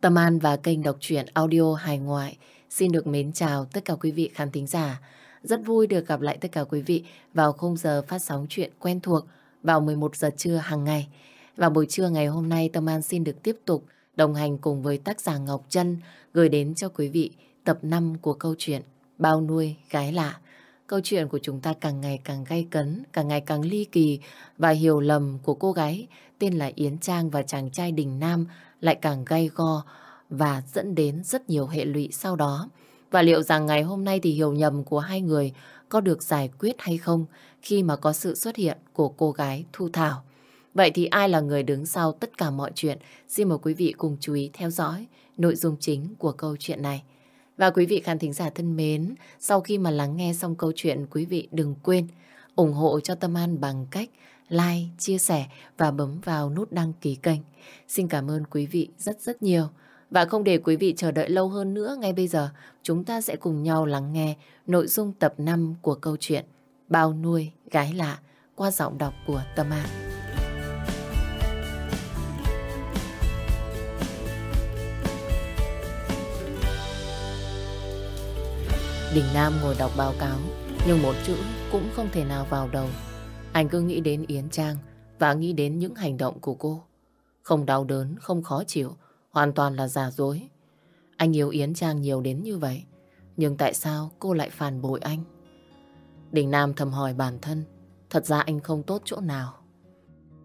Tâm An và kênh đọc truyện audio hài ngoại xin được mến chào tất cả quý vị khán thính giả. Rất vui được gặp lại tất cả quý vị vào khung giờ phát sóng chuyện quen thuộc vào 11 giờ trưa hàng ngày. Và buổi trưa ngày hôm nay Tâm An xin được tiếp tục đồng hành cùng với tác giả Ngọc Trân gửi đến cho quý vị tập 5 của câu chuyện Bao nuôi gái lạ. Câu chuyện của chúng ta càng ngày càng gay cấn, càng ngày càng ly kỳ và hiểu lầm của cô gái tên là Yến Trang và chàng trai Đình Nam lại càng gay go và dẫn đến rất nhiều hệ lụy sau đó. Và liệu rằng ngày hôm nay thì hiểu nhầm của hai người có được giải quyết hay không khi mà có sự xuất hiện của cô gái Thu Thảo. Vậy thì ai là người đứng sau tất cả mọi chuyện? Xin mời quý vị cùng chú ý theo dõi nội dung chính của câu chuyện này. Và quý vị khán thính giả thân mến, sau khi mà lắng nghe xong câu chuyện, quý vị đừng quên ủng hộ cho Tâm An bằng cách like, chia sẻ và bấm vào nút đăng ký kênh. Xin cảm ơn quý vị rất rất nhiều. Và không để quý vị chờ đợi lâu hơn nữa, ngay bây giờ chúng ta sẽ cùng nhau lắng nghe nội dung tập 5 của câu chuyện Bao nuôi gái lạ qua giọng đọc của Tâm An. Đình Nam ngồi đọc báo cáo, nhưng một chữ cũng không thể nào vào đầu. Anh cứ nghĩ đến Yến Trang và nghĩ đến những hành động của cô. Không đau đớn, không khó chịu, hoàn toàn là giả dối. Anh yêu Yến Trang nhiều đến như vậy, nhưng tại sao cô lại phản bội anh? Đình Nam thầm hỏi bản thân, thật ra anh không tốt chỗ nào.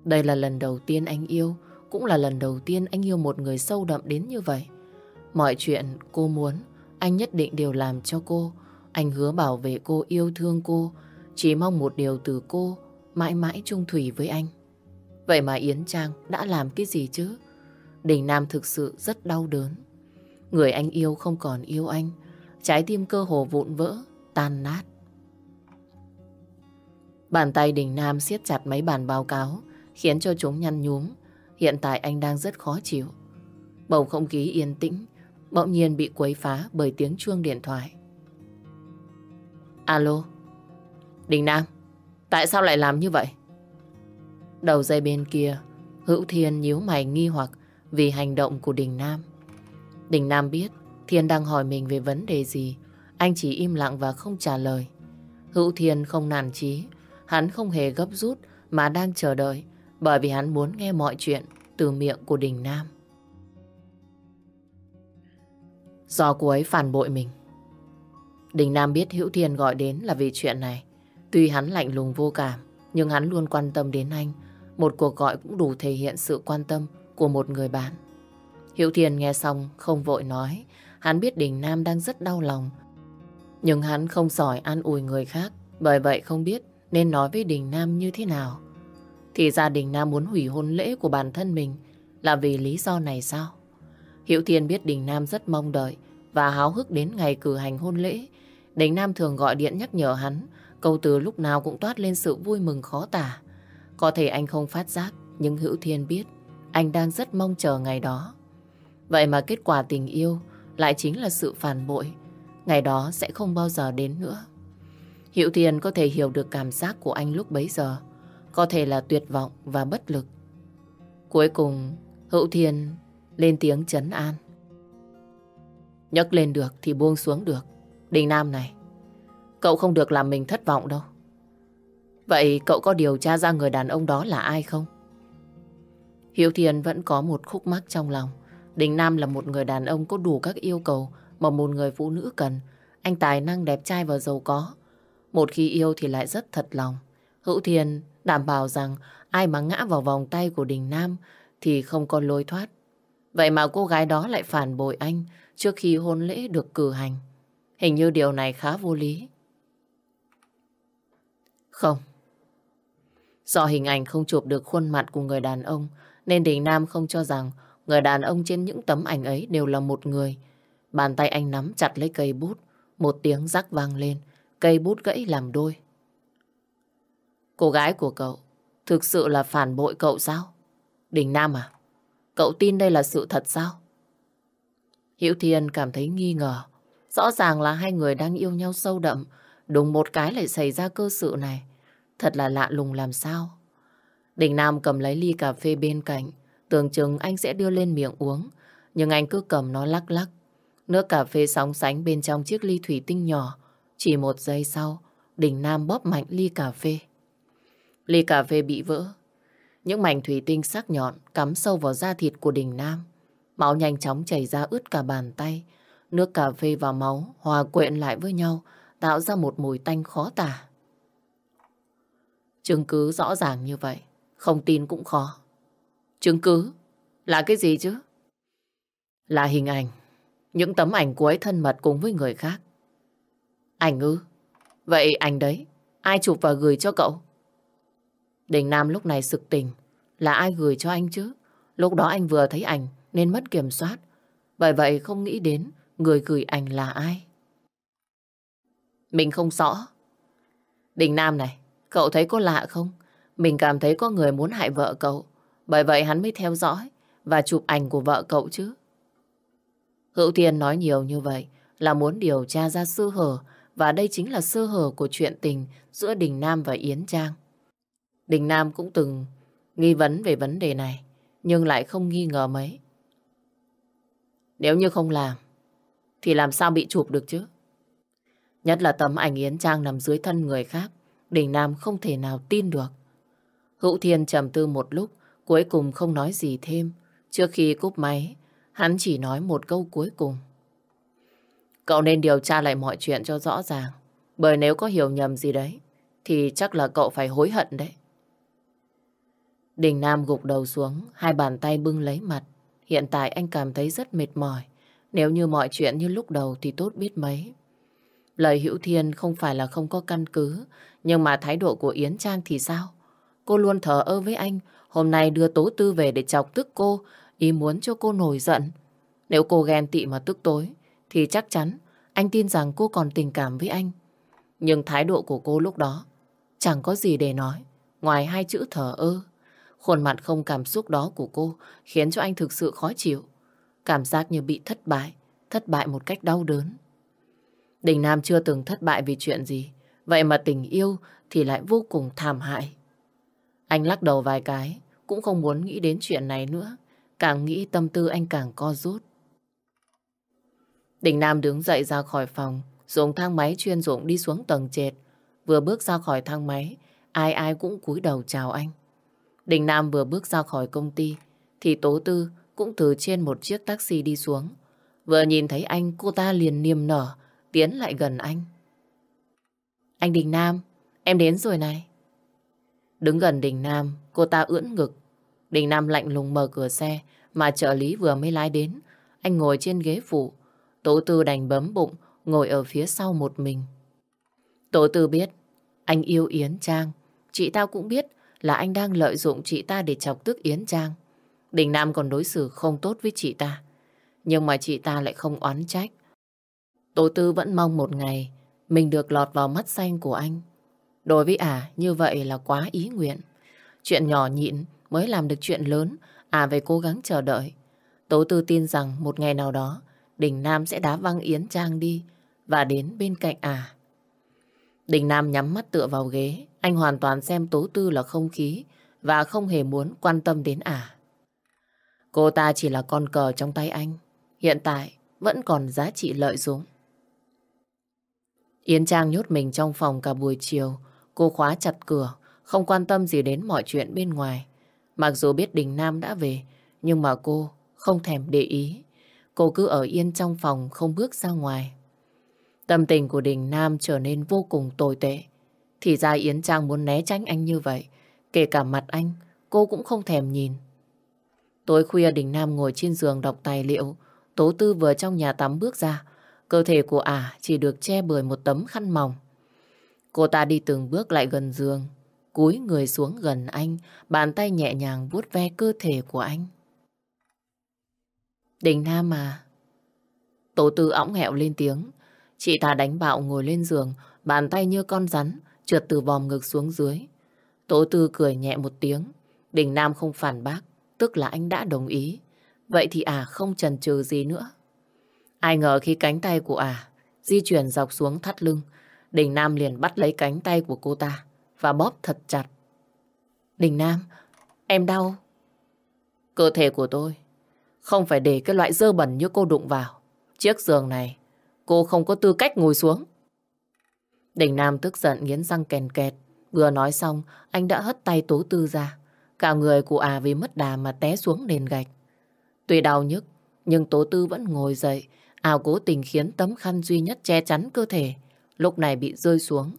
Đây là lần đầu tiên anh yêu, cũng là lần đầu tiên anh yêu một người sâu đậm đến như vậy. Mọi chuyện cô muốn, anh nhất định đều làm cho cô. Anh hứa bảo vệ cô, yêu thương cô. Chỉ mong một điều từ cô, mãi mãi chung thủy với anh. Vậy mà Yến Trang đã làm cái gì chứ? Đình Nam thực sự rất đau đớn. Người anh yêu không còn yêu anh. Trái tim cơ hồ vụn vỡ, tan nát. Bàn tay Đình Nam siết chặt mấy bản báo cáo, khiến cho chúng nhăn nhúm. Hiện tại anh đang rất khó chịu. Bầu không khí yên tĩnh, bỗng nhiên bị quấy phá bởi tiếng chuông điện thoại. Alo, Đình Nam, tại sao lại làm như vậy? Đầu dây bên kia, Hữu Thiên nhíu mày nghi hoặc vì hành động của Đình Nam. Đình Nam biết Thiên đang hỏi mình về vấn đề gì, anh chỉ im lặng và không trả lời. Hữu Thiên không nản chí, hắn không hề gấp rút mà đang chờ đợi bởi vì hắn muốn nghe mọi chuyện từ miệng của Đình Nam. Do cô ấy phản bội mình. Đình Nam biết Hữu Thiên gọi đến là vì chuyện này. Tuy hắn lạnh lùng vô cảm, nhưng hắn luôn quan tâm đến anh. Một cuộc gọi cũng đủ thể hiện sự quan tâm của một người bạn. Hiệu Thiên nghe xong không vội nói. Hắn biết Đình Nam đang rất đau lòng. Nhưng hắn không giỏi an ủi người khác. Bởi vậy không biết nên nói với Đình Nam như thế nào. Thì gia đình Nam muốn hủy hôn lễ của bản thân mình là vì lý do này sao? Hiệu Thiên biết Đình Nam rất mong đợi và háo hức đến ngày cử hành hôn lễ. Đình Nam thường gọi điện nhắc nhở hắn, câu từ lúc nào cũng toát lên sự vui mừng khó tả. Có thể anh không phát giác, nhưng Hữu Thiên biết anh đang rất mong chờ ngày đó. Vậy mà kết quả tình yêu lại chính là sự phản bội. Ngày đó sẽ không bao giờ đến nữa. Hiệu thiền có thể hiểu được cảm giác của anh lúc bấy giờ. Có thể là tuyệt vọng và bất lực. Cuối cùng, Hữu Thiên lên tiếng chấn an. Nhấc lên được thì buông xuống được. Đình Nam này, cậu không được làm mình thất vọng đâu. Vậy cậu có điều tra ra người đàn ông đó là ai không? Hiếu Thiền vẫn có một khúc mắc trong lòng. Đình Nam là một người đàn ông có đủ các yêu cầu mà một người phụ nữ cần. Anh tài năng đẹp trai và giàu có. Một khi yêu thì lại rất thật lòng. Hữu Thiền đảm bảo rằng ai mà ngã vào vòng tay của Đình Nam thì không có lối thoát. Vậy mà cô gái đó lại phản bội anh trước khi hôn lễ được cử hành. Hình như điều này khá vô lý. Không. Do hình ảnh không chụp được khuôn mặt của người đàn ông nên Đình Nam không cho rằng người đàn ông trên những tấm ảnh ấy đều là một người. Bàn tay anh nắm chặt lấy cây bút, một tiếng rắc vang lên, cây bút gãy làm đôi. Cô gái của cậu thực sự là phản bội cậu sao? Đình Nam à? Cậu tin đây là sự thật sao? Hiểu Thiên cảm thấy nghi ngờ. Rõ ràng là hai người đang yêu nhau sâu đậm, đùng một cái lại xảy ra cơ sự này. Thật là lạ lùng làm sao. Đình Nam cầm lấy ly cà phê bên cạnh, tưởng chừng anh sẽ đưa lên miệng uống. Nhưng anh cứ cầm nó lắc lắc. Nước cà phê sóng sánh bên trong chiếc ly thủy tinh nhỏ. Chỉ một giây sau, Đình Nam bóp mạnh ly cà phê. Ly cà phê bị vỡ. Những mảnh thủy tinh sắc nhọn cắm sâu vào da thịt của Đình Nam. Máu nhanh chóng chảy ra ướt cả bàn tay. Nước cà phê và máu hòa quyện lại với nhau, tạo ra một mùi tanh khó tả. Chứng cứ rõ ràng như vậy, không tin cũng khó. Chứng cứ? Là cái gì chứ? Là hình ảnh. Những tấm ảnh của ấy thân mật cùng với người khác. Ảnh ư? Vậy ảnh đấy, ai chụp và gửi cho cậu? Đình Nam lúc này sực tình. Là ai gửi cho anh chứ? Lúc đó anh vừa thấy ảnh nên mất kiểm soát. Bởi vậy không nghĩ đến người gửi ảnh là ai. Mình không rõ. Đình Nam này, cậu thấy có lạ không? Mình cảm thấy có người muốn hại vợ cậu. Bởi vậy hắn mới theo dõi và chụp ảnh của vợ cậu chứ. Hữu Thiên nói nhiều như vậy là muốn điều tra ra sơ hở và đây chính là sơ hở của chuyện tình giữa Đình Nam và Yến Trang. Đình Nam cũng từng nghi vấn về vấn đề này, nhưng lại không nghi ngờ mấy. Nếu như không làm, thì làm sao bị chụp được chứ? Nhất là tấm ảnh Yến Trang nằm dưới thân người khác, Đình Nam không thể nào tin được. Hữu Thiên trầm tư một lúc cuối cùng không nói gì thêm. Trước khi cúp máy Hắn chỉ nói một câu cuối cùng. Cậu nên điều tra lại mọi chuyện cho rõ ràng. Bởi nếu có hiểu nhầm gì đấy, thì chắc là cậu phải hối hận đấy. Đình Nam gục đầu xuống, hai bàn tay bưng lấy mặt. Hiện tại anh cảm thấy rất mệt mỏi. Nếu như mọi chuyện như lúc đầu thì tốt biết mấy. Lời Hữu Thiên không phải là không có căn cứ, nhưng mà thái độ của Yến Trang thì sao? Cô luôn thờ ơ với anh, hôm nay đưa Tố Tư về để chọc tức cô, ý muốn cho cô nổi giận. Nếu cô ghen tị mà tức tối, thì chắc chắn anh tin rằng cô còn tình cảm với anh. Nhưng thái độ của cô lúc đó chẳng có gì để nói, ngoài hai chữ thở ơ. Khuôn mặt không cảm xúc đó của cô khiến cho anh thực sự khó chịu. Cảm giác như bị thất bại, thất bại một cách đau đớn. Đình Nam chưa từng thất bại vì chuyện gì, vậy mà tình yêu thì lại vô cùng thảm hại. Anh lắc đầu vài cái, cũng không muốn nghĩ đến chuyện này nữa. Càng nghĩ tâm tư anh càng co rút. Đình Nam đứng dậy ra khỏi phòng, dùng thang máy chuyên dụng đi xuống tầng trệt. Vừa bước ra khỏi thang máy, ai ai cũng cúi đầu chào anh. Đình Nam vừa bước ra khỏi công ty, thì Tố Tư cũng từ trên một chiếc taxi đi xuống. Vừa nhìn thấy anh, cô ta liền niềm nở, tiến lại gần anh. Anh Đình Nam, em đến rồi này. Đứng gần Đình Nam, cô ta ưỡn ngực, Đình Nam lạnh lùng mở cửa xe mà trợ lý vừa mới lái đến. Anh ngồi trên ghế phụ. Tố Tư đành bấm bụng ngồi ở phía sau một mình. Tố Tư biết anh yêu Yến Trang. Chị ta cũng biết là anh đang lợi dụng chị ta để chọc tức Yến Trang. Đình Nam còn đối xử không tốt với chị ta. Nhưng mà chị ta lại không oán trách. Tố Tư vẫn mong một ngày mình được lọt vào mắt xanh của anh. Đối với ả, à, như vậy là quá ý nguyện. Chuyện nhỏ nhịn mới làm được chuyện lớn, à phải cố gắng chờ đợi. Tố Tư tin rằng một ngày nào đó, Đình Nam sẽ đá văng Yến Trang đi và đến bên cạnh à. Đình Nam nhắm mắt tựa vào ghế, anh hoàn toàn xem Tố Tư là không khí và không hề muốn quan tâm đến à. Cô ta chỉ là con cờ trong tay anh, hiện tại vẫn còn giá trị lợi dụng. Yến Trang nhốt mình trong phòng cả buổi chiều, cô khóa chặt cửa, không quan tâm gì đến mọi chuyện bên ngoài. Mặc dù biết Đình Nam đã về, nhưng mà cô không thèm để ý. Cô cứ ở yên trong phòng không bước ra ngoài. Tâm tình của Đình Nam trở nên vô cùng tồi tệ. Thì ra Yến Trang muốn né tránh anh như vậy. Kể cả mặt anh, cô cũng không thèm nhìn. Tối khuya Đình Nam ngồi trên giường đọc tài liệu. Tố Tư vừa trong nhà tắm bước ra. Cơ thể của ả chỉ được che bởi một tấm khăn mỏng. Cô ta đi từng bước lại gần giường, cúi người xuống gần anh, bàn tay nhẹ nhàng vuốt ve cơ thể của anh. Đình Nam à? Tổ tư õng hẹo lên tiếng. Chị ta đánh bạo ngồi lên giường, bàn tay như con rắn, trượt từ vòng ngực xuống dưới. Tổ tư cười nhẹ một tiếng. Đình Nam không phản bác, tức là anh đã đồng ý. Vậy thì à không chần chừ gì nữa. Ai ngờ khi cánh tay của à di chuyển dọc xuống thắt lưng, Đình Nam liền bắt lấy cánh tay của cô ta và bóp thật chặt. Đình Nam, em đau. Cơ thể của tôi không phải để cái loại dơ bẩn như cô đụng vào. Chiếc giường này, cô không có tư cách ngồi xuống. Đình Nam tức giận nghiến răng kèn kẹt. Vừa nói xong, anh đã hất tay Tố Tư ra. Cả người của à vì mất đà mà té xuống nền gạch. Tuy đau nhức, nhưng Tố Tư vẫn ngồi dậy. Ảo cố tình khiến tấm khăn duy nhất che chắn cơ thể, lúc này bị rơi xuống.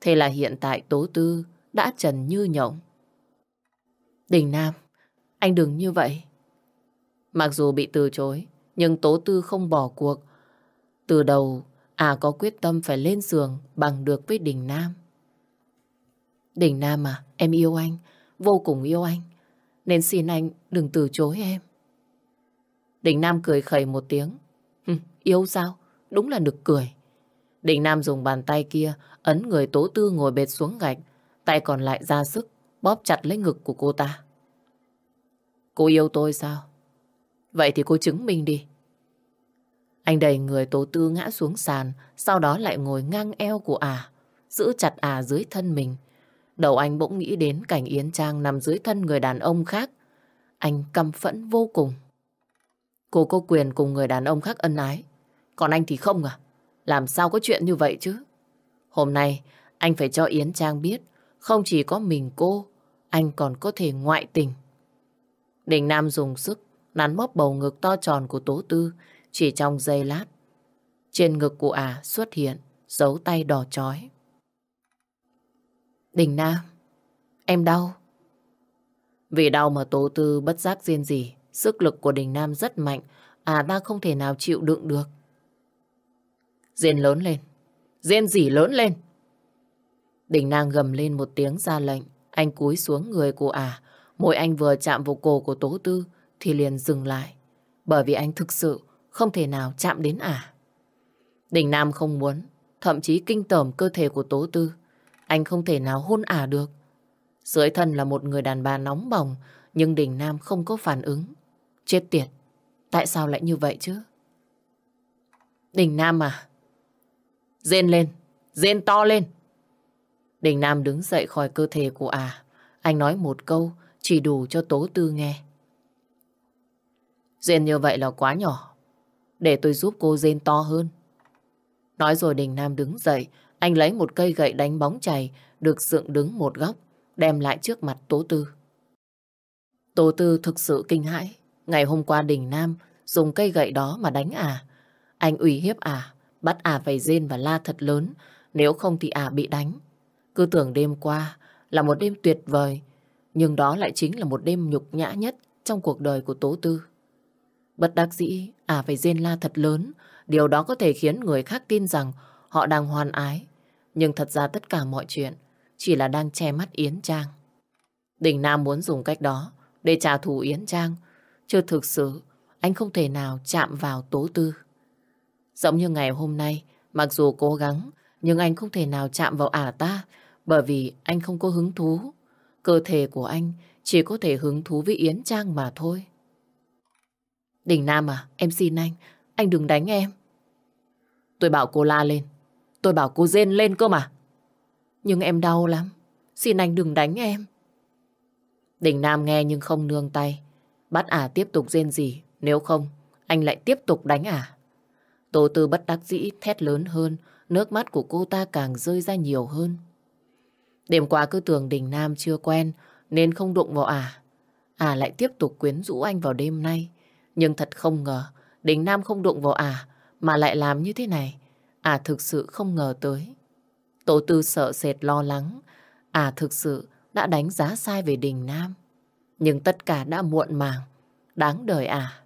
Thế là hiện tại Tố Tư đã trần như nhộng. Đình Nam, anh đừng như vậy. Mặc dù bị từ chối, nhưng Tố Tư không bỏ cuộc. Từ đầu, à có quyết tâm phải lên giường bằng được với Đình Nam. Đình Nam à, em yêu anh, vô cùng yêu anh. Nên xin anh đừng từ chối em. Đình Nam cười khẩy một tiếng. Hừ, yêu sao? Đúng là nực cười. Đình Nam dùng bàn tay kia ấn người tố tư ngồi bệt xuống gạch. Tay còn lại ra sức bóp chặt lấy ngực của cô ta. Cô yêu tôi sao? Vậy thì cô chứng minh đi. Anh đẩy người tố tư ngã xuống sàn, sau đó lại ngồi ngang eo của ả, giữ chặt ả dưới thân mình. Đầu anh bỗng nghĩ đến cảnh Yến Trang nằm dưới thân người đàn ông khác. Anh căm phẫn vô cùng. Cô có quyền cùng người đàn ông khác ân ái. Còn anh thì không à? Làm sao có chuyện như vậy chứ? Hôm nay, anh phải cho Yến Trang biết, không chỉ có mình cô, anh còn có thể ngoại tình. Đình Nam dùng sức, nắn bóp bầu ngực to tròn của Tố Tư, chỉ trong giây lát. Trên ngực của ả xuất hiện, dấu tay đỏ chói. Đình Nam, em đau. Vì đau mà Tố Tư bất giác riêng gì, sức lực của Đình Nam rất mạnh, à ta không thể nào chịu đựng được. Diên lớn lên, Diên gì lớn lên. Đình Nam gầm lên một tiếng ra lệnh, anh cúi xuống người của ả, môi anh vừa chạm vào cổ của Tố Tư thì liền dừng lại, bởi vì anh thực sự không thể nào chạm đến ả. Đình Nam không muốn, thậm chí kinh tởm cơ thể của Tố Tư, anh không thể nào hôn ả được. Dưới thân là một người đàn bà nóng bỏng, nhưng Đình Nam không có phản ứng. Chết tiệt, tại sao lại như vậy chứ? Đình Nam à? Rên lên, rên to lên. Đình Nam đứng dậy khỏi cơ thể của à Anh nói một câu chỉ đủ cho Tố Tư nghe. Rên như vậy là quá nhỏ. Để tôi giúp cô rên to hơn. Nói rồi Đình Nam đứng dậy, anh lấy một cây gậy đánh bóng chày, được dựng đứng một góc, đem lại trước mặt Tố Tư. Tố Tư thực sự kinh hãi. Ngày hôm qua Đình Nam dùng cây gậy đó mà đánh à. Anh ủy hiếp à, bắt à phải rên và la thật lớn, nếu không thì à bị đánh. Cứ tưởng đêm qua là một đêm tuyệt vời, nhưng đó lại chính là một đêm nhục nhã nhất trong cuộc đời của Tố Tư. Bất đắc dĩ, à phải rên la thật lớn, điều đó có thể khiến người khác tin rằng họ đang hoan ái. Nhưng thật ra tất cả mọi chuyện chỉ là đang che mắt Yến Trang. Đình Nam muốn dùng cách đó để trả thù Yến Trang, chứ thực sự anh không thể nào chạm vào Tố Tư. Giống như ngày hôm nay, mặc dù cố gắng, nhưng anh không thể nào chạm vào ả ta, bởi vì anh không có hứng thú. Cơ thể của anh chỉ có thể hứng thú với Yến Trang mà thôi. Đình Nam à, em xin anh, anh đừng đánh em. Tôi bảo cô la lên, tôi bảo cô rên lên cơ mà. Nhưng em đau lắm, xin anh đừng đánh em. Đình Nam nghe nhưng không nương tay, bắt ả tiếp tục rên gì, nếu không, anh lại tiếp tục đánh ả. Tô Tư bất đắc dĩ thét lớn hơn, nước mắt của cô ta càng rơi ra nhiều hơn. Đêm qua cứ tưởng Đình Nam chưa quen nên không đụng vào ả. Ả lại tiếp tục quyến rũ anh vào đêm nay. Nhưng thật không ngờ Đình Nam không đụng vào ả mà lại làm như thế này. Ả thực sự không ngờ tới. Tổ tư sợ sệt lo lắng. Ả thực sự đã đánh giá sai về Đình Nam. Nhưng tất cả đã muộn màng. Đáng đời ả.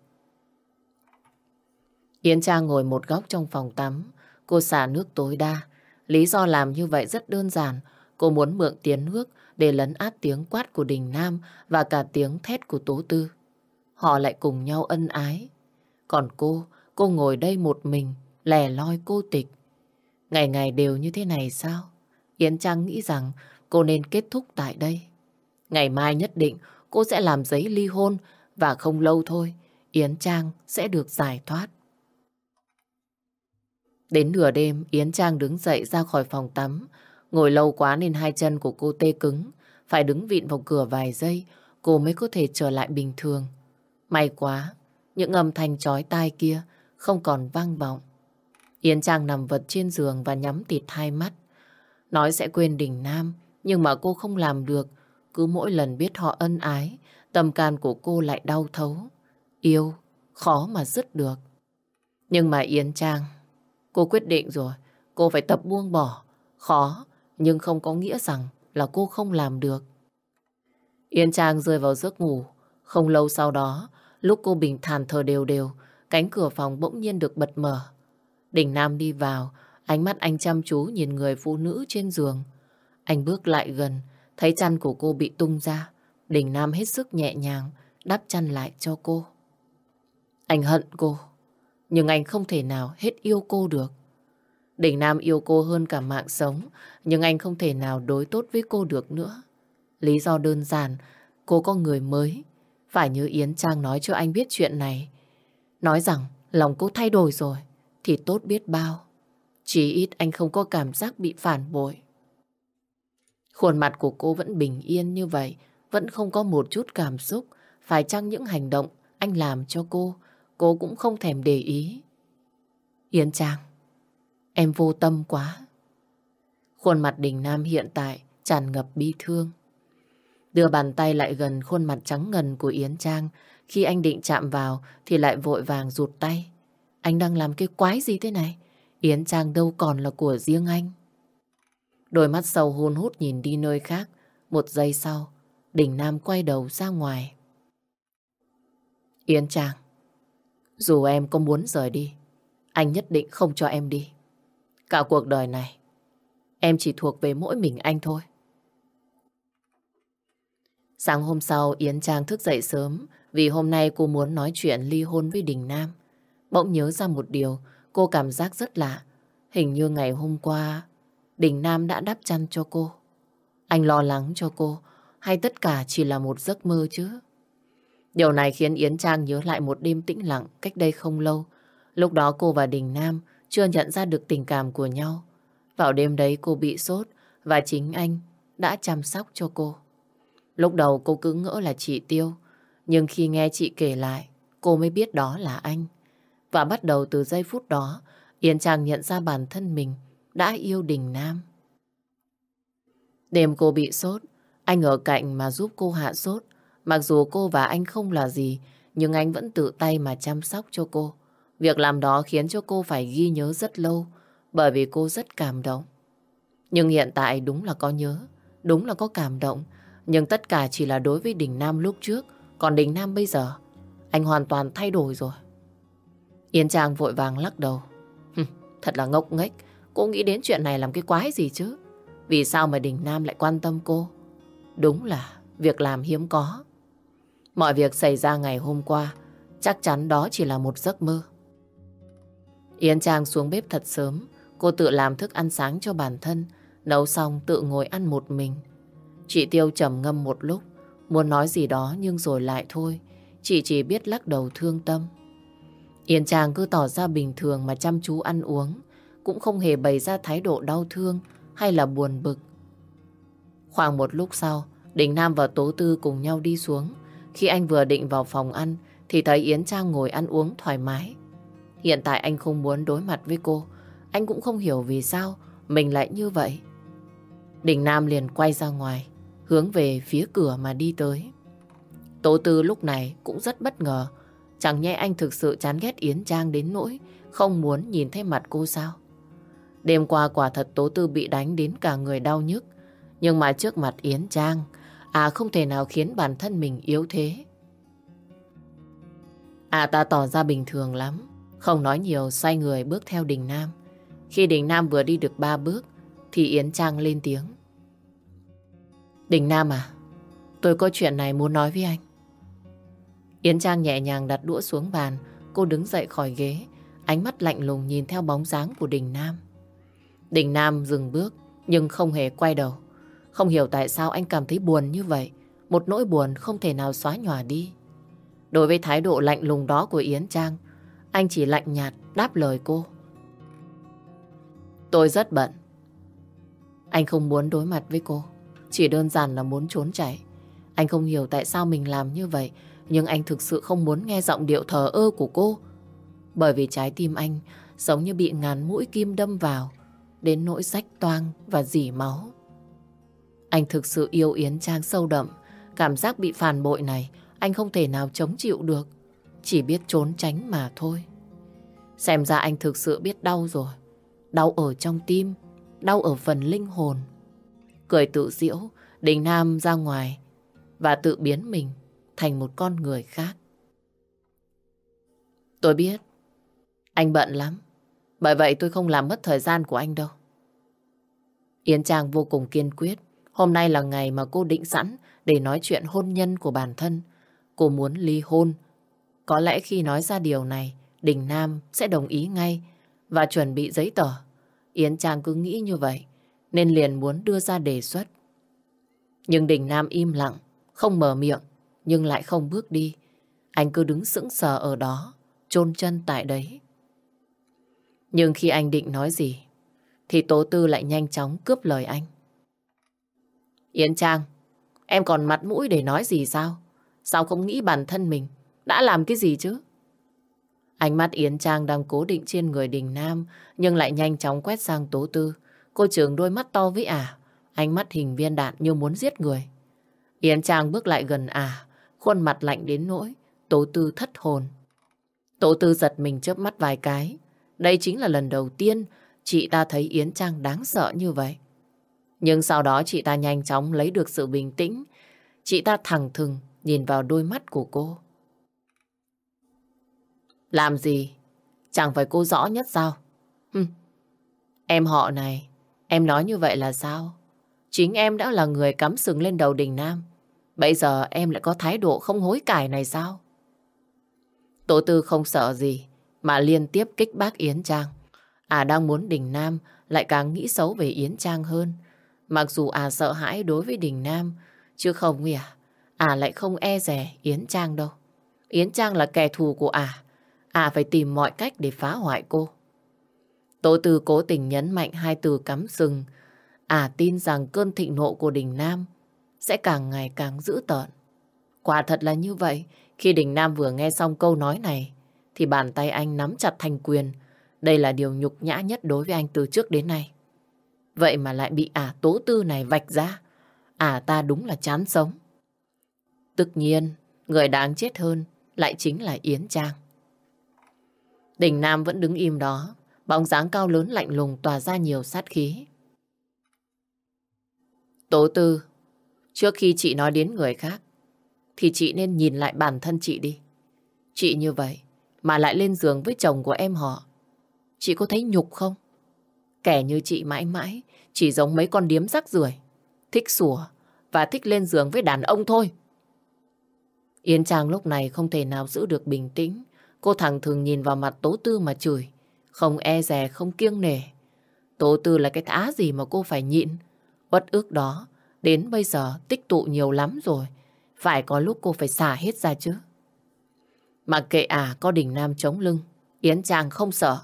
Yến Trang ngồi một góc trong phòng tắm. Cô xả nước tối đa. Lý do làm như vậy rất đơn giản. Cô muốn mượn tiếng nước để lấn át tiếng quát của Đình Nam và cả tiếng thét của Tố Tư. Họ lại cùng nhau ân ái. Còn cô, cô ngồi đây một mình, lẻ loi cô tịch. Ngày ngày đều như thế này sao? Yến Trang nghĩ rằng cô nên kết thúc tại đây. Ngày mai nhất định cô sẽ làm giấy ly hôn và không lâu thôi, Yến Trang sẽ được giải thoát. Đến nửa đêm, Yến Trang đứng dậy ra khỏi phòng tắm. Ngồi lâu quá nên hai chân của cô tê cứng. Phải đứng vịn vào cửa vài giây, cô mới có thể trở lại bình thường. May quá, những âm thanh chói tai kia không còn vang vọng. Yến Trang nằm vật trên giường và nhắm tịt hai mắt. Nói sẽ quên Đình Nam, nhưng mà cô không làm được. Cứ mỗi lần biết họ ân ái, tâm can của cô lại đau thấu. Yêu, khó mà dứt được. Nhưng mà Yến Trang, cô quyết định rồi, cô phải tập buông bỏ. Khó, nhưng không có nghĩa rằng là cô không làm được. yên Trang rơi vào giấc ngủ. Không lâu sau đó, lúc cô bình thản thờ đều đều, cánh cửa phòng bỗng nhiên được bật mở. Đình Nam đi vào, ánh mắt anh chăm chú nhìn người phụ nữ trên giường. Anh bước lại gần, thấy chăn của cô bị tung ra. Đình Nam hết sức nhẹ nhàng, đắp chăn lại cho cô. Anh hận cô, nhưng anh không thể nào hết yêu cô được. Đình Nam yêu cô hơn cả mạng sống, nhưng anh không thể nào đối tốt với cô được nữa. Lý do đơn giản, cô có người mới. Phải như Yến Trang nói cho anh biết chuyện này. Nói rằng lòng cô thay đổi rồi, thì tốt biết bao. Chỉ ít anh không có cảm giác bị phản bội. Khuôn mặt của cô vẫn bình yên như vậy, vẫn không có một chút cảm xúc. Phải chăng những hành động anh làm cho cô, cô cũng không thèm để ý. Yến Trang, em vô tâm quá. Khuôn mặt Đình Nam hiện tại tràn ngập bi thương. Đưa bàn tay lại gần khuôn mặt trắng ngần của Yến Trang. Khi anh định chạm vào thì lại vội vàng rụt tay. Anh đang làm cái quái gì thế này? Yến Trang đâu còn là của riêng anh. Đôi mắt sâu hôn hút nhìn đi nơi khác. Một giây sau, Đình Nam quay đầu ra ngoài. Yến Trang, dù em có muốn rời đi, anh nhất định không cho em đi. Cả cuộc đời này, em chỉ thuộc về mỗi mình anh thôi. Sáng hôm sau, Yến Trang thức dậy sớm vì hôm nay cô muốn nói chuyện ly hôn với Đình Nam. Bỗng nhớ ra một điều, cô cảm giác rất lạ. Hình như ngày hôm qua, Đình Nam đã đắp chăn cho cô. Anh lo lắng cho cô, hay tất cả chỉ là một giấc mơ chứ? Điều này khiến Yến Trang nhớ lại một đêm tĩnh lặng cách đây không lâu. Lúc đó cô và Đình Nam chưa nhận ra được tình cảm của nhau. Vào đêm đấy cô bị sốt và chính anh đã chăm sóc cho cô. Lúc đầu cô cứ ngỡ là chị Tiêu, nhưng khi nghe chị kể lại, cô mới biết đó là anh. Và bắt đầu từ giây phút đó, Yến Trang nhận ra bản thân mình đã yêu Đình Nam. Đêm cô bị sốt, anh ở cạnh mà giúp cô hạ sốt. Mặc dù cô và anh không là gì, nhưng anh vẫn tự tay mà chăm sóc cho cô. Việc làm đó khiến cho cô phải ghi nhớ rất lâu, bởi vì cô rất cảm động. Nhưng hiện tại đúng là có nhớ, đúng là có cảm động, nhưng tất cả chỉ là đối với Đình Nam lúc trước, còn Đình Nam bây giờ, anh hoàn toàn thay đổi rồi. Yến Trang vội vàng lắc đầu. Thật là ngốc nghếch, cô nghĩ đến chuyện này làm cái quái gì chứ? Vì sao mà Đình Nam lại quan tâm cô? Đúng là việc làm hiếm có. Mọi việc xảy ra ngày hôm qua, chắc chắn đó chỉ là một giấc mơ. Yến Trang xuống bếp thật sớm, cô tự làm thức ăn sáng cho bản thân, nấu xong tự ngồi ăn một mình. Chị Tiêu trầm ngâm một lúc, muốn nói gì đó nhưng rồi lại thôi. Chị chỉ biết lắc đầu thương tâm. Yên Trang cứ tỏ ra bình thường mà chăm chú ăn uống, cũng không hề bày ra thái độ đau thương hay là buồn bực. Khoảng một lúc sau, Đình Nam và Tố Tư cùng nhau đi xuống. Khi anh vừa định vào phòng ăn, thì thấy Yến Trang ngồi ăn uống thoải mái. Hiện tại anh không muốn đối mặt với cô, anh cũng không hiểu vì sao mình lại như vậy. Đình Nam liền quay ra ngoài, hướng về phía cửa mà đi tới. Tố Tư lúc này cũng rất bất ngờ. Chẳng nhẽ anh thực sự chán ghét Yến Trang đến nỗi không muốn nhìn thấy mặt cô sao? Đêm qua quả thật Tố Tư bị đánh đến cả người đau nhức. Nhưng mà trước mặt Yến Trang, à không thể nào khiến bản thân mình yếu thế. À ta tỏ ra bình thường lắm, không nói nhiều xoay người bước theo Đình Nam. Khi Đình Nam vừa đi được ba bước, thì Yến Trang lên tiếng. Đình Nam à, tôi có chuyện này muốn nói với anh. Yến Trang nhẹ nhàng đặt đũa xuống bàn, cô đứng dậy khỏi ghế, ánh mắt lạnh lùng nhìn theo bóng dáng của Đình Nam. Đình Nam dừng bước, nhưng không hề quay đầu. Không hiểu tại sao anh cảm thấy buồn như vậy, một nỗi buồn không thể nào xóa nhòa đi. Đối với thái độ lạnh lùng đó của Yến Trang, anh chỉ lạnh nhạt đáp lời cô. Tôi rất bận. Anh không muốn đối mặt với cô. Chỉ đơn giản là muốn trốn chạy. Anh không hiểu tại sao mình làm như vậy, Nhưng anh thực sự không muốn nghe giọng điệu thờ ơ của cô. Bởi vì trái tim anh giống như bị ngàn mũi kim đâm vào, đến nỗi rách toang và dỉ máu. Anh thực sự yêu Yến Trang sâu đậm. Cảm giác bị phản bội này, anh không thể nào chống chịu được. Chỉ biết trốn tránh mà thôi. Xem ra anh thực sự biết đau rồi. Đau ở trong tim, đau ở phần linh hồn. Cười tự diễu, Đình Nam ra ngoài và tự biến mình thành một con người khác. Tôi biết, anh bận lắm. Bởi vậy tôi không làm mất thời gian của anh đâu. Yến Trang vô cùng kiên quyết. Hôm nay là ngày mà cô định sẵn để nói chuyện hôn nhân của bản thân. Cô muốn ly hôn. Có lẽ khi nói ra điều này, Đình Nam sẽ đồng ý ngay và chuẩn bị giấy tờ. Yến Trang cứ nghĩ như vậy, nên liền muốn đưa ra đề xuất. Nhưng Đình Nam im lặng, không mở miệng, nhưng lại không bước đi. Anh cứ đứng sững sờ ở đó, chôn chân tại đấy. Nhưng khi anh định nói gì, thì Tố Tư lại nhanh chóng cướp lời anh. Yến Trang, em còn mặt mũi để nói gì sao? Sao không nghĩ bản thân mình đã làm cái gì chứ? Ánh mắt Yến Trang đang cố định trên người Đình Nam nhưng lại nhanh chóng quét sang Tố Tư. Cô trường đôi mắt to với ả, ánh mắt hình viên đạn như muốn giết người. Yến Trang bước lại gần ả, khuôn mặt lạnh đến nỗi, Tố Tư thất hồn. Tố Tư giật mình chớp mắt vài cái. Đây chính là lần đầu tiên chị ta thấy Yến Trang đáng sợ như vậy. Nhưng sau đó chị ta nhanh chóng lấy được sự bình tĩnh. Chị ta thẳng thừng nhìn vào đôi mắt của cô. Làm gì? Chẳng phải cô rõ nhất sao? Hừm. Em họ này, em nói như vậy là sao? Chính em đã là người cắm sừng lên đầu đình Nam. Bây giờ em lại có thái độ không hối cải này sao? Tổ tư không sợ gì mà liên tiếp kích bác Yến Trang. À đang muốn Đình Nam lại càng nghĩ xấu về Yến Trang hơn. Mặc dù à sợ hãi đối với Đình Nam, chứ không nhỉ, à, à lại không e rẻ Yến Trang đâu. Yến Trang là kẻ thù của à, à phải tìm mọi cách để phá hoại cô. Tố Tư cố tình nhấn mạnh hai từ cắm sừng. À tin rằng cơn thịnh nộ của Đình Nam sẽ càng ngày càng dữ tợn. Quả thật là như vậy, khi Đình Nam vừa nghe xong câu nói này, thì bàn tay anh nắm chặt thành quyền. Đây là điều nhục nhã nhất đối với anh từ trước đến nay. Vậy mà lại bị ả tố tư này vạch ra. Ả ta đúng là chán sống. Tất nhiên, người đáng chết hơn lại chính là Yến Trang. Đình Nam vẫn đứng im đó, bóng dáng cao lớn lạnh lùng tỏa ra nhiều sát khí. Tố tư, trước khi chị nói đến người khác, thì chị nên nhìn lại bản thân chị đi. Chị như vậy, mà lại lên giường với chồng của em họ. Chị có thấy nhục không? Kẻ như chị mãi mãi chỉ giống mấy con điếm rắc rưởi thích sủa và thích lên giường với đàn ông thôi. Yến Trang lúc này không thể nào giữ được bình tĩnh. Cô thẳng thường nhìn vào mặt Tố Tư mà chửi. Không e dè, không kiêng nể. Tố Tư là cái thá gì mà cô phải nhịn. Bất ước đó, đến bây giờ tích tụ nhiều lắm rồi. Phải có lúc cô phải xả hết ra chứ. Mặc kệ à có đỉnh nam chống lưng, Yến Trang không sợ.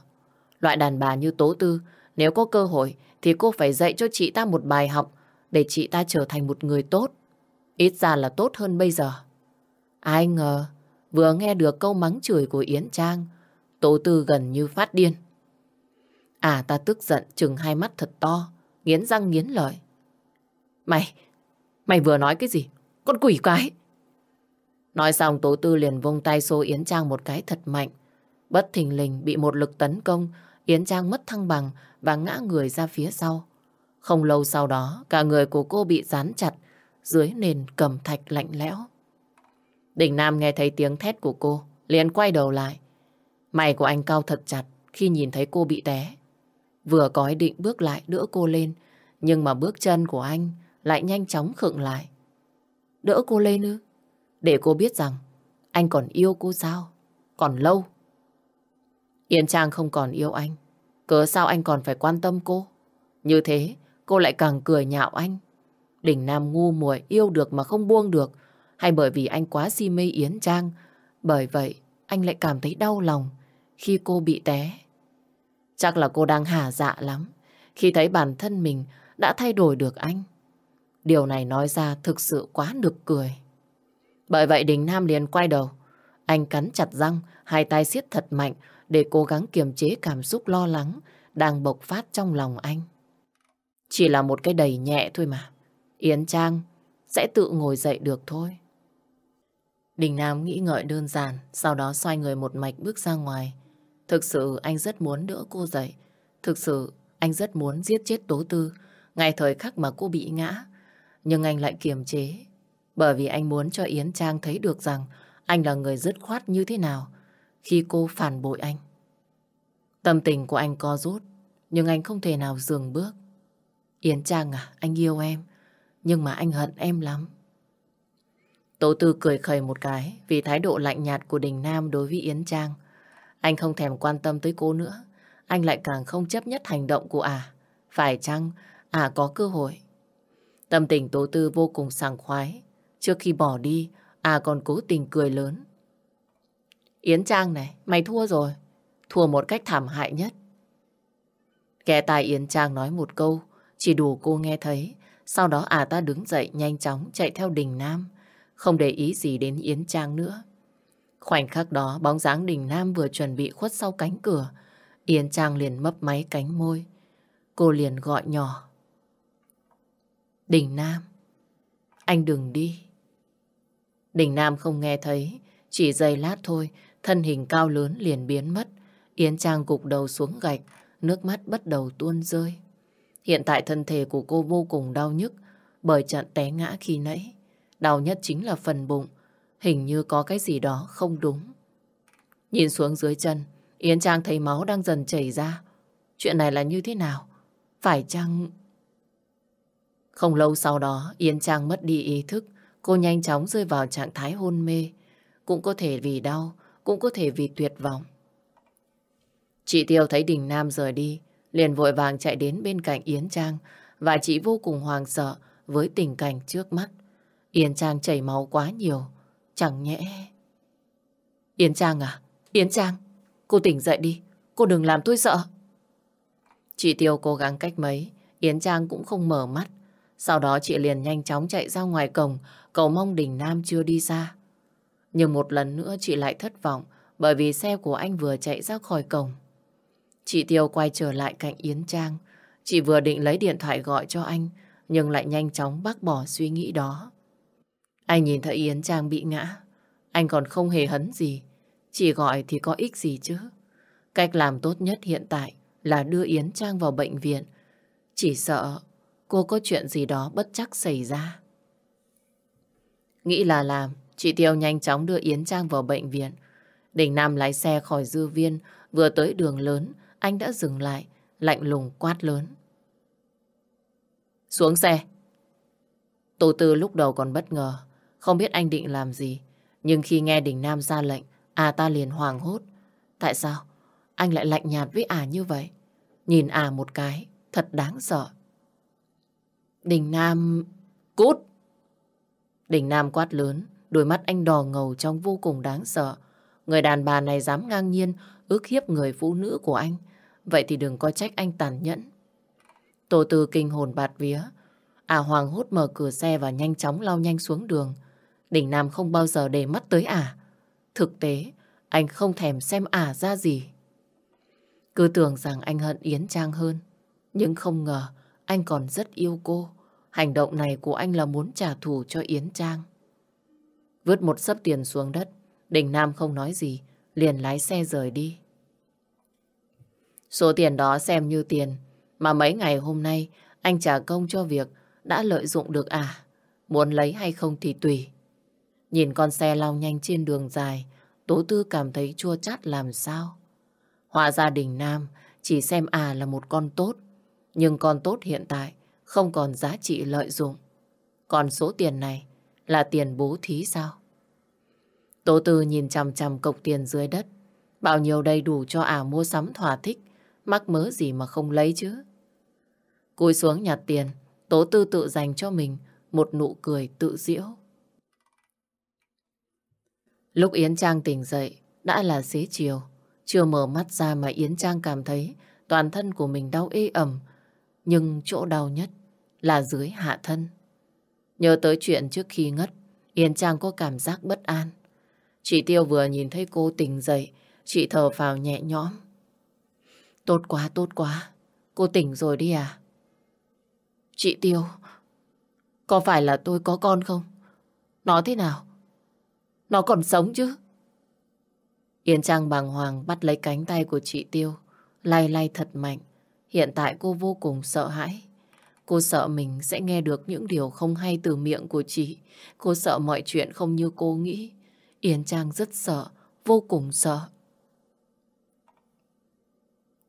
Loại đàn bà như Tố Tư, nếu có cơ hội thì cô phải dạy cho chị ta một bài học để chị ta trở thành một người tốt. Ít ra là tốt hơn bây giờ. Ai ngờ, vừa nghe được câu mắng chửi của Yến Trang, Tố Tư gần như phát điên. À ta tức giận chừng hai mắt thật to, nghiến răng nghiến lợi. Mày, mày vừa nói cái gì? Con quỷ cái! Nói xong Tố Tư liền vung tay xô Yến Trang một cái thật mạnh. Bất thình lình bị một lực tấn công, Yến Trang mất thăng bằng và ngã người ra phía sau. Không lâu sau đó, cả người của cô bị dán chặt dưới nền cẩm thạch lạnh lẽo. Đình Nam nghe thấy tiếng thét của cô, liền quay đầu lại. Mày của anh cao thật chặt khi nhìn thấy cô bị té. Vừa có ý định bước lại đỡ cô lên, nhưng mà bước chân của anh lại nhanh chóng khựng lại. Đỡ cô lên ư? Để cô biết rằng anh còn yêu cô sao? Còn lâu. Yên Trang không còn yêu anh. Cớ sao anh còn phải quan tâm cô? Như thế, cô lại càng cười nhạo anh. Đỉnh Nam ngu muội yêu được mà không buông được. Hay bởi vì anh quá si mê Yến Trang. Bởi vậy, anh lại cảm thấy đau lòng khi cô bị té. Chắc là cô đang hả dạ lắm khi thấy bản thân mình đã thay đổi được anh. Điều này nói ra thực sự quá nực cười. Bởi vậy Đình Nam liền quay đầu. Anh cắn chặt răng, hai tay siết thật mạnh để cố gắng kiềm chế cảm xúc lo lắng đang bộc phát trong lòng anh. Chỉ là một cái đầy nhẹ thôi mà. Yến Trang sẽ tự ngồi dậy được thôi. Đình Nam nghĩ ngợi đơn giản, sau đó xoay người một mạch bước ra ngoài. Thực sự anh rất muốn đỡ cô dậy. Thực sự anh rất muốn giết chết Tố Tư ngay thời khắc mà cô bị ngã. Nhưng anh lại kiềm chế. Bởi vì anh muốn cho Yến Trang thấy được rằng anh là người dứt khoát như thế nào khi cô phản bội anh. Tâm tình của anh co rút, nhưng anh không thể nào dừng bước. Yến Trang à, anh yêu em, nhưng mà anh hận em lắm. Tố Tư cười khẩy một cái vì thái độ lạnh nhạt của Đình Nam đối với Yến Trang. Anh không thèm quan tâm tới cô nữa. Anh lại càng không chấp nhất hành động của à. Phải chăng à có cơ hội? Tâm tình Tố Tư vô cùng sảng khoái. Trước khi bỏ đi, à còn cố tình cười lớn. Yến Trang này, mày thua rồi. Thua một cách thảm hại nhất. Kẻ tài Yến Trang nói một câu, chỉ đủ cô nghe thấy. Sau đó à ta đứng dậy nhanh chóng chạy theo đình Nam, không để ý gì đến Yến Trang nữa. Khoảnh khắc đó, bóng dáng đình Nam vừa chuẩn bị khuất sau cánh cửa. Yến Trang liền mấp máy cánh môi. Cô liền gọi nhỏ. Đình Nam, anh đừng đi. Đình Nam không nghe thấy, chỉ giây lát thôi, thân hình cao lớn liền biến mất. Yến Trang gục đầu xuống gạch, nước mắt bắt đầu tuôn rơi. Hiện tại thân thể của cô vô cùng đau nhức bởi trận té ngã khi nãy. Đau nhất chính là phần bụng. Hình như có cái gì đó không đúng. Nhìn xuống dưới chân, Yến Trang thấy máu đang dần chảy ra. Chuyện này là như thế nào? Phải chăng... Không lâu sau đó, Yến Trang mất đi ý thức. Cô nhanh chóng rơi vào trạng thái hôn mê. Cũng có thể vì đau, cũng có thể vì tuyệt vọng. Chị Tiêu thấy Đình Nam rời đi, liền vội vàng chạy đến bên cạnh Yến Trang và chị vô cùng hoàng sợ với tình cảnh trước mắt. Yến Trang chảy máu quá nhiều, chẳng nhẽ... Yến Trang à? Yến Trang, cô tỉnh dậy đi, cô đừng làm tôi sợ. Chị Tiêu cố gắng cách mấy, Yến Trang cũng không mở mắt. Sau đó chị liền nhanh chóng chạy ra ngoài cổng, cầu mong Đình Nam chưa đi ra. Nhưng một lần nữa chị lại thất vọng bởi vì xe của anh vừa chạy ra khỏi cổng. Chị Tiêu quay trở lại cạnh Yến Trang. Chị vừa định lấy điện thoại gọi cho anh, nhưng lại nhanh chóng bác bỏ suy nghĩ đó. Anh nhìn thấy Yến Trang bị ngã. Anh còn không hề hấn gì. Chỉ gọi thì có ích gì chứ. Cách làm tốt nhất hiện tại là đưa Yến Trang vào bệnh viện. Chỉ sợ cô có chuyện gì đó bất chắc xảy ra. Nghĩ là làm, chị Tiêu nhanh chóng đưa Yến Trang vào bệnh viện. Đình Nam lái xe khỏi dư viên, vừa tới đường lớn, anh đã dừng lại, lạnh lùng quát lớn. Xuống xe. Tô Tư lúc đầu còn bất ngờ, không biết anh định làm gì. Nhưng khi nghe Đình Nam ra lệnh, à ta liền hoàng hốt. Tại sao? Anh lại lạnh nhạt với à như vậy. Nhìn à một cái, thật đáng sợ. Đình Nam... Cút! Đình Nam quát lớn, đôi mắt anh đỏ ngầu trông vô cùng đáng sợ. Người đàn bà này dám ngang nhiên ước hiếp người phụ nữ của anh. Vậy thì đừng có trách anh tàn nhẫn. Tô Tư kinh hồn bạt vía. À Hoàng hốt mở cửa xe và nhanh chóng lao nhanh xuống đường. Đình Nam không bao giờ để mắt tới à. Thực tế, anh không thèm xem à ra gì. Cứ tưởng rằng anh hận Yến Trang hơn. Nhưng không ngờ anh còn rất yêu cô. Hành động này của anh là muốn trả thù cho Yến Trang. Vứt một sấp tiền xuống đất, Đình Nam không nói gì, liền lái xe rời đi. Số tiền đó xem như tiền mà mấy ngày hôm nay anh trả công cho việc đã lợi dụng được à. Muốn lấy hay không thì tùy. Nhìn con xe lao nhanh trên đường dài, Tố Tư cảm thấy chua chát làm sao. Họa gia đình Nam chỉ xem à là một con tốt, nhưng con tốt hiện tại không còn giá trị lợi dụng. Còn số tiền này là tiền bố thí sao? Tố Tư nhìn chằm chằm cọc tiền dưới đất. Bao nhiêu đầy đủ cho ả mua sắm thỏa thích, mắc mớ gì mà không lấy chứ. Cúi xuống nhặt tiền, Tố Tư tự dành cho mình một nụ cười tự diễu. Lúc Yến Trang tỉnh dậy, đã là xế chiều. Chưa mở mắt ra mà Yến Trang cảm thấy toàn thân của mình đau ê ẩm. Nhưng chỗ đau nhất là dưới hạ thân. Nhớ tới chuyện trước khi ngất, Yến Trang có cảm giác bất an. Chị Tiêu vừa nhìn thấy cô tỉnh dậy, chị thở phào nhẹ nhõm. Tốt quá, tốt quá. Cô tỉnh rồi đi à? Chị Tiêu, có phải là tôi có con không? Nó thế nào? Nó còn sống chứ? Yến Trang bàng hoàng bắt lấy cánh tay của chị Tiêu, lay lay thật mạnh. Hiện tại cô vô cùng sợ hãi. Cô sợ mình sẽ nghe được những điều không hay từ miệng của chị. Cô sợ mọi chuyện không như cô nghĩ. Yến Trang rất sợ, vô cùng sợ.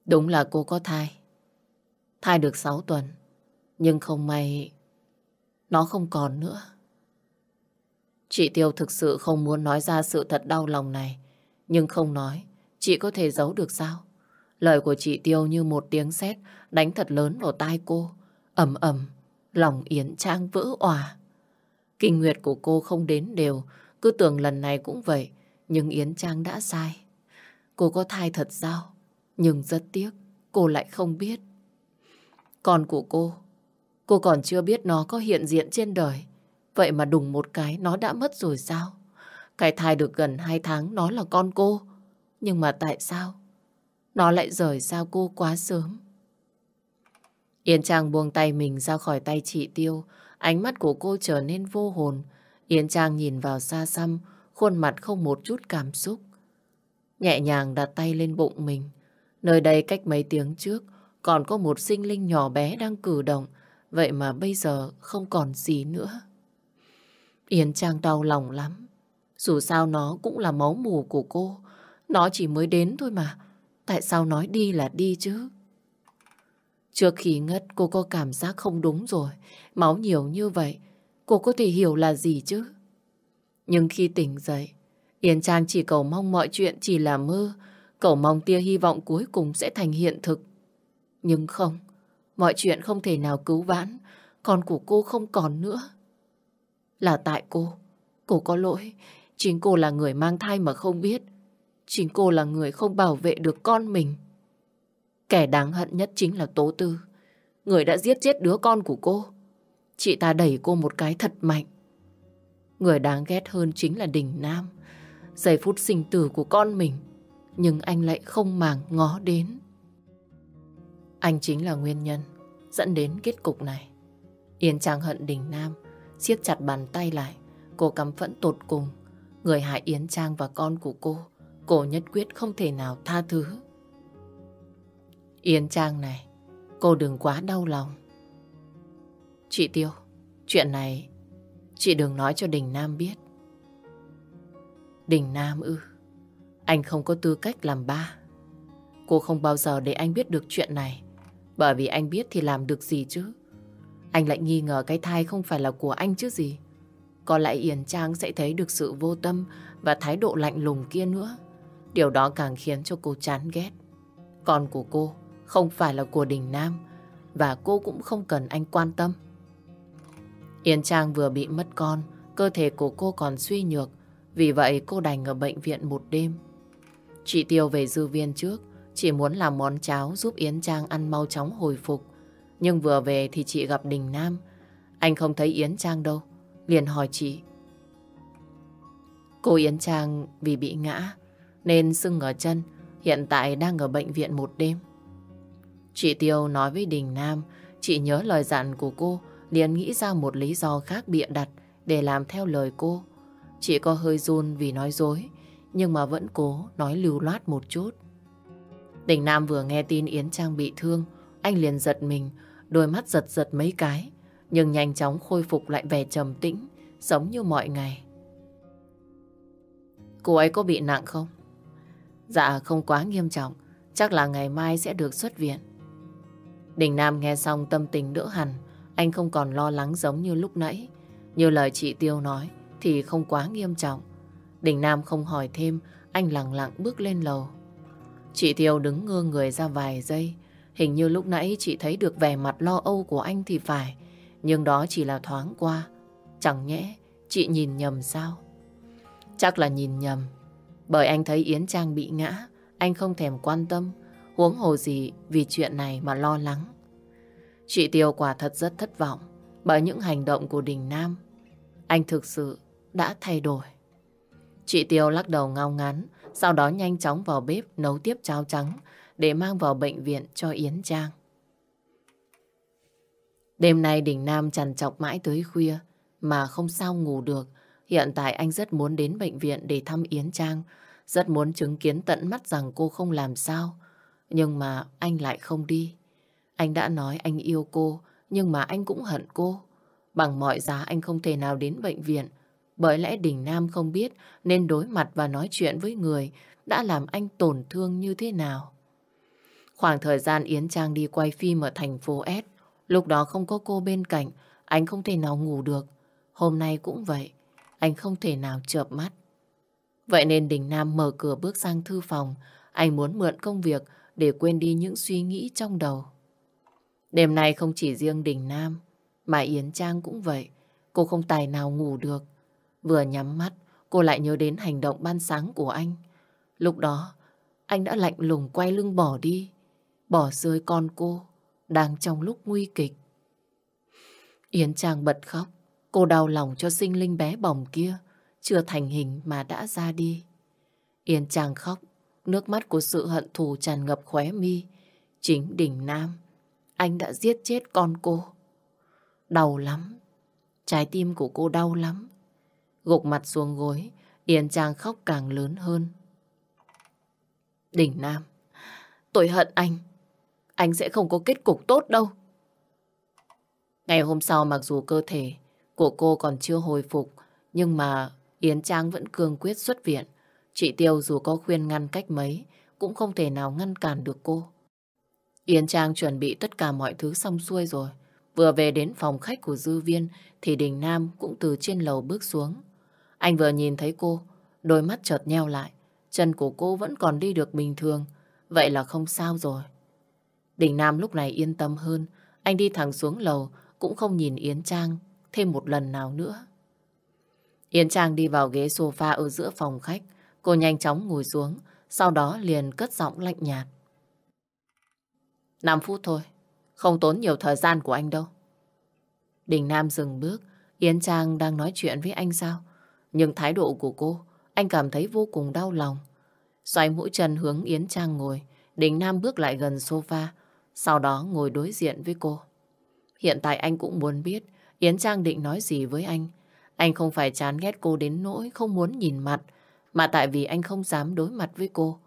Đúng là cô có thai. Thai được 6 tuần. Nhưng không may nó không còn nữa. Chị Tiêu thực sự không muốn nói ra sự thật đau lòng này. Nhưng không nói, chị có thể giấu được sao? Lời của chị Tiêu như một tiếng sét đánh thật lớn vào tai cô ầm ầm, lòng Yến Trang vỡ òa. Kinh nguyệt của cô không đến đều, cứ tưởng lần này cũng vậy. Nhưng Yến Trang đã sai. Cô có thai thật sao? Nhưng rất tiếc, cô lại không biết. Con của cô, cô còn chưa biết nó có hiện diện trên đời. Vậy mà đùng một cái nó đã mất rồi sao? Cái thai được gần hai tháng nó là con cô. Nhưng mà tại sao? Nó lại rời xa cô quá sớm. Yến Trang buông tay mình ra khỏi tay chị Tiêu. Ánh mắt của cô trở nên vô hồn. Yến Trang nhìn vào xa xăm, khuôn mặt không một chút cảm xúc. Nhẹ nhàng đặt tay lên bụng mình. Nơi đây cách mấy tiếng trước, còn có một sinh linh nhỏ bé đang cử động. Vậy mà bây giờ không còn gì nữa. Yến Trang đau lòng lắm. Dù sao nó cũng là máu mù của cô. Nó chỉ mới đến thôi mà. Tại sao nói đi là đi chứ? Trước khi ngất cô có cảm giác không đúng rồi. Máu nhiều như vậy. Cô có thể hiểu là gì chứ? Nhưng khi tỉnh dậy, Yến Trang chỉ cầu mong mọi chuyện chỉ là mơ. Cầu mong tia hy vọng cuối cùng sẽ thành hiện thực. Nhưng không, mọi chuyện không thể nào cứu vãn. Con của cô không còn nữa. Là tại cô. Cô có lỗi. Chính cô là người mang thai mà không biết. Chính cô là người không bảo vệ được con mình. Kẻ đáng hận nhất chính là Tố Tư. Người đã giết chết đứa con của cô. Chị ta đẩy cô một cái thật mạnh. Người đáng ghét hơn chính là Đình Nam. Giây phút sinh tử của con mình. Nhưng anh lại không màng ngó đến. Anh chính là nguyên nhân dẫn đến kết cục này. Yên Trang hận Đình Nam, siết chặt bàn tay lại. Cô căm phẫn tột cùng. Người hại Yến Trang và con của cô, cô nhất quyết không thể nào tha thứ. Yến Trang này, cô đừng quá đau lòng. Chị Tiêu, chuyện này chị đừng nói cho Đình Nam biết. Đình Nam ư, anh không có tư cách làm ba. Cô không bao giờ để anh biết được chuyện này. Bởi vì anh biết thì làm được gì chứ. Anh lại nghi ngờ cái thai không phải là của anh chứ gì. Có lẽ Yến Trang sẽ thấy được sự vô tâm và thái độ lạnh lùng kia nữa. Điều đó càng khiến cho cô chán ghét. Con của cô không phải là của Đình Nam và cô cũng không cần anh quan tâm. Yến Trang vừa bị mất con, cơ thể của cô còn suy nhược, vì vậy cô đành ở bệnh viện một đêm. Chị Tiêu về dư viên trước, chỉ muốn làm món cháo giúp Yến Trang ăn mau chóng hồi phục. Nhưng vừa về thì chị gặp Đình Nam. Anh không thấy Yến Trang đâu, liền hỏi chị. Cô Yến Trang vì bị ngã nên sưng ở chân, hiện tại đang ở bệnh viện một đêm. Chị Tiêu nói với Đình Nam, chị nhớ lời dặn của cô, liền nghĩ ra một lý do khác bịa đặt để làm theo lời cô. Chị có hơi run vì nói dối, nhưng mà vẫn cố nói lưu loát một chút. Đình Nam vừa nghe tin Yến Trang bị thương, anh liền giật mình, đôi mắt giật giật mấy cái nhưng nhanh chóng khôi phục lại vẻ trầm tĩnh, giống như mọi ngày. Cô ấy có bị nặng không? Dạ không quá nghiêm trọng, chắc là ngày mai sẽ được xuất viện. Đình Nam nghe xong tâm tình đỡ hẳn, anh không còn lo lắng giống như lúc nãy. Như lời chị Tiêu nói thì không quá nghiêm trọng. Đình Nam không hỏi thêm, anh lặng lặng bước lên lầu. Chị Tiêu đứng ngơ người ra vài giây, hình như lúc nãy chị thấy được vẻ mặt lo âu của anh thì phải. Nhưng đó chỉ là thoáng qua. Chẳng nhẽ chị nhìn nhầm sao? Chắc là nhìn nhầm. Bởi anh thấy Yến Trang bị ngã, anh không thèm quan tâm, huống hồ gì vì chuyện này mà lo lắng. Chị Tiêu quả thật rất thất vọng bởi những hành động của Đình Nam. Anh thực sự đã thay đổi. Chị Tiêu lắc đầu ngao ngán, sau đó nhanh chóng vào bếp nấu tiếp cháo trắng để mang vào bệnh viện cho Yến Trang. Đêm nay Đình Nam trằn trọc mãi tới khuya mà không sao ngủ được. Hiện tại anh rất muốn đến bệnh viện để thăm Yến Trang, rất muốn chứng kiến tận mắt rằng cô không làm sao. Nhưng mà anh lại không đi. Anh đã nói anh yêu cô, nhưng mà anh cũng hận cô. Bằng mọi giá anh không thể nào đến bệnh viện. Bởi lẽ Đình Nam không biết nên đối mặt và nói chuyện với người đã làm anh tổn thương như thế nào. Khoảng thời gian Yến Trang đi quay phim ở thành phố S, lúc đó không có cô bên cạnh, anh không thể nào ngủ được. Hôm nay cũng vậy, anh không thể nào chợp mắt. Vậy nên Đình Nam mở cửa bước sang thư phòng, anh muốn mượn công việc để quên đi những suy nghĩ trong đầu. Đêm nay không chỉ riêng Đình Nam, mà Yến Trang cũng vậy. Cô không tài nào ngủ được. Vừa nhắm mắt, cô lại nhớ đến hành động ban sáng của anh. Lúc đó, anh đã lạnh lùng quay lưng bỏ đi, bỏ rơi con cô, đang trong lúc nguy kịch. Yến Trang bật khóc, cô đau lòng cho sinh linh bé bỏng kia, chưa thành hình mà đã ra đi. Yến Trang khóc, nước mắt của sự hận thù tràn ngập khóe mi. Chính đỉnh Nam, anh đã giết chết con cô. Đau lắm, trái tim của cô đau lắm. Gục mặt xuống gối, Yến Trang khóc càng lớn hơn. Đỉnh Nam, tôi hận anh. Anh sẽ không có kết cục tốt đâu. Ngày hôm sau mặc dù cơ thể của cô còn chưa hồi phục, nhưng mà Yến Trang vẫn cương quyết xuất viện. Chị Tiêu dù có khuyên ngăn cách mấy, cũng không thể nào ngăn cản được cô. Yến Trang chuẩn bị tất cả mọi thứ xong xuôi rồi. Vừa về đến phòng khách của dư viên thì Đình Nam cũng từ trên lầu bước xuống. Anh vừa nhìn thấy cô, đôi mắt chợt nheo lại. Chân của cô vẫn còn đi được bình thường. Vậy là không sao rồi. Đình Nam lúc này yên tâm hơn. Anh đi thẳng xuống lầu cũng không nhìn Yến Trang thêm một lần nào nữa. Yến Trang đi vào ghế sofa ở giữa phòng khách. Cô nhanh chóng ngồi xuống, sau đó liền cất giọng lạnh nhạt. 5 phút thôi, không tốn nhiều thời gian của anh đâu. Đình Nam dừng bước, Yến Trang đang nói chuyện với anh sao? Nhưng thái độ của cô, anh cảm thấy vô cùng đau lòng. Xoay mũi chân hướng Yến Trang ngồi, Đình Nam bước lại gần sofa, sau đó ngồi đối diện với cô. Hiện tại anh cũng muốn biết Yến Trang định nói gì với anh. Anh không phải chán ghét cô đến nỗi không muốn nhìn mặt, mà tại vì anh không dám đối mặt với cô.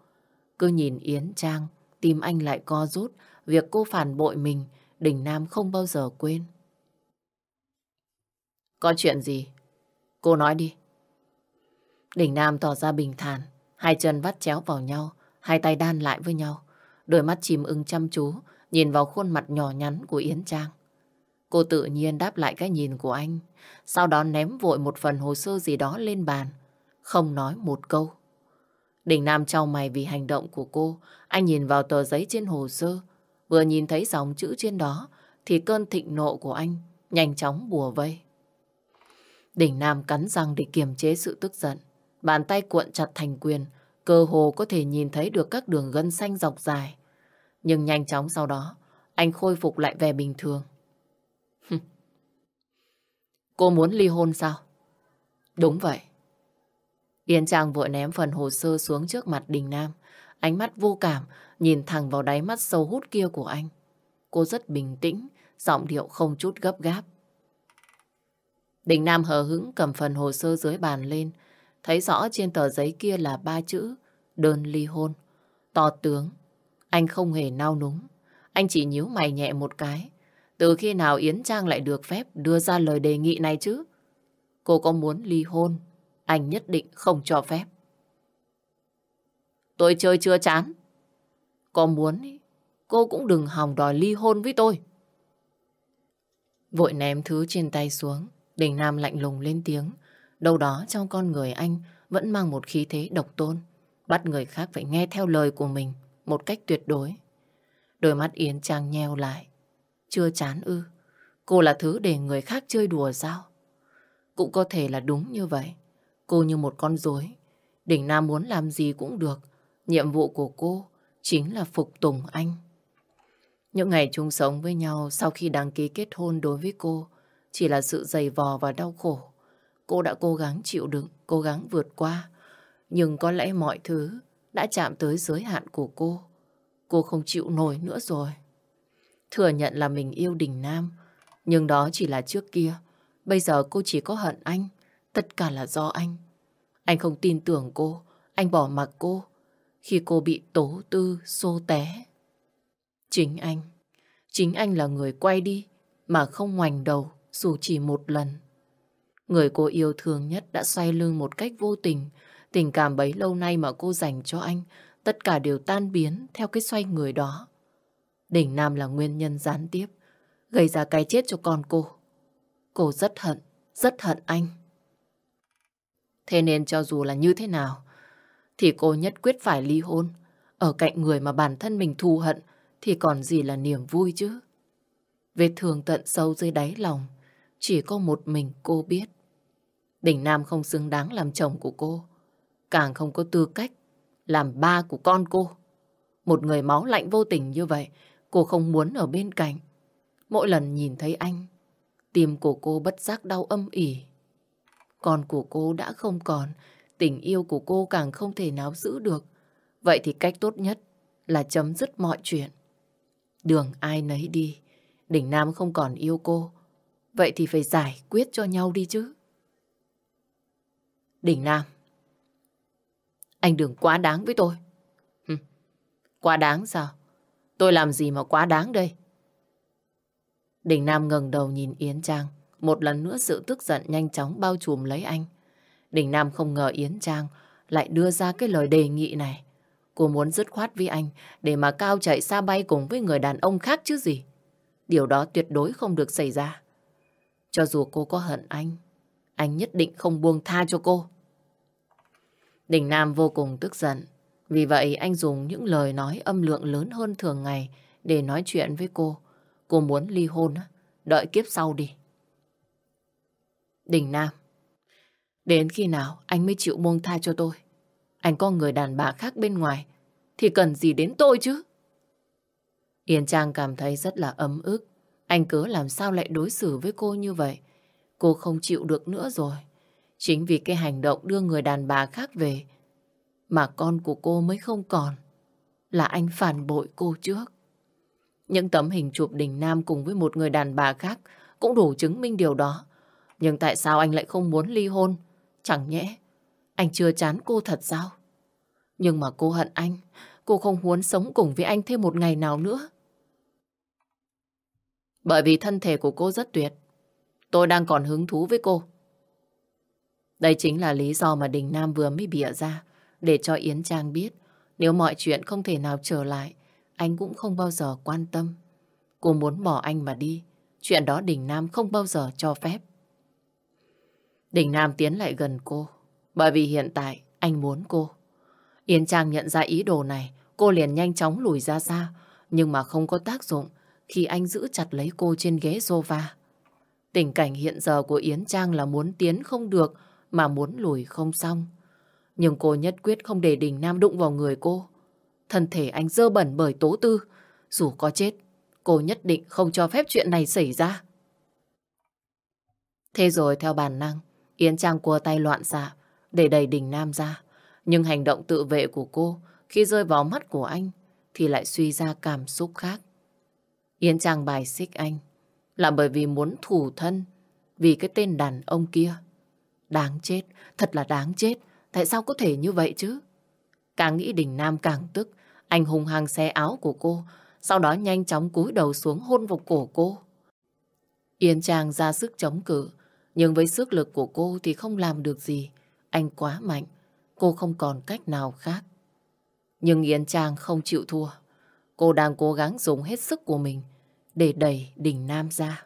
Cứ nhìn Yến Trang, tim anh lại co rút, việc cô phản bội mình, Đình Nam không bao giờ quên. Có chuyện gì? Cô nói đi. Đình Nam tỏ ra bình thản, hai chân vắt chéo vào nhau, hai tay đan lại với nhau. Đôi mắt chìm ưng chăm chú, nhìn vào khuôn mặt nhỏ nhắn của Yến Trang. Cô tự nhiên đáp lại cái nhìn của anh, sau đó ném vội một phần hồ sơ gì đó lên bàn, không nói một câu. Đình Nam trao mày vì hành động của cô, anh nhìn vào tờ giấy trên hồ sơ, vừa nhìn thấy dòng chữ trên đó, thì cơn thịnh nộ của anh nhanh chóng bùa vây. Đình Nam cắn răng để kiềm chế sự tức giận. Bàn tay cuộn chặt thành quyền, cơ hồ có thể nhìn thấy được các đường gân xanh dọc dài. Nhưng nhanh chóng sau đó, anh khôi phục lại vẻ bình thường. Cô muốn ly hôn sao? Đúng vậy. Yến Trang vội ném phần hồ sơ xuống trước mặt Đình Nam. Ánh mắt vô cảm, nhìn thẳng vào đáy mắt sâu hút kia của anh. Cô rất bình tĩnh, giọng điệu không chút gấp gáp. Đình Nam hờ hững cầm phần hồ sơ dưới bàn lên, thấy rõ trên tờ giấy kia là ba chữ đơn ly hôn. To tướng, anh không hề nao núng. Anh chỉ nhíu mày nhẹ một cái. Từ khi nào Yến Trang lại được phép đưa ra lời đề nghị này chứ? Cô có muốn ly hôn, anh nhất định không cho phép. Tôi chơi chưa chán. Có muốn, ý, cô cũng đừng hòng đòi ly hôn với tôi. Vội ném thứ trên tay xuống, Đình Nam lạnh lùng lên tiếng. Đâu đó trong con người anh vẫn mang một khí thế độc tôn, bắt người khác phải nghe theo lời của mình một cách tuyệt đối. Đôi mắt Yến Trang nheo lại. Chưa chán ư? Cô là thứ để người khác chơi đùa sao? Cũng có thể là đúng như vậy. Cô như một con rối. Đỉnh Nam muốn làm gì cũng được. Nhiệm vụ của cô chính là phục tùng anh. Những ngày chung sống với nhau sau khi đăng ký kết hôn đối với cô chỉ là sự dày vò và đau khổ. cô đã cố gắng chịu đựng, cố gắng vượt qua. Nhưng có lẽ mọi thứ đã chạm tới giới hạn của cô. Cô không chịu nổi nữa rồi. Thừa nhận là mình yêu Đình Nam, nhưng đó chỉ là trước kia. Bây giờ cô chỉ có hận anh, tất cả là do anh. Anh không tin tưởng cô, anh bỏ mặc cô khi cô bị tố tư, xô té. Chính anh, chính anh là người quay đi mà không ngoảnh đầu dù chỉ một lần. Người cô yêu thương nhất đã xoay lưng một cách vô tình. Tình cảm bấy lâu nay mà cô dành cho anh, tất cả đều tan biến theo cái xoay người đó. Đỉnh Nam là nguyên nhân gián tiếp, gây ra cái chết cho con cô. Cô rất hận, rất hận anh. Thế nên cho dù là như thế nào, thì cô nhất quyết phải ly hôn. Ở cạnh người mà bản thân mình thù hận thì còn gì là niềm vui chứ. Vết thương tận sâu dưới đáy lòng, chỉ có một mình cô biết. Đình Nam không xứng đáng làm chồng của cô, càng không có tư cách làm ba của con cô. Một người máu lạnh vô tình như vậy, cô không muốn ở bên cạnh. Mỗi lần nhìn thấy anh, tim của cô bất giác đau âm ỉ. Con của cô đã không còn, tình yêu của cô càng không thể nào giữ được. Vậy thì cách tốt nhất là chấm dứt mọi chuyện. Đường ai nấy đi, đỉnh Nam không còn yêu cô. Vậy thì phải giải quyết cho nhau đi chứ. đỉnh Nam, anh đừng quá đáng với tôi. Hừ, quá đáng sao? Tôi làm gì mà quá đáng đây? đỉnh Nam ngẩng đầu nhìn Yến Trang. Một lần nữa sự tức giận nhanh chóng bao trùm lấy anh. Đình Nam không ngờ Yến Trang lại đưa ra cái lời đề nghị này. Cô muốn dứt khoát với anh để mà cao chạy xa bay cùng với người đàn ông khác chứ gì. Điều đó tuyệt đối không được xảy ra. Cho dù cô có hận anh, anh nhất định không buông tha cho cô. Đình Nam vô cùng tức giận. Vì vậy anh dùng những lời nói âm lượng lớn hơn thường ngày để nói chuyện với cô. Cô muốn ly hôn, đợi kiếp sau đi. Đình Nam, đến khi nào anh mới chịu buông tha cho tôi? Anh có người đàn bà khác bên ngoài, thì cần gì đến tôi chứ? Yên Trang cảm thấy rất là ấm ức. Anh cứ làm sao lại đối xử với cô như vậy? Cô không chịu được nữa rồi. Chính vì cái hành động đưa người đàn bà khác về mà con của cô mới không còn. Là anh phản bội cô trước. Những tấm hình chụp Đình Nam cùng với một người đàn bà khác cũng đủ chứng minh điều đó. Nhưng tại sao anh lại không muốn ly hôn? Chẳng nhẽ anh chưa chán cô thật sao? Nhưng mà cô hận anh. Cô không muốn sống cùng với anh thêm một ngày nào nữa. Bởi vì thân thể của cô rất tuyệt. Tôi đang còn hứng thú với cô. Đây chính là lý do mà Đình Nam vừa mới bịa ra để cho Yến Trang biết nếu mọi chuyện không thể nào trở lại, anh cũng không bao giờ quan tâm. Cô muốn bỏ anh mà đi. Chuyện đó Đình Nam không bao giờ cho phép. Đình Nam tiến lại gần cô. Bởi vì hiện tại anh muốn cô. Yến Trang nhận ra ý đồ này. Cô liền nhanh chóng lùi ra xa. Nhưng mà không có tác dụng khi anh giữ chặt lấy cô trên ghế sofa. Tình cảnh hiện giờ của Yến Trang là muốn tiến không được mà muốn lùi không xong. Nhưng cô nhất quyết không để Đình Nam đụng vào người cô. Thân thể anh dơ bẩn bởi tố tư. Dù có chết, cô nhất định không cho phép chuyện này xảy ra. Thế rồi theo bản năng, Yến Trang cua tay loạn xạ để đẩy Đình Nam ra. Nhưng hành động tự vệ của cô khi rơi vào mắt của anh thì lại suy ra cảm xúc khác. Yến Trang bài xích anh là bởi vì muốn thủ thân vì cái tên đàn ông kia. Đáng chết, thật là đáng chết. Tại sao có thể như vậy chứ? Càng nghĩ Đình Nam càng tức. Anh hùng hăng xé áo của cô, sau đó nhanh chóng cúi đầu xuống hôn vào cổ cô. Yên Trang ra sức chống cự, nhưng với sức lực của cô thì không làm được gì. Anh quá mạnh, cô không còn cách nào khác. Nhưng Yến Trang không chịu thua. Cô đang cố gắng dùng hết sức của mình để đẩy Đình Nam ra.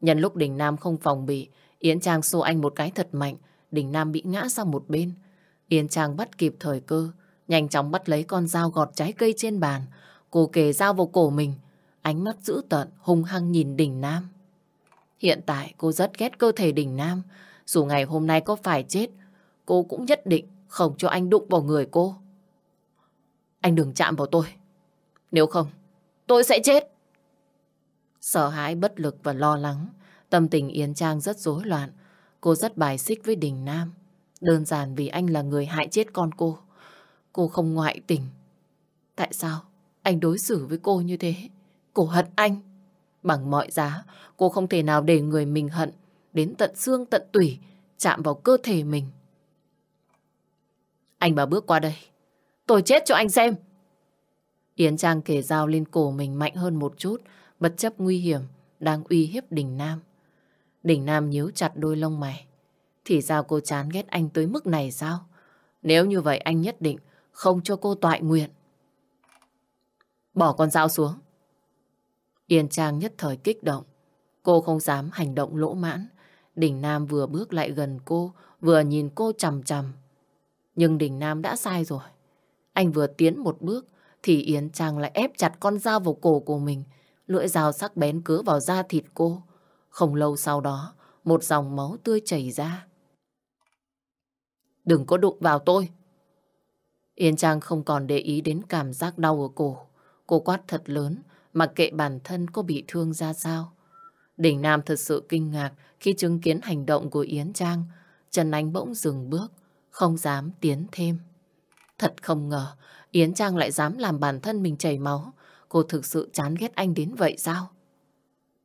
Nhân lúc Đình Nam không phòng bị, Yến Trang xô anh một cái thật mạnh, Đình Nam bị ngã sang một bên. Yến Trang bắt kịp thời cơ, nhanh chóng bắt lấy con dao gọt trái cây trên bàn. Cô kề dao vào cổ mình, ánh mắt dữ tợn, hung hăng nhìn Đình Nam. Hiện tại cô rất ghét cơ thể Đình Nam, dù ngày hôm nay có phải chết, cô cũng nhất định không cho anh đụng vào người cô. Anh đừng chạm vào tôi, nếu không, tôi sẽ chết. Sợ hãi, bất lực và lo lắng, tâm tình Yến Trang rất rối loạn. Cô rất bài xích với Đình Nam. Đơn giản vì anh là người hại chết con cô. Cô không ngoại tình. Tại sao anh đối xử với cô như thế? Cô hận anh. Bằng mọi giá, cô không thể nào để người mình hận đến tận xương tận tủy chạm vào cơ thể mình. Anh bà bước qua đây, tôi chết cho anh xem. Yến Trang kề dao lên cổ mình mạnh hơn một chút, bất chấp nguy hiểm, đang uy hiếp Đình Nam. Đình Nam nhíu chặt đôi lông mày. Thì sao cô chán ghét anh tới mức này sao? Nếu như vậy anh nhất định không cho cô toại nguyện. Bỏ con dao xuống. Yên Trang nhất thời kích động. Cô không dám hành động lỗ mãn. Đình Nam vừa bước lại gần cô, vừa nhìn cô chầm chầm. Nhưng Đình Nam đã sai rồi. Anh vừa tiến một bước, thì Yến Trang lại ép chặt con dao vào cổ của mình. Lưỡi dao sắc bén cứa vào da thịt cô. Không lâu sau đó, một dòng máu tươi chảy ra. Đừng có đụng vào tôi. Yên Trang không còn để ý đến cảm giác đau ở cổ. Cô quát thật lớn, mặc kệ bản thân có bị thương ra sao. Đình Nam thật sự kinh ngạc khi chứng kiến hành động của Yến Trang. Trần Anh bỗng dừng bước, không dám tiến thêm. Thật không ngờ, Yến Trang lại dám làm bản thân mình chảy máu. Cô thực sự chán ghét anh đến vậy sao?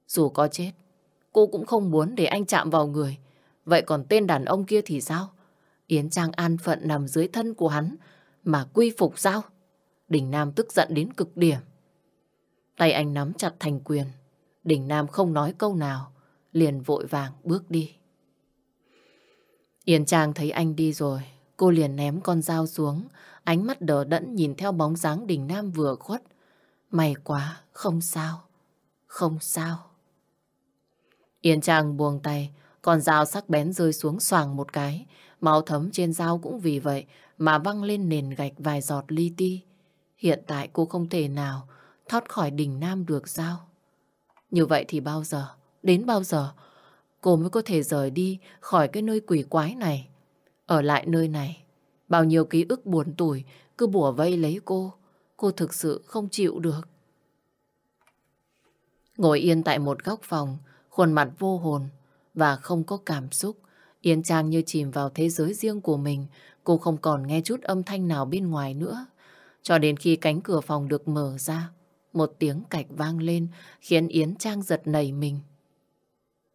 Dù có chết, cô cũng không muốn để anh chạm vào người. Vậy còn tên đàn ông kia thì sao? Yến Trang an phận nằm dưới thân của hắn mà quy phục sao? Đình Nam tức giận đến cực điểm. Tay anh nắm chặt thành quyền. Đình Nam không nói câu nào, liền vội vàng bước đi. Yến Trang thấy anh đi rồi, cô liền ném con dao xuống, ánh mắt đờ đẫn nhìn theo bóng dáng Đình Nam vừa khuất. May quá, không sao, không sao. Yến Trang buông tay, con dao sắc bén rơi xuống xoàng một cái, máu thấm trên dao cũng vì vậy mà văng lên nền gạch vài giọt li ti. Hiện tại cô không thể nào thoát khỏi Đình Nam được sao? Như vậy thì bao giờ, đến bao giờ cô mới có thể rời đi khỏi cái nơi quỷ quái này? Ở lại nơi này, bao nhiêu ký ức buồn tủi cứ bủa vây lấy cô. Cô thực sự không chịu được. Ngồi yên tại một góc phòng, khuôn mặt vô hồn và không có cảm xúc. Yên Trang như chìm vào thế giới riêng của mình, cô không còn nghe chút âm thanh nào bên ngoài nữa. Cho đến khi cánh cửa phòng được mở ra, một tiếng cạch vang lên khiến Yến Trang giật nảy mình.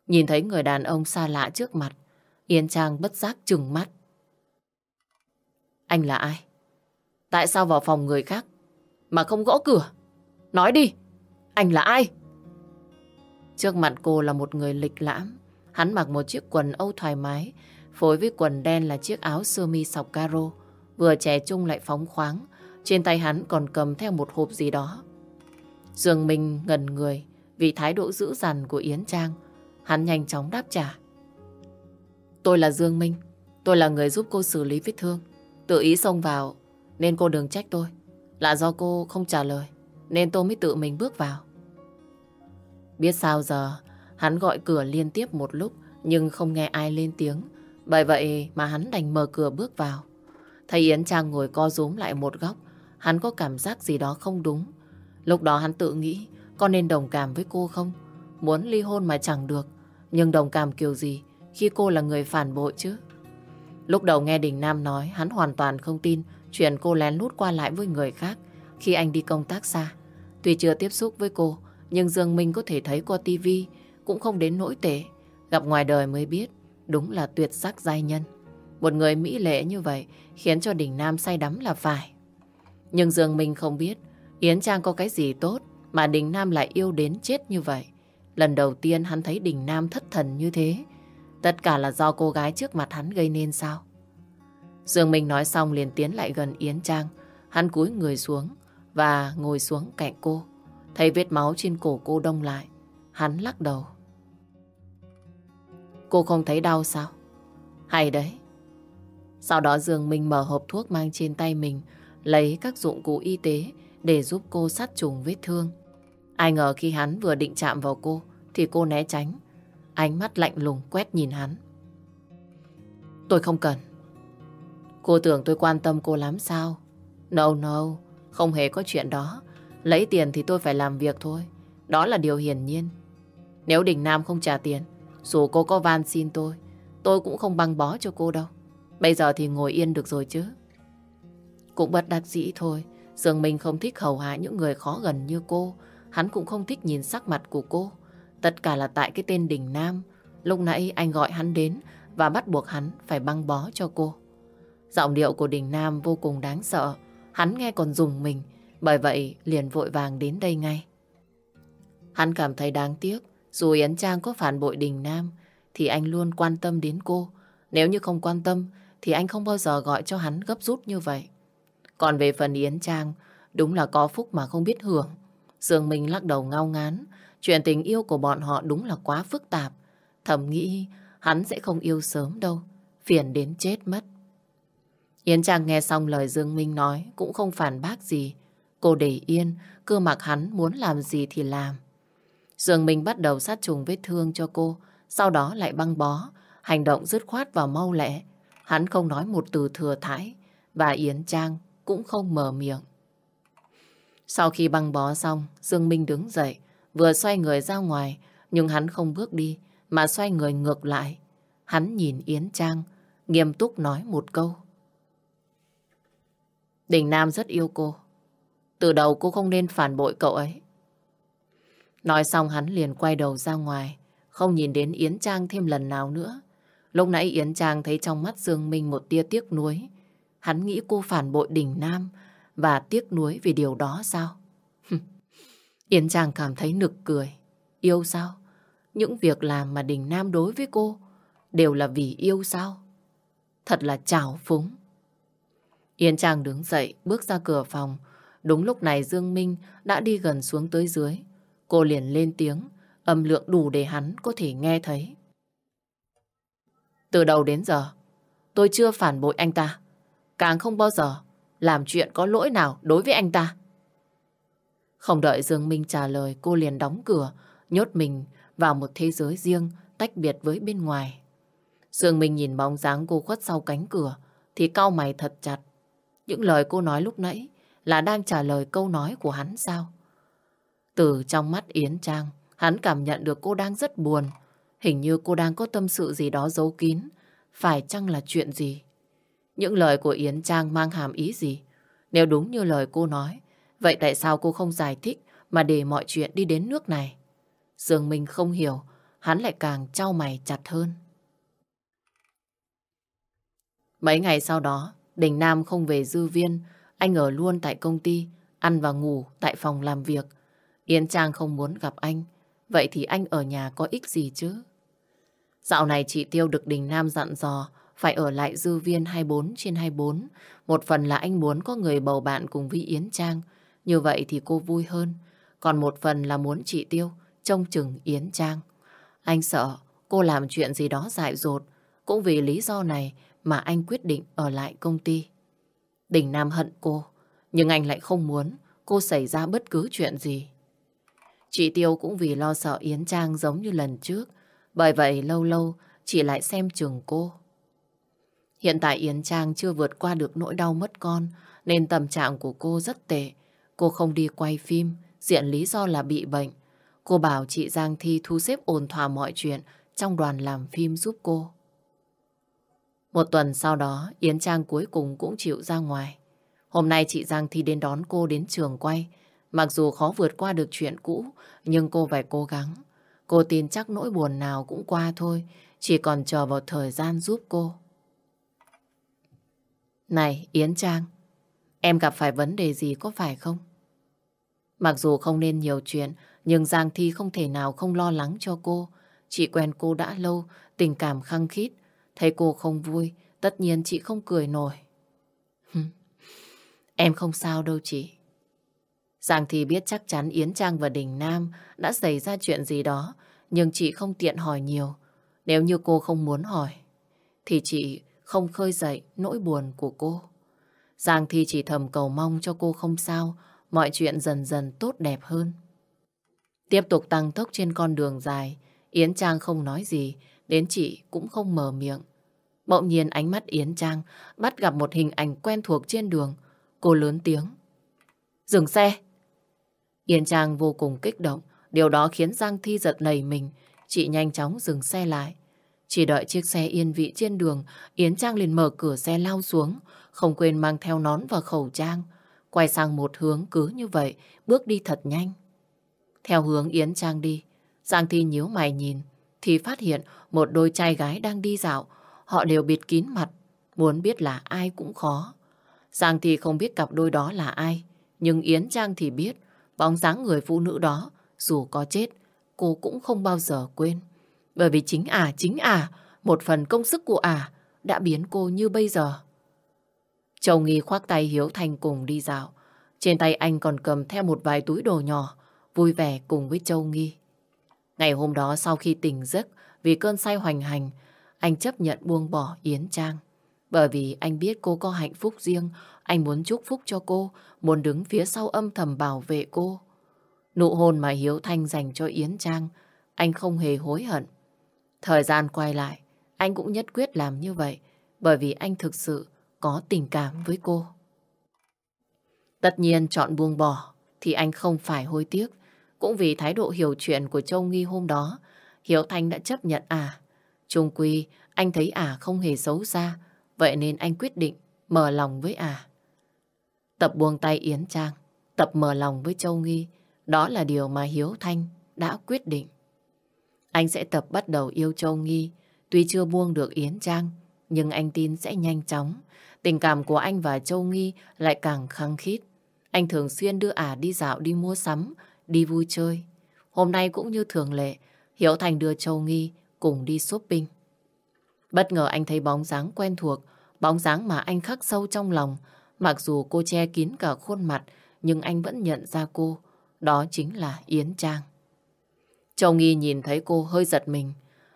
Nhìn thấy người đàn ông xa lạ trước mặt, Yến Trang bất giác trừng mắt. Anh là ai? Tại sao vào phòng người khác mà không gõ cửa? Nói đi, anh là ai? Trước mặt cô là một người lịch lãm. Hắn mặc một chiếc quần âu thoải mái, phối với quần đen là chiếc áo sơ mi sọc caro, vừa trẻ trung lại phóng khoáng. Trên tay hắn còn cầm theo một hộp gì đó. Dương Minh ngần người vì thái độ dữ dằn của Yến Trang. Hắn nhanh chóng đáp trả. Tôi là Dương Minh. Tôi là người giúp cô xử lý vết thương. Tự ý xông vào nên cô đừng trách tôi. Là do cô không trả lời nên tôi mới tự mình bước vào. Biết sao giờ, hắn gọi cửa liên tiếp một lúc nhưng không nghe ai lên tiếng. Bởi vậy mà hắn đành mở cửa bước vào. Thấy Yến Trang ngồi co rúm lại một góc, hắn có cảm giác gì đó không đúng. Lúc đó hắn tự nghĩ có nên đồng cảm với cô không? Muốn ly hôn mà chẳng được. Nhưng đồng cảm kiểu gì khi cô là người phản bội chứ? Lúc đầu nghe Đình Nam nói hắn hoàn toàn không tin chuyện cô lén lút qua lại với người khác khi anh đi công tác xa. Tuy chưa tiếp xúc với cô, nhưng Dương Minh có thể thấy qua tivi cũng không đến nỗi tệ. Gặp ngoài đời mới biết, đúng là tuyệt sắc giai nhân. Một người mỹ lệ như vậy khiến cho Đình Nam say đắm là phải. Nhưng Dương Minh không biết Yến Trang có cái gì tốt mà Đình Nam lại yêu đến chết như vậy. Lần đầu tiên hắn thấy Đình Nam thất thần như thế. Tất cả là do cô gái trước mặt hắn gây nên sao? Dương Minh nói xong liền tiến lại gần Yến Trang. Hắn cúi người xuống và ngồi xuống cạnh cô. Thấy vết máu trên cổ cô đông lại. Hắn lắc đầu. Cô không thấy đau sao? Hay đấy. Sau đó Dương Minh mở hộp thuốc mang trên tay mình, lấy các dụng cụ y tế để giúp cô sát trùng vết thương. Ai ngờ khi hắn vừa định chạm vào cô, thì cô né tránh. Ánh mắt lạnh lùng quét nhìn hắn. Tôi không cần. Cô tưởng tôi quan tâm cô lắm sao? No, no, không hề có chuyện đó. Lấy tiền thì tôi phải làm việc thôi. Đó là điều hiển nhiên. Nếu Đình Nam không trả tiền, dù cô có van xin tôi, tôi cũng không băng bó cho cô đâu. Bây giờ thì ngồi yên được rồi chứ. Cũng bất đắc dĩ thôi. Dương Minh không thích hầu hạ những người khó gần như cô. Hắn cũng không thích nhìn sắc mặt của cô. Tất cả là tại cái tên Đình Nam. Lúc nãy anh gọi hắn đến và bắt buộc hắn phải băng bó cho cô. Giọng điệu của Đình Nam vô cùng đáng sợ. Hắn nghe còn dùng mình. Bởi vậy liền vội vàng đến đây ngay. Hắn cảm thấy đáng tiếc. Dù Yến Trang có phản bội Đình Nam, thì anh luôn quan tâm đến cô. Nếu như không quan tâm, thì anh không bao giờ gọi cho hắn gấp rút như vậy. Còn về phần Yến Trang, đúng là có phúc mà không biết hưởng. Dương Minh lắc đầu ngao ngán, chuyện tình yêu của bọn họ đúng là quá phức tạp. Thầm nghĩ hắn sẽ không yêu sớm đâu, phiền đến chết mất. Yến Trang nghe xong lời Dương Minh nói cũng không phản bác gì. Cô để yên, cứ mặc hắn muốn làm gì thì làm. Dương Minh bắt đầu sát trùng vết thương cho cô, sau đó lại băng bó, hành động dứt khoát và mau lẹ. Hắn không nói một từ thừa thãi, và Yến Trang cũng không mở miệng. Sau khi băng bó xong, Dương Minh đứng dậy, vừa xoay người ra ngoài, nhưng hắn không bước đi, mà xoay người ngược lại. Hắn nhìn Yến Trang, nghiêm túc nói một câu. Đình Nam rất yêu cô. Từ đầu cô không nên phản bội cậu ấy. Nói xong hắn liền quay đầu ra ngoài, không nhìn đến Yến Trang thêm lần nào nữa. Lúc nãy Yến Trang thấy trong mắt Dương Minh một tia tiếc nuối. Hắn nghĩ cô phản bội Đình Nam và tiếc nuối vì điều đó sao? Yến Trang cảm thấy nực cười. Yêu sao? Những việc làm mà Đình Nam đối với cô đều là vì yêu sao? Thật là trào phúng. Yến Trang đứng dậy, bước ra cửa phòng. Đúng lúc này Dương Minh đã đi gần xuống tới dưới. Cô liền lên tiếng, âm lượng đủ để hắn có thể nghe thấy. Từ đầu đến giờ, tôi chưa phản bội anh ta. Càng không bao giờ làm chuyện có lỗi nào đối với anh ta. Không đợi Dương Minh trả lời, cô liền đóng cửa, nhốt mình vào một thế giới riêng, tách biệt với bên ngoài. Dương Minh nhìn bóng dáng cô khuất sau cánh cửa, thì cau mày thật chặt. Những lời cô nói lúc nãy là đang trả lời câu nói của hắn sao? Từ trong mắt Yến Trang, hắn cảm nhận được cô đang rất buồn. Hình như cô đang có tâm sự gì đó giấu kín. Phải chăng là chuyện gì? Những lời của Yến Trang mang hàm ý gì? Nếu đúng như lời cô nói, vậy tại sao cô không giải thích mà để mọi chuyện đi đến nước này? Dương Minh không hiểu, hắn lại càng trao mày chặt hơn. Mấy ngày sau đó, Đình Nam không về dư viên, anh ở luôn tại công ty, ăn và ngủ tại phòng làm việc. Yến Trang không muốn gặp anh, vậy thì anh ở nhà có ích gì chứ? Dạo này chị Tiêu được Đình Nam dặn dò phải ở lại dư viên 24 trên 24. Một phần là anh muốn có người bầu bạn cùng với Yến Trang, như vậy thì cô vui hơn. Còn một phần là muốn chị Tiêu trông chừng Yến Trang. Anh sợ cô làm chuyện gì đó dại dột, cũng vì lý do này mà anh quyết định ở lại công ty. Đình Nam hận cô, nhưng anh lại không muốn cô xảy ra bất cứ chuyện gì. Chị Tiêu cũng vì lo sợ Yến Trang giống như lần trước, bởi vậy lâu lâu chị lại xem chừng cô. Hiện tại Yến Trang chưa vượt qua được nỗi đau mất con, nên tâm trạng của cô rất tệ. Cô không đi quay phim, diện lý do là bị bệnh. Cô bảo chị Giang Thi thu xếp ổn thỏa mọi chuyện trong đoàn làm phim giúp cô. Một tuần sau đó, Yến Trang cuối cùng cũng chịu ra ngoài. Hôm nay chị Giang Thi đến đón cô đến trường quay. Mặc dù khó vượt qua được chuyện cũ, nhưng cô phải cố gắng. Cô tin chắc nỗi buồn nào cũng qua thôi, chỉ còn chờ vào thời gian giúp cô. Này, Yến Trang, em gặp phải vấn đề gì có phải không? Mặc dù không nên nhiều chuyện, nhưng Giang Thi không thể nào không lo lắng cho cô. Chị quen cô đã lâu, tình cảm khăng khít. Thấy cô không vui, tất nhiên chị không cười nổi. em không sao đâu chị. Giang Thi biết chắc chắn Yến Trang và Đình Nam đã xảy ra chuyện gì đó, nhưng chị không tiện hỏi nhiều. Nếu như cô không muốn hỏi, thì chị không khơi dậy nỗi buồn của cô. Giang Thi chỉ thầm cầu mong cho cô không sao, mọi chuyện dần dần tốt đẹp hơn. Tiếp tục tăng tốc trên con đường dài, Yến Trang không nói gì, đến chị cũng không mở miệng. Bỗng nhiên ánh mắt Yến Trang bắt gặp một hình ảnh quen thuộc trên đường. Cô lớn tiếng. Dừng xe! Yến Trang vô cùng kích động. Điều đó khiến Giang Thi giật nảy mình. Chị nhanh chóng dừng xe lại. Chỉ đợi chiếc xe yên vị trên đường, Yến Trang liền mở cửa xe lao xuống, không quên mang theo nón và khẩu trang. Quay sang một hướng cứ như vậy, bước đi thật nhanh. Theo hướng Yến Trang đi, Giang Thi nhíu mày nhìn, thì phát hiện một đôi trai gái đang đi dạo. Họ đều bịt kín mặt, muốn biết là ai cũng khó. Giang Thi không biết cặp đôi đó là ai, nhưng Yến Trang thì biết bóng dáng người phụ nữ đó, dù có chết, cô cũng không bao giờ quên. Bởi vì chính à, chính à, một phần công sức của à đã biến cô như bây giờ. Châu Nghi khoác tay Hiếu Thành cùng đi dạo. Trên tay anh còn cầm theo một vài túi đồ nhỏ, vui vẻ cùng với Châu Nghi. Ngày hôm đó sau khi tỉnh giấc vì cơn say hoành hành, anh chấp nhận buông bỏ Yến Trang. Bởi vì anh biết cô có hạnh phúc riêng, anh muốn chúc phúc cho cô, muốn đứng phía sau âm thầm bảo vệ cô. Nụ hôn mà Hiếu Thanh dành cho Yến Trang, anh không hề hối hận. Thời gian quay lại, anh cũng nhất quyết làm như vậy, bởi vì anh thực sự có tình cảm với cô. Tất nhiên chọn buông bỏ, thì anh không phải hối tiếc. Cũng vì thái độ hiểu chuyện của Châu Nghi hôm đó, Hiếu Thanh đã chấp nhận à. Trung quy, anh thấy à không hề xấu xa, vậy nên anh quyết định mở lòng với à. Tập buông tay Yến Trang, tập mở lòng với Châu Nghi, đó là điều mà Hiếu Thanh đã quyết định. Anh sẽ tập bắt đầu yêu Châu Nghi, tuy chưa buông được Yến Trang, nhưng anh tin sẽ nhanh chóng. Tình cảm của anh và Châu Nghi lại càng khăng khít. Anh thường xuyên đưa ả đi dạo, đi mua sắm, đi vui chơi. Hôm nay cũng như thường lệ, Hiểu Thành đưa Châu Nghi cùng đi shopping. Bất ngờ anh thấy bóng dáng quen thuộc, bóng dáng mà anh khắc sâu trong lòng. Mặc dù cô che kín cả khuôn mặt, nhưng anh vẫn nhận ra cô. Đó chính là Yến Trang. Châu Nghi nhìn thấy cô hơi giật mình.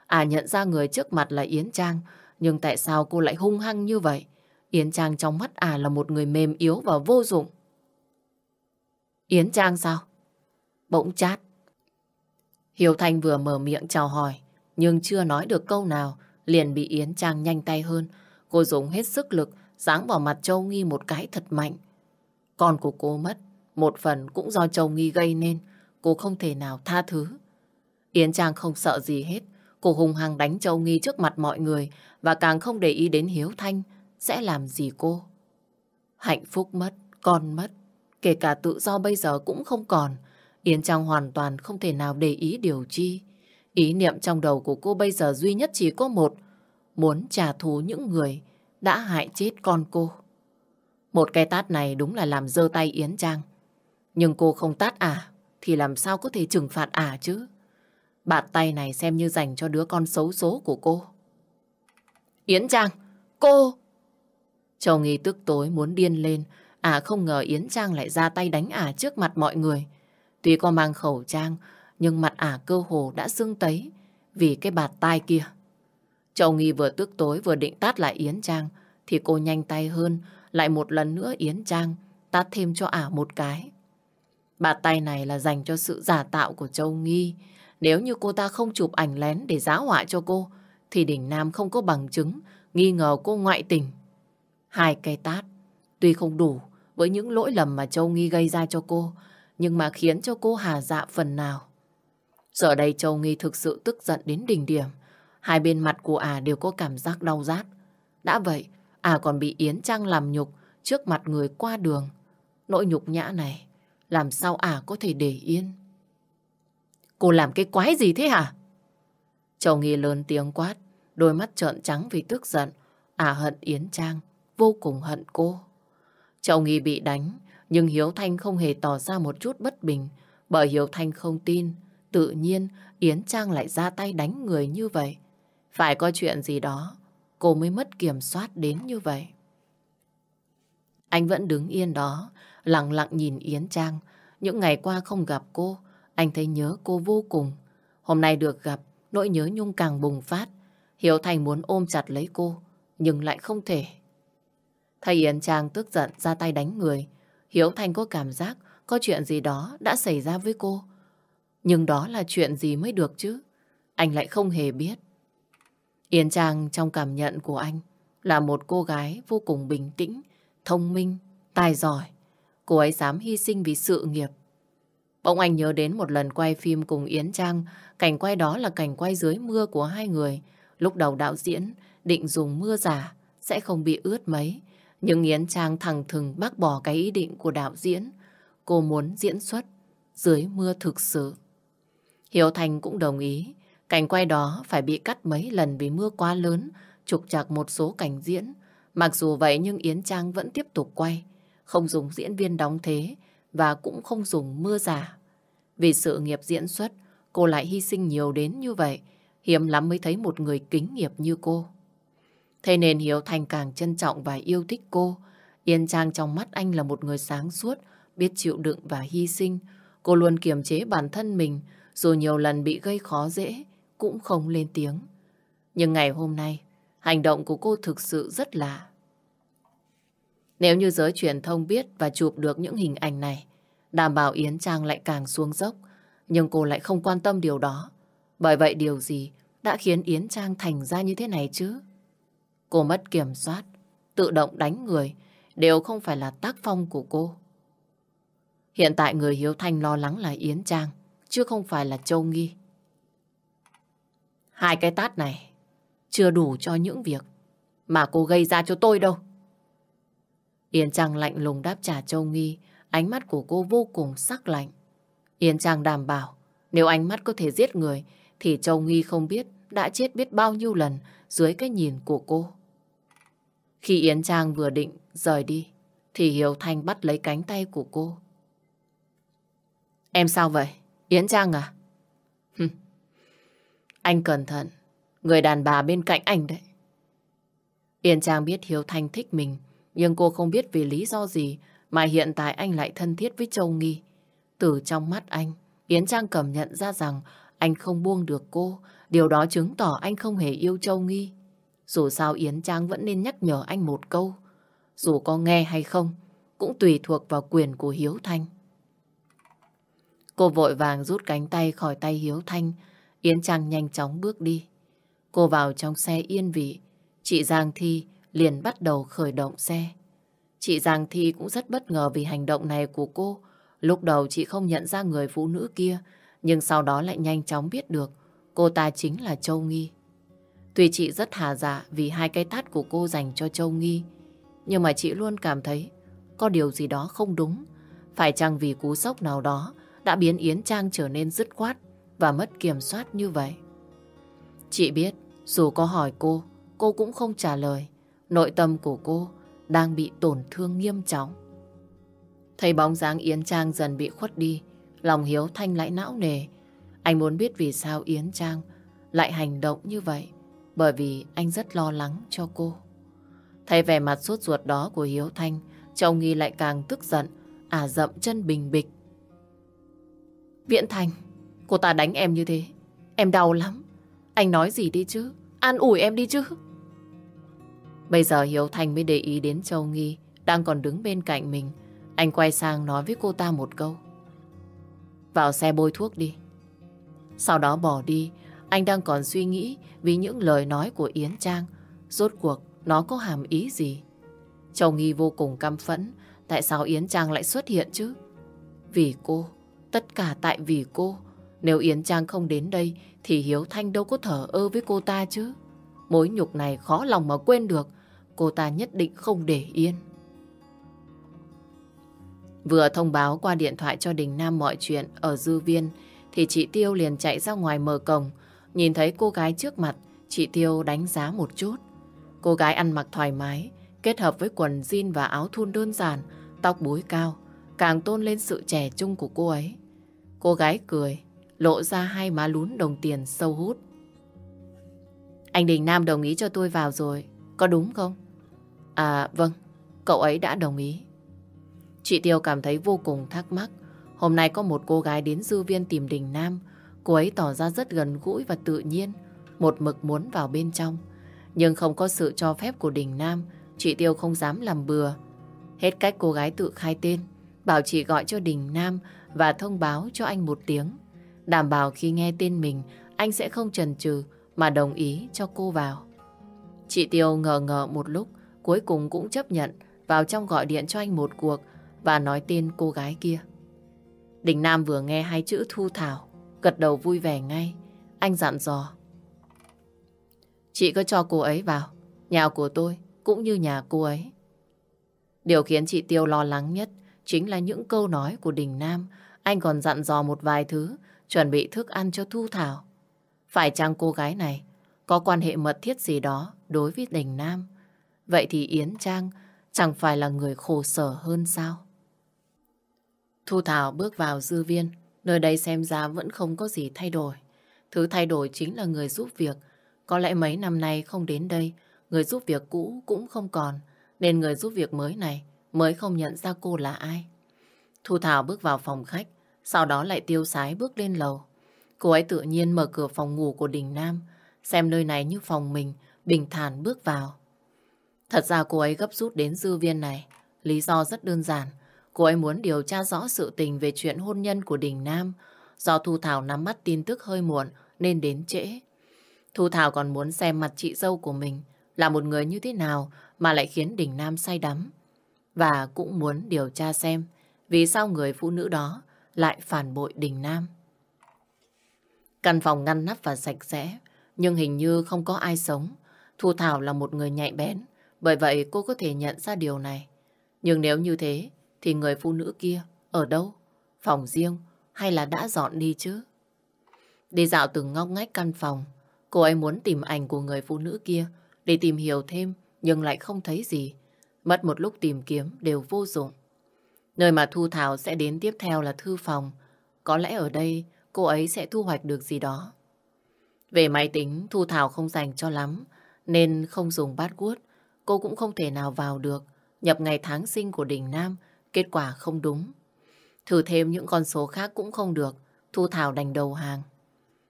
À nhận ra người trước mặt là Yến Trang, nhưng tại sao cô lại hung hăng như vậy? Yến Trang trong mắt à là một người mềm yếu và vô dụng. Yến Trang sao? Bỗng chát. Hiếu Thanh vừa mở miệng chào hỏi, nhưng chưa nói được câu nào, liền bị Yến Trang nhanh tay hơn. Cô dùng hết sức lực, giáng vào mặt Châu Nghi một cái thật mạnh. Con của cô mất, một phần cũng do Châu Nghi gây nên, cô không thể nào tha thứ. Yến Trang không sợ gì hết, cô hùng hăng đánh Châu Nghi trước mặt mọi người và càng không để ý đến Hiếu Thanh sẽ làm gì cô. Hạnh phúc mất, con mất, kể cả tự do bây giờ cũng không còn. Yến Trang hoàn toàn không thể nào để ý điều chi. Ý niệm trong đầu của cô bây giờ duy nhất chỉ có một, muốn trả thù những người đã hại chết con cô. Một cái tát này đúng là làm dơ tay Yến Trang. Nhưng cô không tát à, thì làm sao có thể trừng phạt à chứ? Bạt tay này xem như dành cho đứa con xấu số của cô. Yến Trang, cô... Châu Nghi tức tối muốn điên lên, à không ngờ Yến Trang lại ra tay đánh ả trước mặt mọi người. Tuy có mang khẩu trang, nhưng mặt ả cơ hồ đã sưng tấy vì cái bạt tai kia. Châu Nghi vừa tức tối vừa định tát lại Yến Trang, thì cô nhanh tay hơn, lại một lần nữa Yến Trang tát thêm cho ả một cái. Bạt tay này là dành cho sự giả tạo của Châu Nghi. Nếu như cô ta không chụp ảnh lén để giá họa cho cô, thì Đình Nam không có bằng chứng nghi ngờ cô ngoại tình. Hai cây tát, tuy không đủ với những lỗi lầm mà Châu Nghi gây ra cho cô, nhưng mà khiến cho cô hà dạ phần nào. Giờ đây Châu Nghi thực sự tức giận đến đỉnh điểm. Hai bên mặt của ả đều có cảm giác đau rát. Đã vậy, ả còn bị Yến Trang làm nhục trước mặt người qua đường. Nỗi nhục nhã này, làm sao ả có thể để yên? Cô làm cái quái gì thế hả? Châu Nghi lớn tiếng quát, đôi mắt trợn trắng vì tức giận. Ả hận Yến Trang, vô cùng hận cô. Châu Nghi bị đánh, nhưng Hiếu Thanh không hề tỏ ra một chút bất bình, bởi Hiếu Thanh không tin, tự nhiên Yến Trang lại ra tay đánh người như vậy. Phải có chuyện gì đó, cô mới mất kiểm soát đến như vậy. Anh vẫn đứng yên đó, lặng lặng nhìn Yến Trang. Những ngày qua không gặp cô, anh thấy nhớ cô vô cùng. Hôm nay được gặp, nỗi nhớ nhung càng bùng phát. Hiếu Thành muốn ôm chặt lấy cô, nhưng lại không thể. Thầy Yến Trang tức giận ra tay đánh người. Hiếu Thành có cảm giác có chuyện gì đó đã xảy ra với cô. Nhưng đó là chuyện gì mới được chứ? Anh lại không hề biết. Yến Trang trong cảm nhận của anh là một cô gái vô cùng bình tĩnh, thông minh, tài giỏi. Cô ấy dám hy sinh vì sự nghiệp. Bỗng anh nhớ đến một lần quay phim cùng Yến Trang, cảnh quay đó là cảnh quay dưới mưa của hai người. Lúc đầu đạo diễn định dùng mưa giả sẽ không bị ướt mấy. Nhưng Yến Trang thẳng thừng bác bỏ cái ý định của đạo diễn. Cô muốn diễn xuất dưới mưa thực sự. Hiếu Thành cũng đồng ý. Cảnh quay đó phải bị cắt mấy lần vì mưa quá lớn, trục trặc một số cảnh diễn. Mặc dù vậy nhưng Yến Trang vẫn tiếp tục quay, không dùng diễn viên đóng thế và cũng không dùng mưa giả. Vì sự nghiệp diễn xuất, cô lại hy sinh nhiều đến như vậy, hiếm lắm mới thấy một người kính nghiệp như cô. Thế nên Hiếu Thành càng trân trọng và yêu thích cô. Yên Trang trong mắt anh là một người sáng suốt, biết chịu đựng và hy sinh. Cô luôn kiềm chế bản thân mình, dù nhiều lần bị gây khó dễ, cũng không lên tiếng. Nhưng ngày hôm nay, hành động của cô thực sự rất lạ. Nếu như giới truyền thông biết và chụp được những hình ảnh này, đảm bảo Yến Trang lại càng xuống dốc. Nhưng cô lại không quan tâm điều đó. Bởi vậy điều gì đã khiến Yến Trang thành ra như thế này chứ? Cô mất kiểm soát, tự động đánh người, đều không phải là tác phong của cô. Hiện tại người Hiếu Thanh lo lắng là Yến Trang, chứ không phải là Châu Nghi. Hai cái tát này chưa đủ cho những việc mà cô gây ra cho tôi đâu. Yến Trang lạnh lùng đáp trả Châu Nghi, ánh mắt của cô vô cùng sắc lạnh. Yến Trang đảm bảo, nếu ánh mắt có thể giết người, thì Châu Nghi không biết đã chết biết bao nhiêu lần dưới cái nhìn của cô. Khi Yến Trang vừa định rời đi, thì Hiếu Thanh bắt lấy cánh tay của cô. Em sao vậy? Yến Trang à? anh cẩn thận, người đàn bà bên cạnh anh đấy. Yến Trang biết Hiếu Thanh thích mình, nhưng cô không biết vì lý do gì mà hiện tại anh lại thân thiết với Châu Nghi. Từ trong mắt anh, Yến Trang cảm nhận ra rằng anh không buông được cô. Điều đó chứng tỏ anh không hề yêu Châu Nghi. Dù sao Yến Trang vẫn nên nhắc nhở anh một câu. Dù có nghe hay không, cũng tùy thuộc vào quyền của Hiếu Thanh. Cô vội vàng rút cánh tay khỏi tay Hiếu Thanh. Yến Trang nhanh chóng bước đi. Cô vào trong xe yên vị. Chị Giang Thi liền bắt đầu khởi động xe. Chị Giang Thi cũng rất bất ngờ vì hành động này của cô. Lúc đầu chị không nhận ra người phụ nữ kia, nhưng sau đó lại nhanh chóng biết được cô ta chính là Châu Nghi. Tuy chị rất hà dạ vì hai cái tát của cô dành cho Châu Nghi, nhưng mà chị luôn cảm thấy có điều gì đó không đúng. Phải chăng vì cú sốc nào đó đã biến Yến Trang trở nên dứt khoát và mất kiểm soát như vậy? Chị biết, dù có hỏi cô, cô cũng không trả lời. Nội tâm của cô đang bị tổn thương nghiêm trọng. Thấy bóng dáng Yến Trang dần bị khuất đi, lòng Hiếu Thanh lại não nề. Anh muốn biết vì sao Yến Trang lại hành động như vậy, bởi vì anh rất lo lắng cho cô. Thấy vẻ mặt sốt ruột đó của Hiếu Thanh, chồng nghi lại càng tức giận, à dậm chân bình bịch. Viễn Thanh, cô ta đánh em như thế, em đau lắm. Anh nói gì đi chứ, an ủi em đi chứ. Bây giờ Hiếu Thanh mới để ý đến Châu Nghi đang còn đứng bên cạnh mình. Anh quay sang nói với cô ta một câu. Vào xe bôi thuốc đi. Sau đó bỏ đi, anh đang còn suy nghĩ vì những lời nói của Yến Trang. Rốt cuộc nó có hàm ý gì? Châu Nghi vô cùng căm phẫn. Tại sao Yến Trang lại xuất hiện chứ? Vì cô. Tất cả tại vì cô. Nếu Yến Trang không đến đây thì Hiếu Thanh đâu có thở ơ với cô ta chứ. Mối nhục này khó lòng mà quên được. Cô ta nhất định không để yên. Vừa thông báo qua điện thoại cho Đình Nam mọi chuyện ở dư viên thì chị Tiêu liền chạy ra ngoài mở cổng. Nhìn thấy cô gái trước mặt, chị Tiêu đánh giá một chút. Cô gái ăn mặc thoải mái, kết hợp với quần jean và áo thun đơn giản, tóc búi cao, càng tôn lên sự trẻ trung của cô ấy. Cô gái cười, lộ ra hai má lún đồng tiền sâu hút. Anh Đình Nam đồng ý cho tôi vào rồi, có đúng không? À vâng, cậu ấy đã đồng ý. Chị Tiêu cảm thấy vô cùng thắc mắc. Hôm nay có một cô gái đến dư viên tìm Đình Nam. Cô ấy tỏ ra rất gần gũi và tự nhiên. Một mực muốn vào bên trong. Nhưng không có sự cho phép của Đình Nam. Chị Tiêu không dám làm bừa. Hết cách cô gái tự khai tên. Bảo chị gọi cho Đình Nam và thông báo cho anh một tiếng. Đảm bảo khi nghe tên mình, anh sẽ không chần chừ mà đồng ý cho cô vào. Chị Tiêu ngờ ngờ một lúc, cuối cùng cũng chấp nhận vào trong gọi điện cho anh một cuộc và nói tên cô gái kia. Đình Nam vừa nghe hai chữ Thu Thảo, gật đầu vui vẻ ngay. Anh dặn dò. Chị cứ cho cô ấy vào. Nhà của tôi cũng như nhà cô ấy. Điều khiến chị Tiêu lo lắng nhất chính là những câu nói của Đình Nam. Anh còn dặn dò một vài thứ, chuẩn bị thức ăn cho Thu Thảo. Phải chăng cô gái này có quan hệ mật thiết gì đó đối với Đình Nam? Vậy thì Yến Trang chẳng phải là người khổ sở hơn sao? Thu Thảo bước vào dư viên, nơi đây xem ra vẫn không có gì thay đổi. Thứ thay đổi chính là người giúp việc. Có lẽ mấy năm nay không đến đây, người giúp việc cũ cũng không còn, nên người giúp việc mới này mới không nhận ra cô là ai. Thu Thảo bước vào phòng khách, sau đó lại tiêu sái bước lên lầu. Cô ấy tự nhiên mở cửa phòng ngủ của Đình Nam, xem nơi này như phòng mình, bình thản bước vào. Thật ra cô ấy gấp rút đến dư viên này, lý do rất đơn giản. Cô ấy muốn điều tra rõ sự tình về chuyện hôn nhân của Đình Nam, do Thu Thảo nắm mắt tin tức hơi muộn nên đến trễ. Thu Thảo còn muốn xem mặt chị dâu của mình là một người như thế nào mà lại khiến Đình Nam say đắm. Và cũng muốn điều tra xem vì sao người phụ nữ đó lại phản bội Đình Nam. Căn phòng ngăn nắp và sạch sẽ, nhưng hình như không có ai sống. Thu Thảo là một người nhạy bén, bởi vậy cô có thể nhận ra điều này. Nhưng nếu như thế, thì người phụ nữ kia ở đâu? Phòng riêng hay là đã dọn đi chứ? Đi dạo từng ngóc ngách căn phòng, cô ấy muốn tìm ảnh của người phụ nữ kia để tìm hiểu thêm nhưng lại không thấy gì. Mất một lúc tìm kiếm đều vô dụng. Nơi mà Thu Thảo sẽ đến tiếp theo là thư phòng. Có lẽ ở đây cô ấy sẽ thu hoạch được gì đó. Về máy tính, Thu Thảo không dành cho lắm, nên không dùng bát guốc. Cô cũng không thể nào vào được. Nhập ngày tháng sinh của Đình Nam, kết quả không đúng. Thử thêm những con số khác cũng không được, Thu Thảo đành đầu hàng.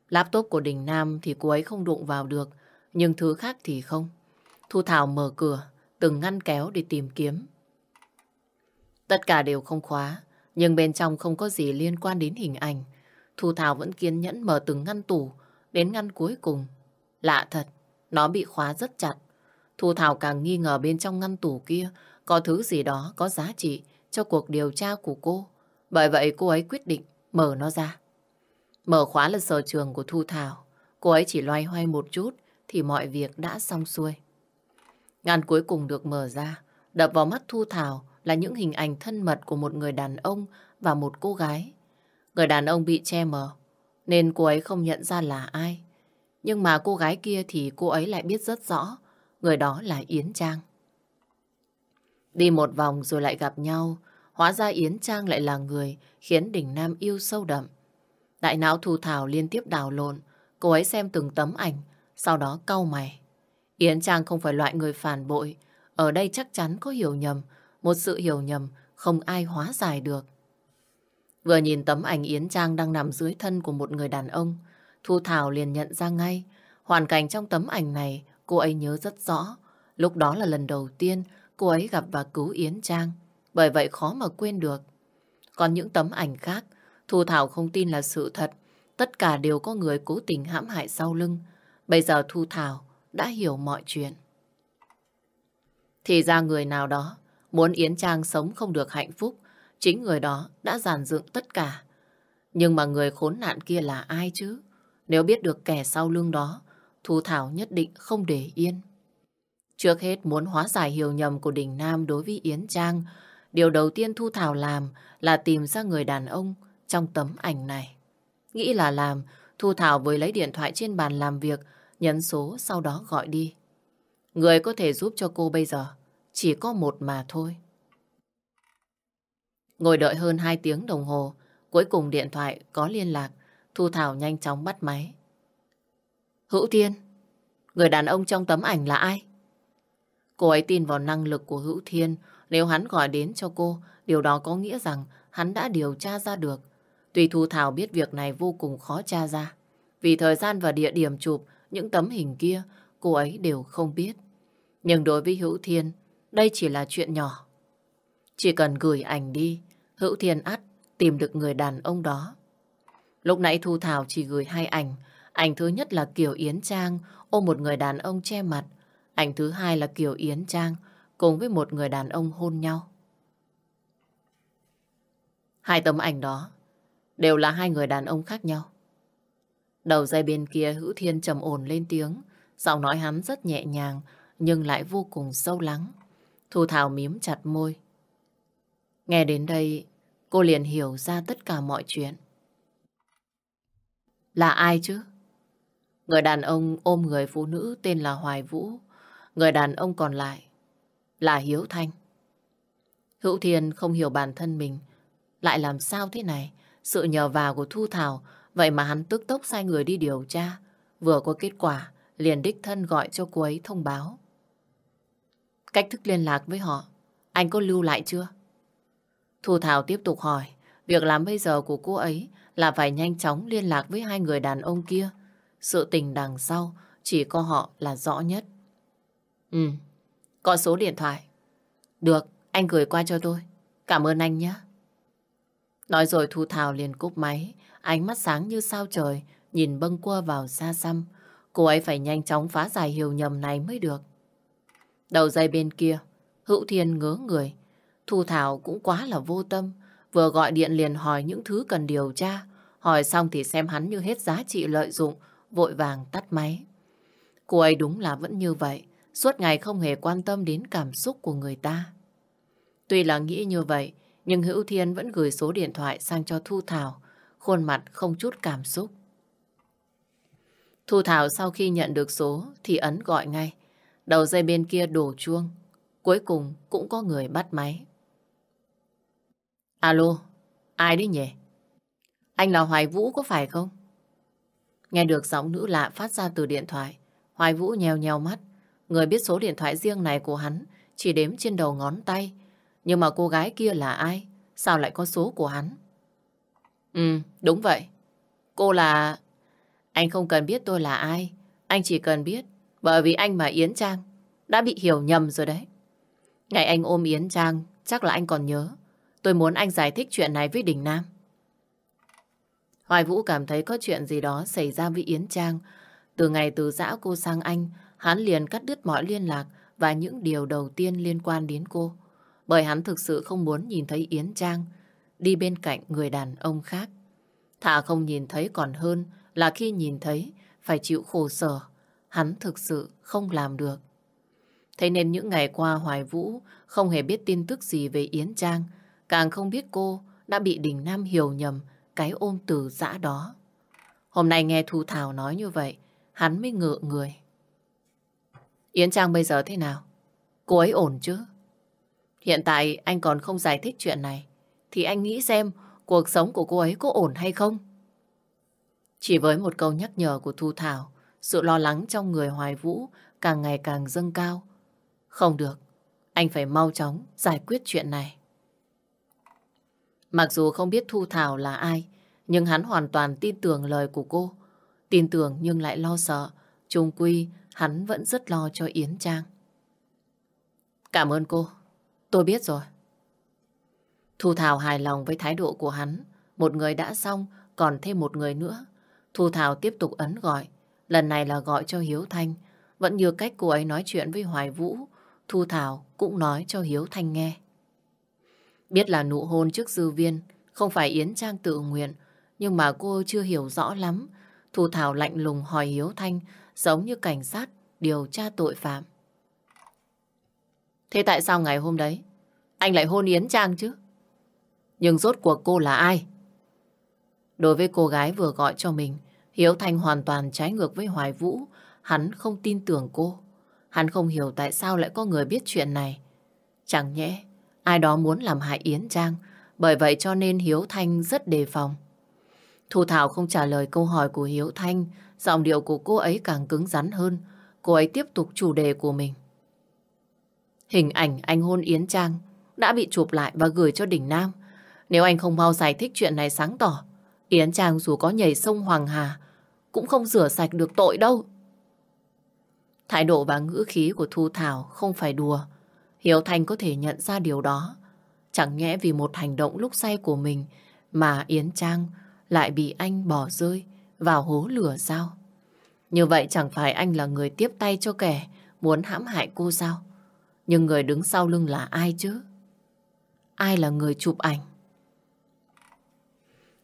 Laptop của Đình Nam thì cô ấy không đụng vào được, nhưng thứ khác thì không. Thu Thảo mở cửa, từng ngăn kéo để tìm kiếm. Tất cả đều không khóa, nhưng bên trong không có gì liên quan đến hình ảnh. Thu Thảo vẫn kiên nhẫn mở từng ngăn tủ, đến ngăn cuối cùng. Lạ thật, nó bị khóa rất chặt. Thu Thảo càng nghi ngờ bên trong ngăn tủ kia có thứ gì đó có giá trị cho cuộc điều tra của cô. Bởi vậy cô ấy quyết định mở nó ra. Mở khóa là sở trường của Thu Thảo. Cô ấy chỉ loay hoay một chút thì mọi việc đã xong xuôi. Ngăn cuối cùng được mở ra, đập vào mắt Thu Thảo là những hình ảnh thân mật của một người đàn ông và một cô gái. Người đàn ông bị che mờ, nên cô ấy không nhận ra là ai. Nhưng mà cô gái kia thì cô ấy lại biết rất rõ, người đó là Yến Trang. Đi một vòng rồi lại gặp nhau, hóa ra Yến Trang lại là người khiến Đình Nam yêu sâu đậm. Đại não Thu Thảo liên tiếp đào lộn, cô ấy xem từng tấm ảnh, sau đó cau mày. Yến Trang không phải loại người phản bội, ở đây chắc chắn có hiểu nhầm, một sự hiểu nhầm không ai hóa giải được. Vừa nhìn tấm ảnh Yến Trang đang nằm dưới thân của một người đàn ông, Thu Thảo liền nhận ra ngay, hoàn cảnh trong tấm ảnh này cô ấy nhớ rất rõ. Lúc đó là lần đầu tiên cô ấy gặp và cứu Yến Trang, bởi vậy khó mà quên được. Còn những tấm ảnh khác, Thu Thảo không tin là sự thật, tất cả đều có người cố tình hãm hại sau lưng. Bây giờ Thu Thảo đã hiểu mọi chuyện. Thì ra người nào đó muốn Yến Trang sống không được hạnh phúc, chính người đó đã giàn dựng tất cả. Nhưng mà người khốn nạn kia là ai chứ? Nếu biết được kẻ sau lưng đó, Thu Thảo nhất định không để yên. Trước hết muốn hóa giải hiểu nhầm của Đình Nam đối với Yến Trang, điều đầu tiên Thu Thảo làm là tìm ra người đàn ông trong tấm ảnh này. Nghĩ là làm, Thu Thảo với lấy điện thoại trên bàn làm việc, nhấn số sau đó gọi đi. Người có thể giúp cho cô bây giờ chỉ có một mà thôi. Ngồi đợi hơn 2 tiếng đồng hồ, cuối cùng điện thoại có liên lạc, Thu Thảo nhanh chóng bắt máy. Hữu Thiên, người đàn ông trong tấm ảnh là ai? Cô ấy tin vào năng lực của Hữu Thiên, nếu hắn gọi đến cho cô, điều đó có nghĩa rằng hắn đã điều tra ra được. Tuy Thu Thảo biết việc này vô cùng khó tra ra, vì thời gian và địa điểm chụp những tấm hình kia cô ấy đều không biết. Nhưng đối với Hữu Thiên, đây chỉ là chuyện nhỏ. Chỉ cần gửi ảnh đi, Hữu Thiên ắt tìm được người đàn ông đó. Lúc nãy Thu Thảo chỉ gửi hai ảnh. Ảnh thứ nhất là Kiều Yến Trang ôm một người đàn ông che mặt. Ảnh thứ hai là Kiều Yến Trang cùng với một người đàn ông hôn nhau. Hai tấm ảnh đó đều là hai người đàn ông khác nhau. Đầu dây bên kia Hữu Thiên trầm ổn lên tiếng, Giọng nói hắn rất nhẹ nhàng, nhưng lại vô cùng sâu lắng. Thu Thảo mím chặt môi. Nghe đến đây, cô liền hiểu ra tất cả mọi chuyện. Là ai chứ? Người đàn ông ôm người phụ nữ tên là Hoài Vũ. Người đàn ông còn lại là Hiếu Thanh. Hữu Thiên không hiểu bản thân mình. Lại làm sao thế này? Sự nhờ vào của Thu Thảo, vậy mà hắn tức tốc sai người đi điều tra. Vừa có kết quả, liền đích thân gọi cho cô ấy thông báo. Cách thức liên lạc với họ, anh có lưu lại chưa? Thu Thảo tiếp tục hỏi, việc làm bây giờ của cô ấy là phải nhanh chóng liên lạc với hai người đàn ông kia. Sự tình đằng sau chỉ có họ là rõ nhất. Ừ, có số điện thoại. Được, anh gửi qua cho tôi. Cảm ơn anh nhé. Nói rồi Thu Thảo liền cúp máy, ánh mắt sáng như sao trời, nhìn bâng quơ vào xa xăm. Cô ấy phải nhanh chóng phá giải hiểu nhầm này mới được. Đầu dây bên kia, Hữu Thiên ngớ người. Thu Thảo cũng quá là vô tâm. Vừa gọi điện liền hỏi những thứ cần điều tra. Hỏi xong thì xem hắn như hết giá trị lợi dụng, vội vàng tắt máy. Cô ấy đúng là vẫn như vậy, suốt ngày không hề quan tâm đến cảm xúc của người ta. Tuy là nghĩ như vậy, nhưng Hữu Thiên vẫn gửi số điện thoại sang cho Thu Thảo, khuôn mặt không chút cảm xúc. Thu Thảo sau khi nhận được số thì ấn gọi ngay. Đầu dây bên kia đổ chuông. Cuối cùng cũng có người bắt máy. Alo, ai đấy nhỉ? Anh là Hoài Vũ có phải không? Nghe được giọng nữ lạ phát ra từ điện thoại. Hoài Vũ nhèo nhèo mắt. Người biết số điện thoại riêng này của hắn chỉ đếm trên đầu ngón tay. Nhưng mà cô gái kia là ai? Sao lại có số của hắn? Ừ, đúng vậy. Cô là... Anh không cần biết tôi là ai. Anh chỉ cần biết bởi vì anh mà Yến Trang đã bị hiểu nhầm rồi đấy. Ngày anh ôm Yến Trang chắc là anh còn nhớ. Tôi muốn anh giải thích chuyện này với Đình Nam. Hoài Vũ cảm thấy có chuyện gì đó xảy ra với Yến Trang. Từ ngày từ giã cô sang anh, hắn liền cắt đứt mọi liên lạc và những điều đầu tiên liên quan đến cô. Bởi hắn thực sự không muốn nhìn thấy Yến Trang đi bên cạnh người đàn ông khác. Thà không nhìn thấy còn hơn là khi nhìn thấy phải chịu khổ sở. Hắn thực sự không làm được. Thế nên những ngày qua Hoài Vũ không hề biết tin tức gì về Yến Trang, càng không biết cô đã bị Đình Nam hiểu nhầm cái ôm từ dã đó. Hôm nay nghe Thu Thảo nói như vậy, hắn mới ngựa người. Yến Trang bây giờ thế nào? Cô ấy ổn chứ? Hiện tại anh còn không giải thích chuyện này, thì anh nghĩ xem cuộc sống của cô ấy có ổn hay không? Chỉ với một câu nhắc nhở của Thu Thảo, sự lo lắng trong người Hoài Vũ càng ngày càng dâng cao. Không được, anh phải mau chóng giải quyết chuyện này. Mặc dù không biết Thu Thảo là ai, nhưng hắn hoàn toàn tin tưởng lời của cô. Tin tưởng nhưng lại lo sợ. Trung quy, hắn vẫn rất lo cho Yến Trang. Cảm ơn cô. Tôi biết rồi. Thu Thảo hài lòng với thái độ của hắn. Một người đã xong, còn thêm một người nữa. Thu Thảo tiếp tục ấn gọi. Lần này là gọi cho Hiếu Thanh. Vẫn như cách cô ấy nói chuyện với Hoài Vũ. Thu Thảo cũng nói cho Hiếu Thanh nghe. Biết là nụ hôn trước dư viên không phải Yến Trang tự nguyện, nhưng mà cô chưa hiểu rõ lắm. Thu Thảo lạnh lùng hỏi Hiếu Thanh giống như cảnh sát điều tra tội phạm. Thế tại sao ngày hôm đấy anh lại hôn Yến Trang chứ? Nhưng rốt cuộc cô là ai? Đối với cô gái vừa gọi cho mình, Hiếu Thanh hoàn toàn trái ngược với Hoài Vũ. Hắn không tin tưởng cô. Hắn không hiểu tại sao lại có người biết chuyện này. Chẳng nhẽ ai đó muốn làm hại Yến Trang, bởi vậy cho nên Hiếu Thanh rất đề phòng. Thu Thảo không trả lời câu hỏi của Hiếu Thanh, giọng điệu của cô ấy càng cứng rắn hơn. Cô ấy tiếp tục chủ đề của mình. Hình ảnh anh hôn Yến Trang đã bị chụp lại và gửi cho Đỉnh Nam. Nếu anh không mau giải thích chuyện này sáng tỏ, Yến Trang dù có nhảy sông Hoàng Hà cũng không rửa sạch được tội đâu. Thái độ và ngữ khí của Thu Thảo không phải đùa. Hiếu Thanh có thể nhận ra điều đó. Chẳng nhẽ vì một hành động lúc say của mình mà Yến Trang lại bị anh bỏ rơi vào hố lửa sao? Như vậy chẳng phải anh là người tiếp tay cho kẻ muốn hãm hại cô sao? Nhưng người đứng sau lưng là ai chứ? Ai là người chụp ảnh?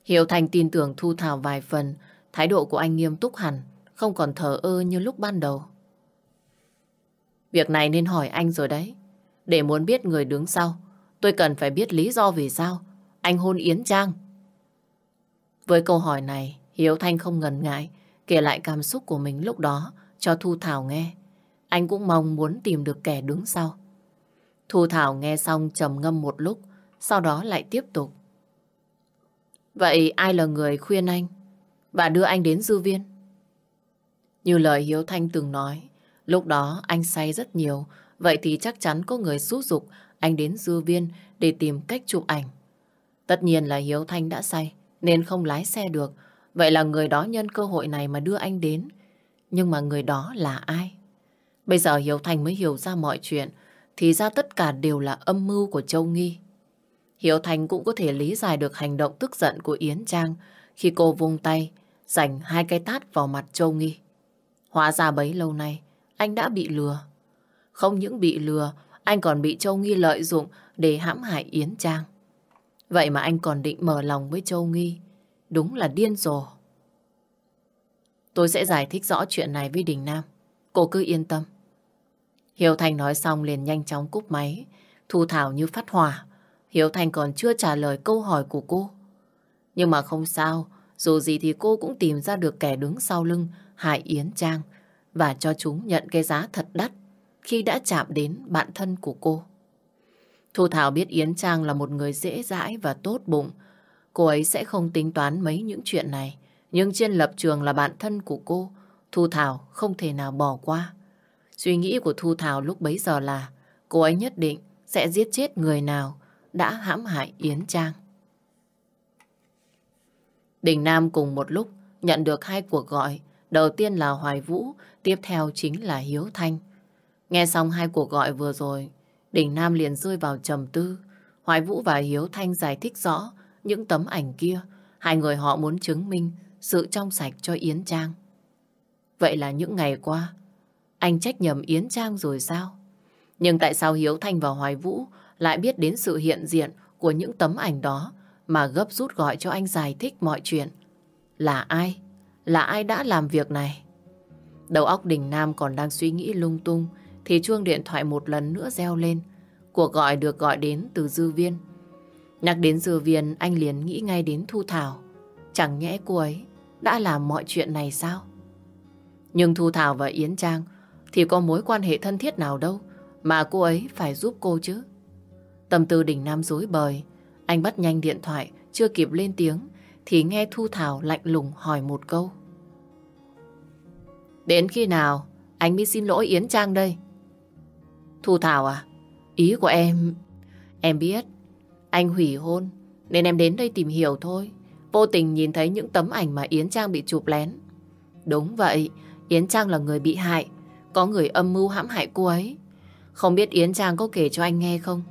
Hiếu Thành tin tưởng Thu Thảo vài phần, thái độ của anh nghiêm túc hẳn, không còn thờ ơ như lúc ban đầu. Việc này nên hỏi anh rồi đấy. Để muốn biết người đứng sau, tôi cần phải biết lý do vì sao anh hôn Yến Trang. Với câu hỏi này, Hiếu Thanh không ngần ngại kể lại cảm xúc của mình lúc đó cho Thu Thảo nghe. Anh cũng mong muốn tìm được kẻ đứng sau. Thu Thảo nghe xong trầm ngâm một lúc, sau đó lại tiếp tục. Vậy ai là người khuyên anh và đưa anh đến dư viên? Như lời Hiếu Thanh từng nói, lúc đó anh say rất nhiều, vậy thì chắc chắn có người xúi dục anh đến dư viên để tìm cách chụp ảnh. Tất nhiên là Hiếu Thanh đã say, nên không lái xe được. Vậy là người đó nhân cơ hội này mà đưa anh đến. Nhưng mà người đó là ai? Bây giờ Hiếu Thanh mới hiểu ra mọi chuyện, thì ra tất cả đều là âm mưu của Châu Nghi. Hiếu Thanh cũng có thể lý giải được hành động tức giận của Yến Trang khi cô vung tay, dành hai cái tát vào mặt Châu Nghi. Hóa ra bấy lâu nay, anh đã bị lừa. Không những bị lừa, anh còn bị Châu Nghi lợi dụng để hãm hại Yến Trang. Vậy mà anh còn định mở lòng với Châu Nghi. Đúng là điên rồ. Tôi sẽ giải thích rõ chuyện này với Đình Nam. Cô cứ yên tâm. Hiếu Thành nói xong liền nhanh chóng cúp máy. Thu Thảo như phát hỏa. Hiếu Thành còn chưa trả lời câu hỏi của cô. Nhưng mà không sao. Dù gì thì cô cũng tìm ra được kẻ đứng sau lưng hại Yến Trang và cho chúng nhận cái giá thật đắt khi đã chạm đến bạn thân của cô. Thu Thảo biết Yến Trang là một người dễ dãi và tốt bụng. Cô ấy sẽ không tính toán mấy những chuyện này. Nhưng trên lập trường là bạn thân của cô, Thu Thảo không thể nào bỏ qua. Suy nghĩ của Thu Thảo lúc bấy giờ là cô ấy nhất định sẽ giết chết người nào đã hãm hại Yến Trang. Đình Nam cùng một lúc nhận được hai cuộc gọi. Đầu tiên là Hoài Vũ, tiếp theo chính là Hiếu Thanh. Nghe xong hai cuộc gọi vừa rồi, Đình Nam liền rơi vào trầm tư. Hoài Vũ và Hiếu Thanh giải thích rõ những tấm ảnh kia. Hai người họ muốn chứng minh sự trong sạch cho Yến Trang. Vậy là những ngày qua, anh trách nhầm Yến Trang rồi sao? Nhưng tại sao Hiếu Thanh và Hoài Vũ lại biết đến sự hiện diện của những tấm ảnh đó mà gấp rút gọi cho anh giải thích mọi chuyện? Là ai? Là ai đã làm việc này? Đầu óc Đình Nam còn đang suy nghĩ lung tung thì chuông điện thoại một lần nữa reo lên. Cuộc gọi được gọi đến từ Dư Viên. Nhắc đến Dư Viên, anh liền nghĩ ngay đến Thu Thảo. Chẳng nhẽ cô ấy đã làm mọi chuyện này sao? Nhưng Thu Thảo và Yến Trang thì có mối quan hệ thân thiết nào đâu mà cô ấy phải giúp cô chứ. Tâm tư đỉnh nam dối bời, anh bắt nhanh điện thoại, chưa kịp lên tiếng thì nghe Thu Thảo lạnh lùng hỏi một câu. Đến khi nào anh mới xin lỗi Yến Trang đây? Thu Thảo à, ý của em... Em biết, anh hủy hôn, nên em đến đây tìm hiểu thôi. Vô tình nhìn thấy những tấm ảnh mà Yến Trang bị chụp lén. Đúng vậy, Yến Trang là người bị hại, có người âm mưu hãm hại cô ấy. Không biết Yến Trang có kể cho anh nghe không?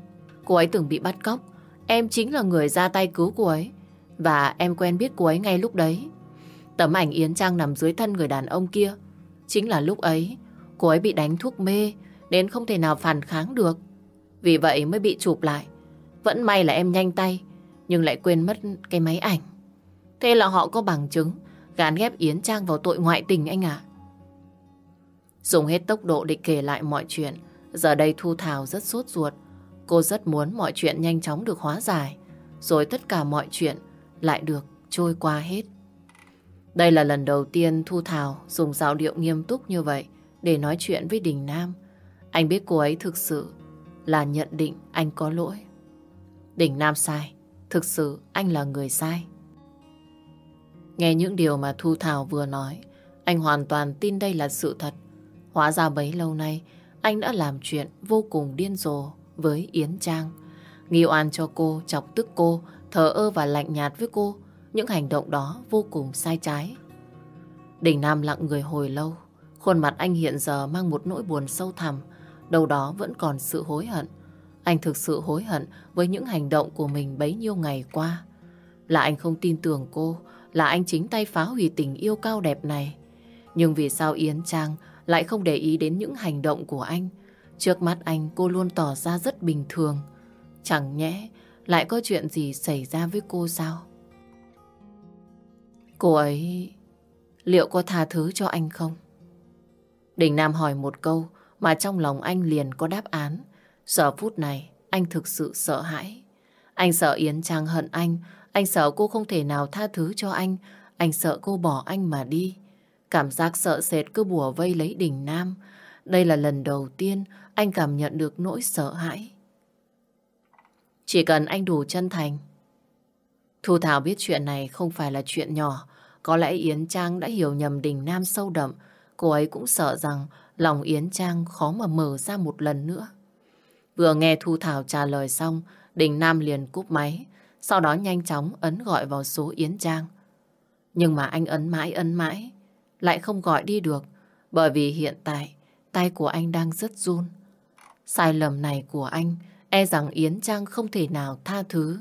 Cô ấy từng bị bắt cóc, em chính là người ra tay cứu cô ấy. Và em quen biết cô ấy ngay lúc đấy. Tấm ảnh Yến Trang nằm dưới thân người đàn ông kia. Chính là lúc ấy, cô ấy bị đánh thuốc mê, nên không thể nào phản kháng được. Vì vậy mới bị chụp lại. Vẫn may là em nhanh tay, nhưng lại quên mất cái máy ảnh. Thế là họ có bằng chứng, gán ghép Yến Trang vào tội ngoại tình anh ạ. Dùng hết tốc độ để kể lại mọi chuyện. Giờ đây Thu Thảo rất sốt ruột. Cô rất muốn mọi chuyện nhanh chóng được hóa giải. Rồi tất cả mọi chuyện lại được trôi qua hết. Đây là lần đầu tiên Thu Thảo dùng giọng điệu nghiêm túc như vậy để nói chuyện với Đình Nam. Anh biết cô ấy thực sự là nhận định anh có lỗi. đỉnh Nam sai, thực sự anh là người sai. Nghe những điều mà Thu Thảo vừa nói, anh hoàn toàn tin đây là sự thật. Hóa ra bấy lâu nay, anh đã làm chuyện vô cùng điên rồ với Yến Trang. Nghi oan cho cô, chọc tức cô, thờ ơ và lạnh nhạt với cô. Những hành động đó vô cùng sai trái. Đình Nam lặng người hồi lâu. Khuôn mặt anh hiện giờ mang một nỗi buồn sâu thẳm. Đầu đó vẫn còn sự hối hận. Anh thực sự hối hận với những hành động của mình bấy nhiêu ngày qua. Là anh không tin tưởng cô, là anh chính tay phá hủy tình yêu cao đẹp này. Nhưng vì sao Yến Trang lại không để ý đến những hành động của anh? Trước mắt anh cô luôn tỏ ra rất bình thường. Chẳng nhẽ lại có chuyện gì xảy ra với cô sao? Cô ấy liệu có tha thứ cho anh không? Đình Nam hỏi một câu mà trong lòng anh liền có đáp án. Giờ phút này, anh thực sự sợ hãi. Anh sợ Yến Trang hận anh, anh sợ cô không thể nào tha thứ cho anh, anh sợ cô bỏ anh mà đi. Cảm giác sợ sệt cứ bùa vây lấy đỉnh Nam. Đây là lần đầu tiên anh cảm nhận được nỗi sợ hãi. Chỉ cần anh đủ chân thành. Thu Thảo biết chuyện này không phải là chuyện nhỏ. Có lẽ Yến Trang đã hiểu nhầm Đình Nam sâu đậm. Cô ấy cũng sợ rằng lòng Yến Trang khó mà mở ra một lần nữa. Vừa nghe Thu Thảo trả lời xong, Đình Nam liền cúp máy, sau đó nhanh chóng ấn gọi vào số Yến Trang. Nhưng mà anh ấn mãi ấn mãi, lại không gọi đi được, bởi vì hiện tại tay của anh đang rất run. Sai lầm này của anh e rằng Yến Trang không thể nào tha thứ.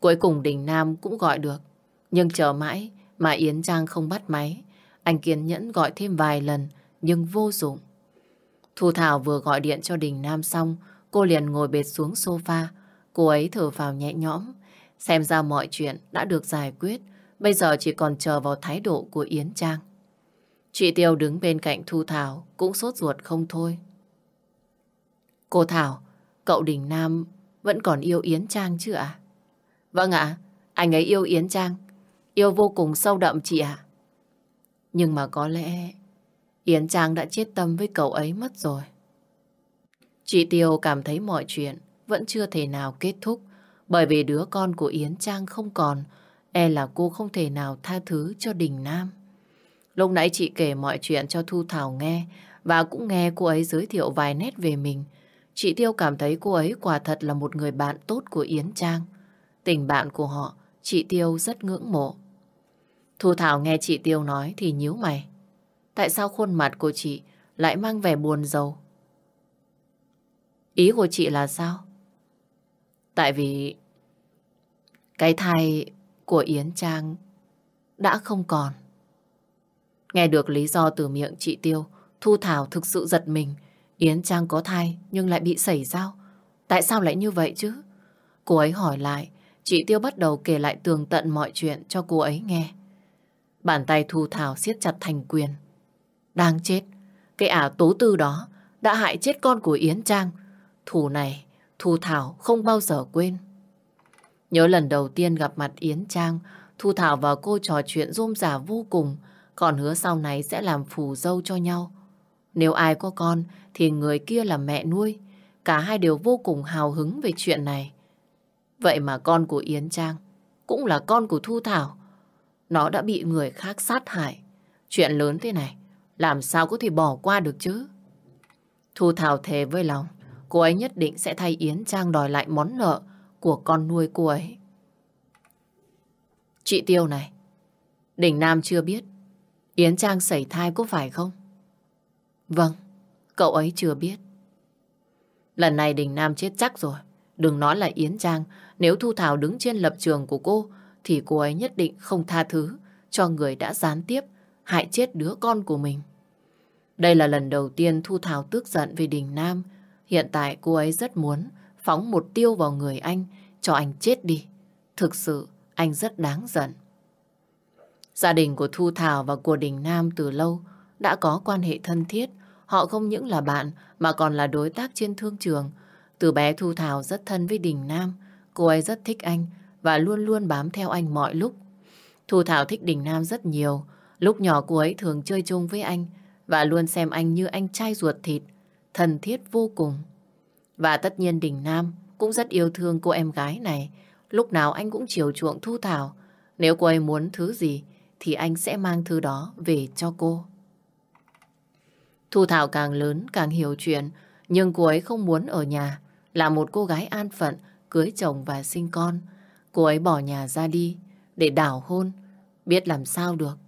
Cuối cùng Đình Nam cũng gọi được, nhưng chờ mãi mà Yến Trang không bắt máy. Anh kiên nhẫn gọi thêm vài lần, nhưng vô dụng. Thu Thảo vừa gọi điện cho Đình Nam xong, cô liền ngồi bệt xuống sofa. Cô ấy thở vào nhẹ nhõm, xem ra mọi chuyện đã được giải quyết, bây giờ chỉ còn chờ vào thái độ của Yến Trang. Chị Tiêu đứng bên cạnh Thu Thảo cũng sốt ruột không thôi. Cô Thảo, cậu Đình Nam vẫn còn yêu Yến Trang chứ ạ? Vâng ạ, anh ấy yêu Yến Trang, yêu vô cùng sâu đậm chị ạ. Nhưng mà có lẽ Yến Trang đã chết tâm với cậu ấy mất rồi. Chị Tiêu cảm thấy mọi chuyện vẫn chưa thể nào kết thúc bởi vì đứa con của Yến Trang không còn e là cô không thể nào tha thứ cho Đình Nam. Lúc nãy chị kể mọi chuyện cho Thu Thảo nghe và cũng nghe cô ấy giới thiệu vài nét về mình. Chị Tiêu cảm thấy cô ấy quả thật là một người bạn tốt của Yến Trang. Tình bạn của họ, chị Tiêu rất ngưỡng mộ. Thu Thảo nghe chị Tiêu nói thì nhíu mày. Tại sao khuôn mặt của chị lại mang vẻ buồn rầu? Ý của chị là sao? Tại vì cái thai của Yến Trang đã không còn. Nghe được lý do từ miệng chị Tiêu, Thu Thảo thực sự giật mình. Yến Trang có thai nhưng lại bị xảy sao? Tại sao lại như vậy chứ? Cô ấy hỏi lại, chị Tiêu bắt đầu kể lại tường tận mọi chuyện cho cô ấy nghe. Bàn tay Thu Thảo siết chặt thành quyền. Đang chết, cái ả tố tư đó đã hại chết con của Yến Trang. Thù này, Thu Thảo không bao giờ quên. Nhớ lần đầu tiên gặp mặt Yến Trang, Thu Thảo và cô trò chuyện rôm rả vô cùng, còn hứa sau này sẽ làm phù dâu cho nhau. Nếu ai có con thì người kia là mẹ nuôi. Cả hai đều vô cùng hào hứng về chuyện này. Vậy mà con của Yến Trang cũng là con của Thu Thảo. Nó đã bị người khác sát hại. Chuyện lớn thế này, làm sao có thể bỏ qua được chứ? Thu Thảo thề với lòng, cô ấy nhất định sẽ thay Yến Trang đòi lại món nợ của con nuôi cô ấy. Chị Tiêu này, Đình Nam chưa biết Yến Trang sẩy thai có phải không? Vâng, cậu ấy chưa biết. Lần này Đình Nam chết chắc rồi. Đừng nói là Yến Trang, nếu Thu Thảo đứng trên lập trường của cô, thì cô ấy nhất định không tha thứ cho người đã gián tiếp hại chết đứa con của mình. Đây là lần đầu tiên Thu Thảo tức giận vì Đình Nam. Hiện tại cô ấy rất muốn phóng một tiêu vào người anh, cho anh chết đi. Thực sự, anh rất đáng giận. Gia đình của Thu Thảo và của Đình Nam từ lâu đã có quan hệ thân thiết. Họ không những là bạn mà còn là đối tác trên thương trường. Từ bé Thu Thảo rất thân với Đình Nam. Cô ấy rất thích anh và luôn luôn bám theo anh mọi lúc. Thu Thảo thích Đình Nam rất nhiều. Lúc nhỏ cô ấy thường chơi chung với anh và luôn xem anh như anh trai ruột thịt, thân thiết vô cùng. Và tất nhiên Đình Nam cũng rất yêu thương cô em gái này. Lúc nào anh cũng chiều chuộng Thu Thảo. Nếu cô ấy muốn thứ gì thì anh sẽ mang thứ đó về cho cô. Thu Thảo càng lớn càng hiểu chuyện, nhưng cô ấy không muốn ở nhà, là một cô gái an phận, cưới chồng và sinh con. Cô ấy bỏ nhà ra đi để đảo hôn, biết làm sao được.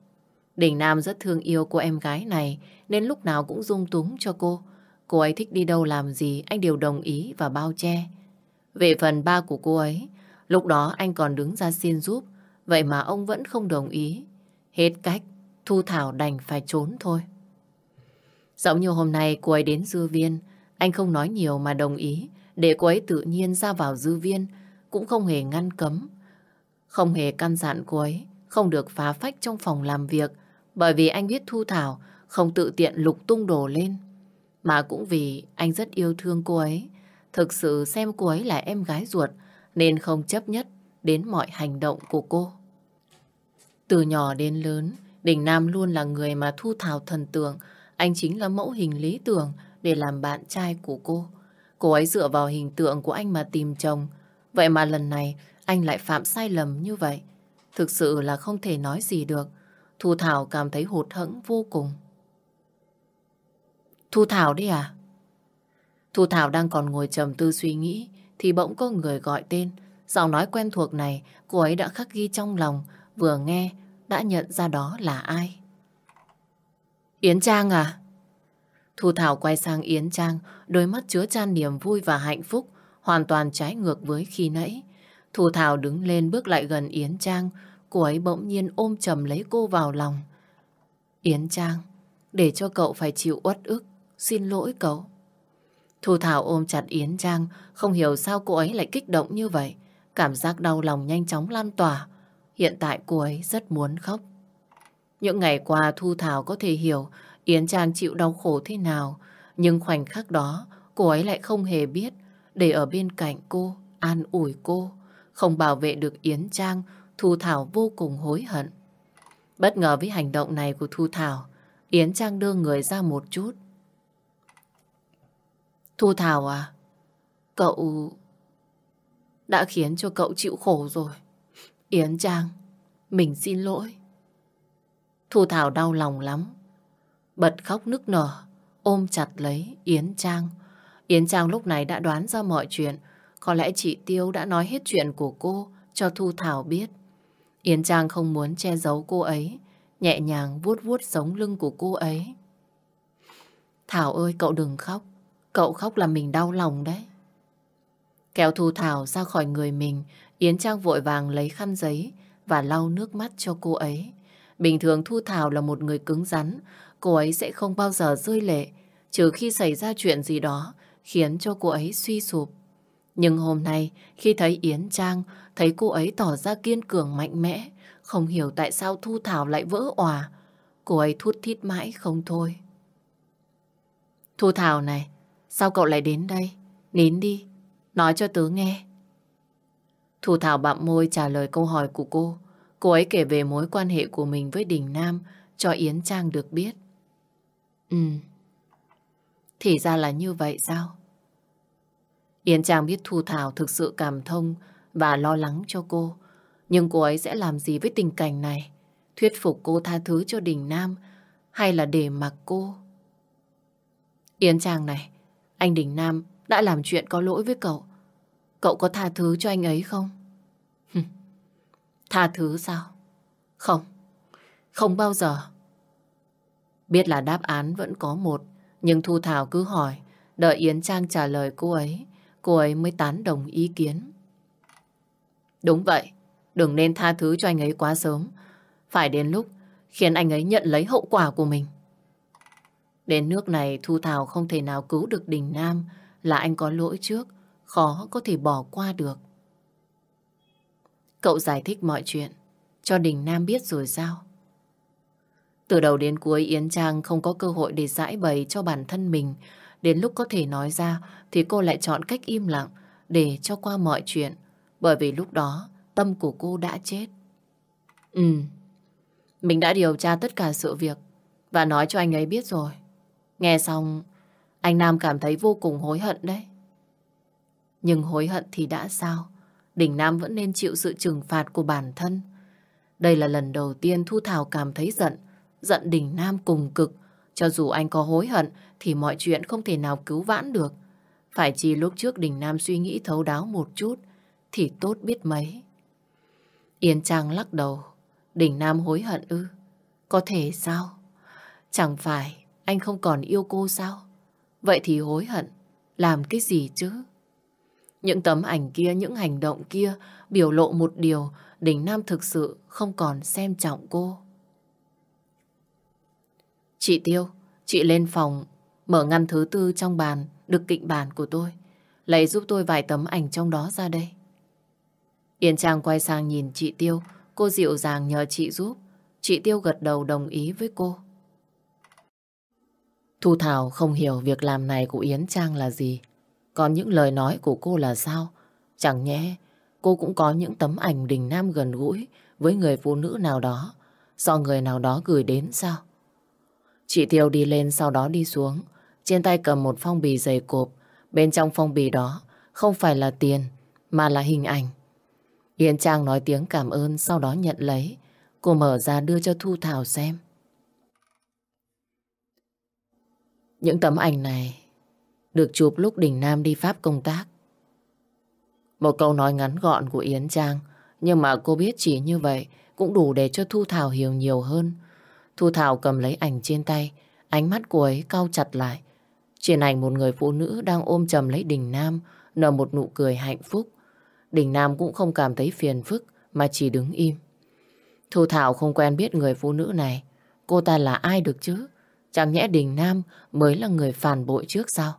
Đình Nam rất thương yêu cô em gái này nên lúc nào cũng dung túng cho cô. Cô ấy thích đi đâu làm gì anh đều đồng ý và bao che. Về phần ba của cô ấy, lúc đó anh còn đứng ra xin giúp, vậy mà ông vẫn không đồng ý. Hết cách, Thu Thảo đành phải trốn thôi. Giống như hôm nay cô ấy đến dư viên, anh không nói nhiều mà đồng ý để cô ấy tự nhiên ra vào dư viên, cũng không hề ngăn cấm. Không hề căn dặn cô ấy, không được phá phách trong phòng làm việc, bởi vì anh biết Thu Thảo không tự tiện lục tung đồ lên. Mà cũng vì anh rất yêu thương cô ấy, thực sự xem cô ấy là em gái ruột, nên không chấp nhất đến mọi hành động của cô. Từ nhỏ đến lớn, Đình Nam luôn là người mà thu thảo thần tượng. Anh chính là mẫu hình lý tưởng để làm bạn trai của cô. Cô ấy dựa vào hình tượng của anh mà tìm chồng. Vậy mà lần này anh lại phạm sai lầm như vậy. Thực sự là không thể nói gì được. Thu Thảo cảm thấy hụt hẫng vô cùng. Thu Thảo đi à? Thu Thảo đang còn ngồi trầm tư suy nghĩ thì bỗng có người gọi tên. Giọng nói quen thuộc này cô ấy đã khắc ghi trong lòng vừa nghe đã nhận ra đó là ai. Yến Trang à? Thu Thảo quay sang Yến Trang, đôi mắt chứa chan niềm vui và hạnh phúc, hoàn toàn trái ngược với khi nãy. Thu Thảo đứng lên bước lại gần Yến Trang, cô ấy bỗng nhiên ôm chầm lấy cô vào lòng. Yến Trang, để cho cậu phải chịu uất ức, xin lỗi cậu. Thu Thảo ôm chặt Yến Trang, không hiểu sao cô ấy lại kích động như vậy. Cảm giác đau lòng nhanh chóng lan tỏa. Hiện tại cô ấy rất muốn khóc. Những ngày qua Thu Thảo có thể hiểu Yến Trang chịu đau khổ thế nào, nhưng khoảnh khắc đó cô ấy lại không hề biết để ở bên cạnh cô, an ủi cô, không bảo vệ được Yến Trang, Thu Thảo vô cùng hối hận. Bất ngờ với hành động này của Thu Thảo, Yến Trang đưa người ra một chút. Thu Thảo à, cậu đã khiến cho cậu chịu khổ rồi. Yến Trang, mình xin lỗi. Thu Thảo đau lòng lắm. Bật khóc nức nở, ôm chặt lấy Yến Trang. Yến Trang lúc này đã đoán ra mọi chuyện. Có lẽ chị Tiêu đã nói hết chuyện của cô cho Thu Thảo biết. Yến Trang không muốn che giấu cô ấy, nhẹ nhàng vuốt vuốt sống lưng của cô ấy. Thảo ơi cậu đừng khóc, cậu khóc là mình đau lòng đấy. Kéo Thu Thảo ra khỏi người mình, Yến Trang vội vàng lấy khăn giấy và lau nước mắt cho cô ấy. Bình thường Thu Thảo là một người cứng rắn, cô ấy sẽ không bao giờ rơi lệ, trừ khi xảy ra chuyện gì đó khiến cho cô ấy suy sụp. Nhưng hôm nay, khi thấy Yến Trang, thấy cô ấy tỏ ra kiên cường mạnh mẽ, không hiểu tại sao Thu Thảo lại vỡ òa. Cô ấy thút thít mãi không thôi. Thu Thảo này, sao cậu lại đến đây? Nín đi, nói cho tớ nghe. Thu Thảo bặm môi trả lời câu hỏi của cô. Cô ấy kể về mối quan hệ của mình với Đình Nam cho Yến Trang được biết. Ừ, thì ra là như vậy sao? Yến Trang biết Thu Thảo thực sự cảm thông và lo lắng cho cô. Nhưng cô ấy sẽ làm gì với tình cảnh này? Thuyết phục cô tha thứ cho Đình Nam hay là để mặc cô? Yến Trang này, anh Đình Nam đã làm chuyện có lỗi với cậu. Cậu có tha thứ cho anh ấy không? tha thứ sao? Không, không bao giờ. Biết là đáp án vẫn có một, nhưng Thu Thảo cứ hỏi, đợi Yến Trang trả lời cô ấy, cô ấy mới tán đồng ý kiến. Đúng vậy, đừng nên tha thứ cho anh ấy quá sớm. Phải đến lúc khiến anh ấy nhận lấy hậu quả của mình. Đến nước này Thu Thảo không thể nào cứu được Đình Nam là anh có lỗi trước, khó có thể bỏ qua được. Cậu giải thích mọi chuyện cho Đình Nam biết rồi sao? Từ đầu đến cuối Yến Trang không có cơ hội để giải bày cho bản thân mình. Đến lúc có thể nói ra thì cô lại chọn cách im lặng để cho qua mọi chuyện. Bởi vì lúc đó tâm của cô đã chết. Ừ, mình đã điều tra tất cả sự việc và nói cho anh ấy biết rồi. Nghe xong, anh Nam cảm thấy vô cùng hối hận đấy. Nhưng hối hận thì đã sao? Đình Nam vẫn nên chịu sự trừng phạt của bản thân. Đây là lần đầu tiên Thu Thảo cảm thấy giận, giận Đình Nam cùng cực. Cho dù anh có hối hận thì mọi chuyện không thể nào cứu vãn được. Phải chỉ lúc trước Đình Nam suy nghĩ thấu đáo một chút thì tốt biết mấy. Yên Trang lắc đầu. Đình Nam hối hận ư? Có thể sao? Chẳng phải anh không còn yêu cô sao? Vậy thì hối hận làm cái gì chứ? Những tấm ảnh kia, những hành động kia biểu lộ một điều Đình Nam thực sự không còn xem trọng cô. Chị Tiêu, chị lên phòng mở ngăn thứ tư trong bàn được kịnh bàn của tôi. Lấy giúp tôi vài tấm ảnh trong đó ra đây. Yên Trang quay sang nhìn chị Tiêu, cô dịu dàng nhờ chị giúp. Chị Tiêu gật đầu đồng ý với cô. Thu Thảo không hiểu việc làm này của Yến Trang là gì. Còn những lời nói của cô là sao? Chẳng nhẽ cô cũng có những tấm ảnh đình nam gần gũi với người phụ nữ nào đó do người nào đó gửi đến sao? Chị Tiêu đi lên sau đó đi xuống. Trên tay cầm một phong bì dày cộp. Bên trong phong bì đó không phải là tiền mà là hình ảnh. Yến Trang nói tiếng cảm ơn sau đó nhận lấy. Cô mở ra đưa cho Thu Thảo xem. Những tấm ảnh này được chụp lúc Đình Nam đi Pháp công tác. Một câu nói ngắn gọn của Yến Trang, nhưng mà cô biết chỉ như vậy cũng đủ để cho Thu Thảo hiểu nhiều hơn. Thu Thảo cầm lấy ảnh trên tay, ánh mắt cô ấy cau chặt lại. Trên ảnh một người phụ nữ đang ôm chầm lấy Đình Nam, nở một nụ cười hạnh phúc. Đình Nam cũng không cảm thấy phiền phức mà chỉ đứng im. Thu Thảo không quen biết người phụ nữ này. Cô ta là ai được chứ? Chẳng nhẽ Đình Nam mới là người phản bội trước sao?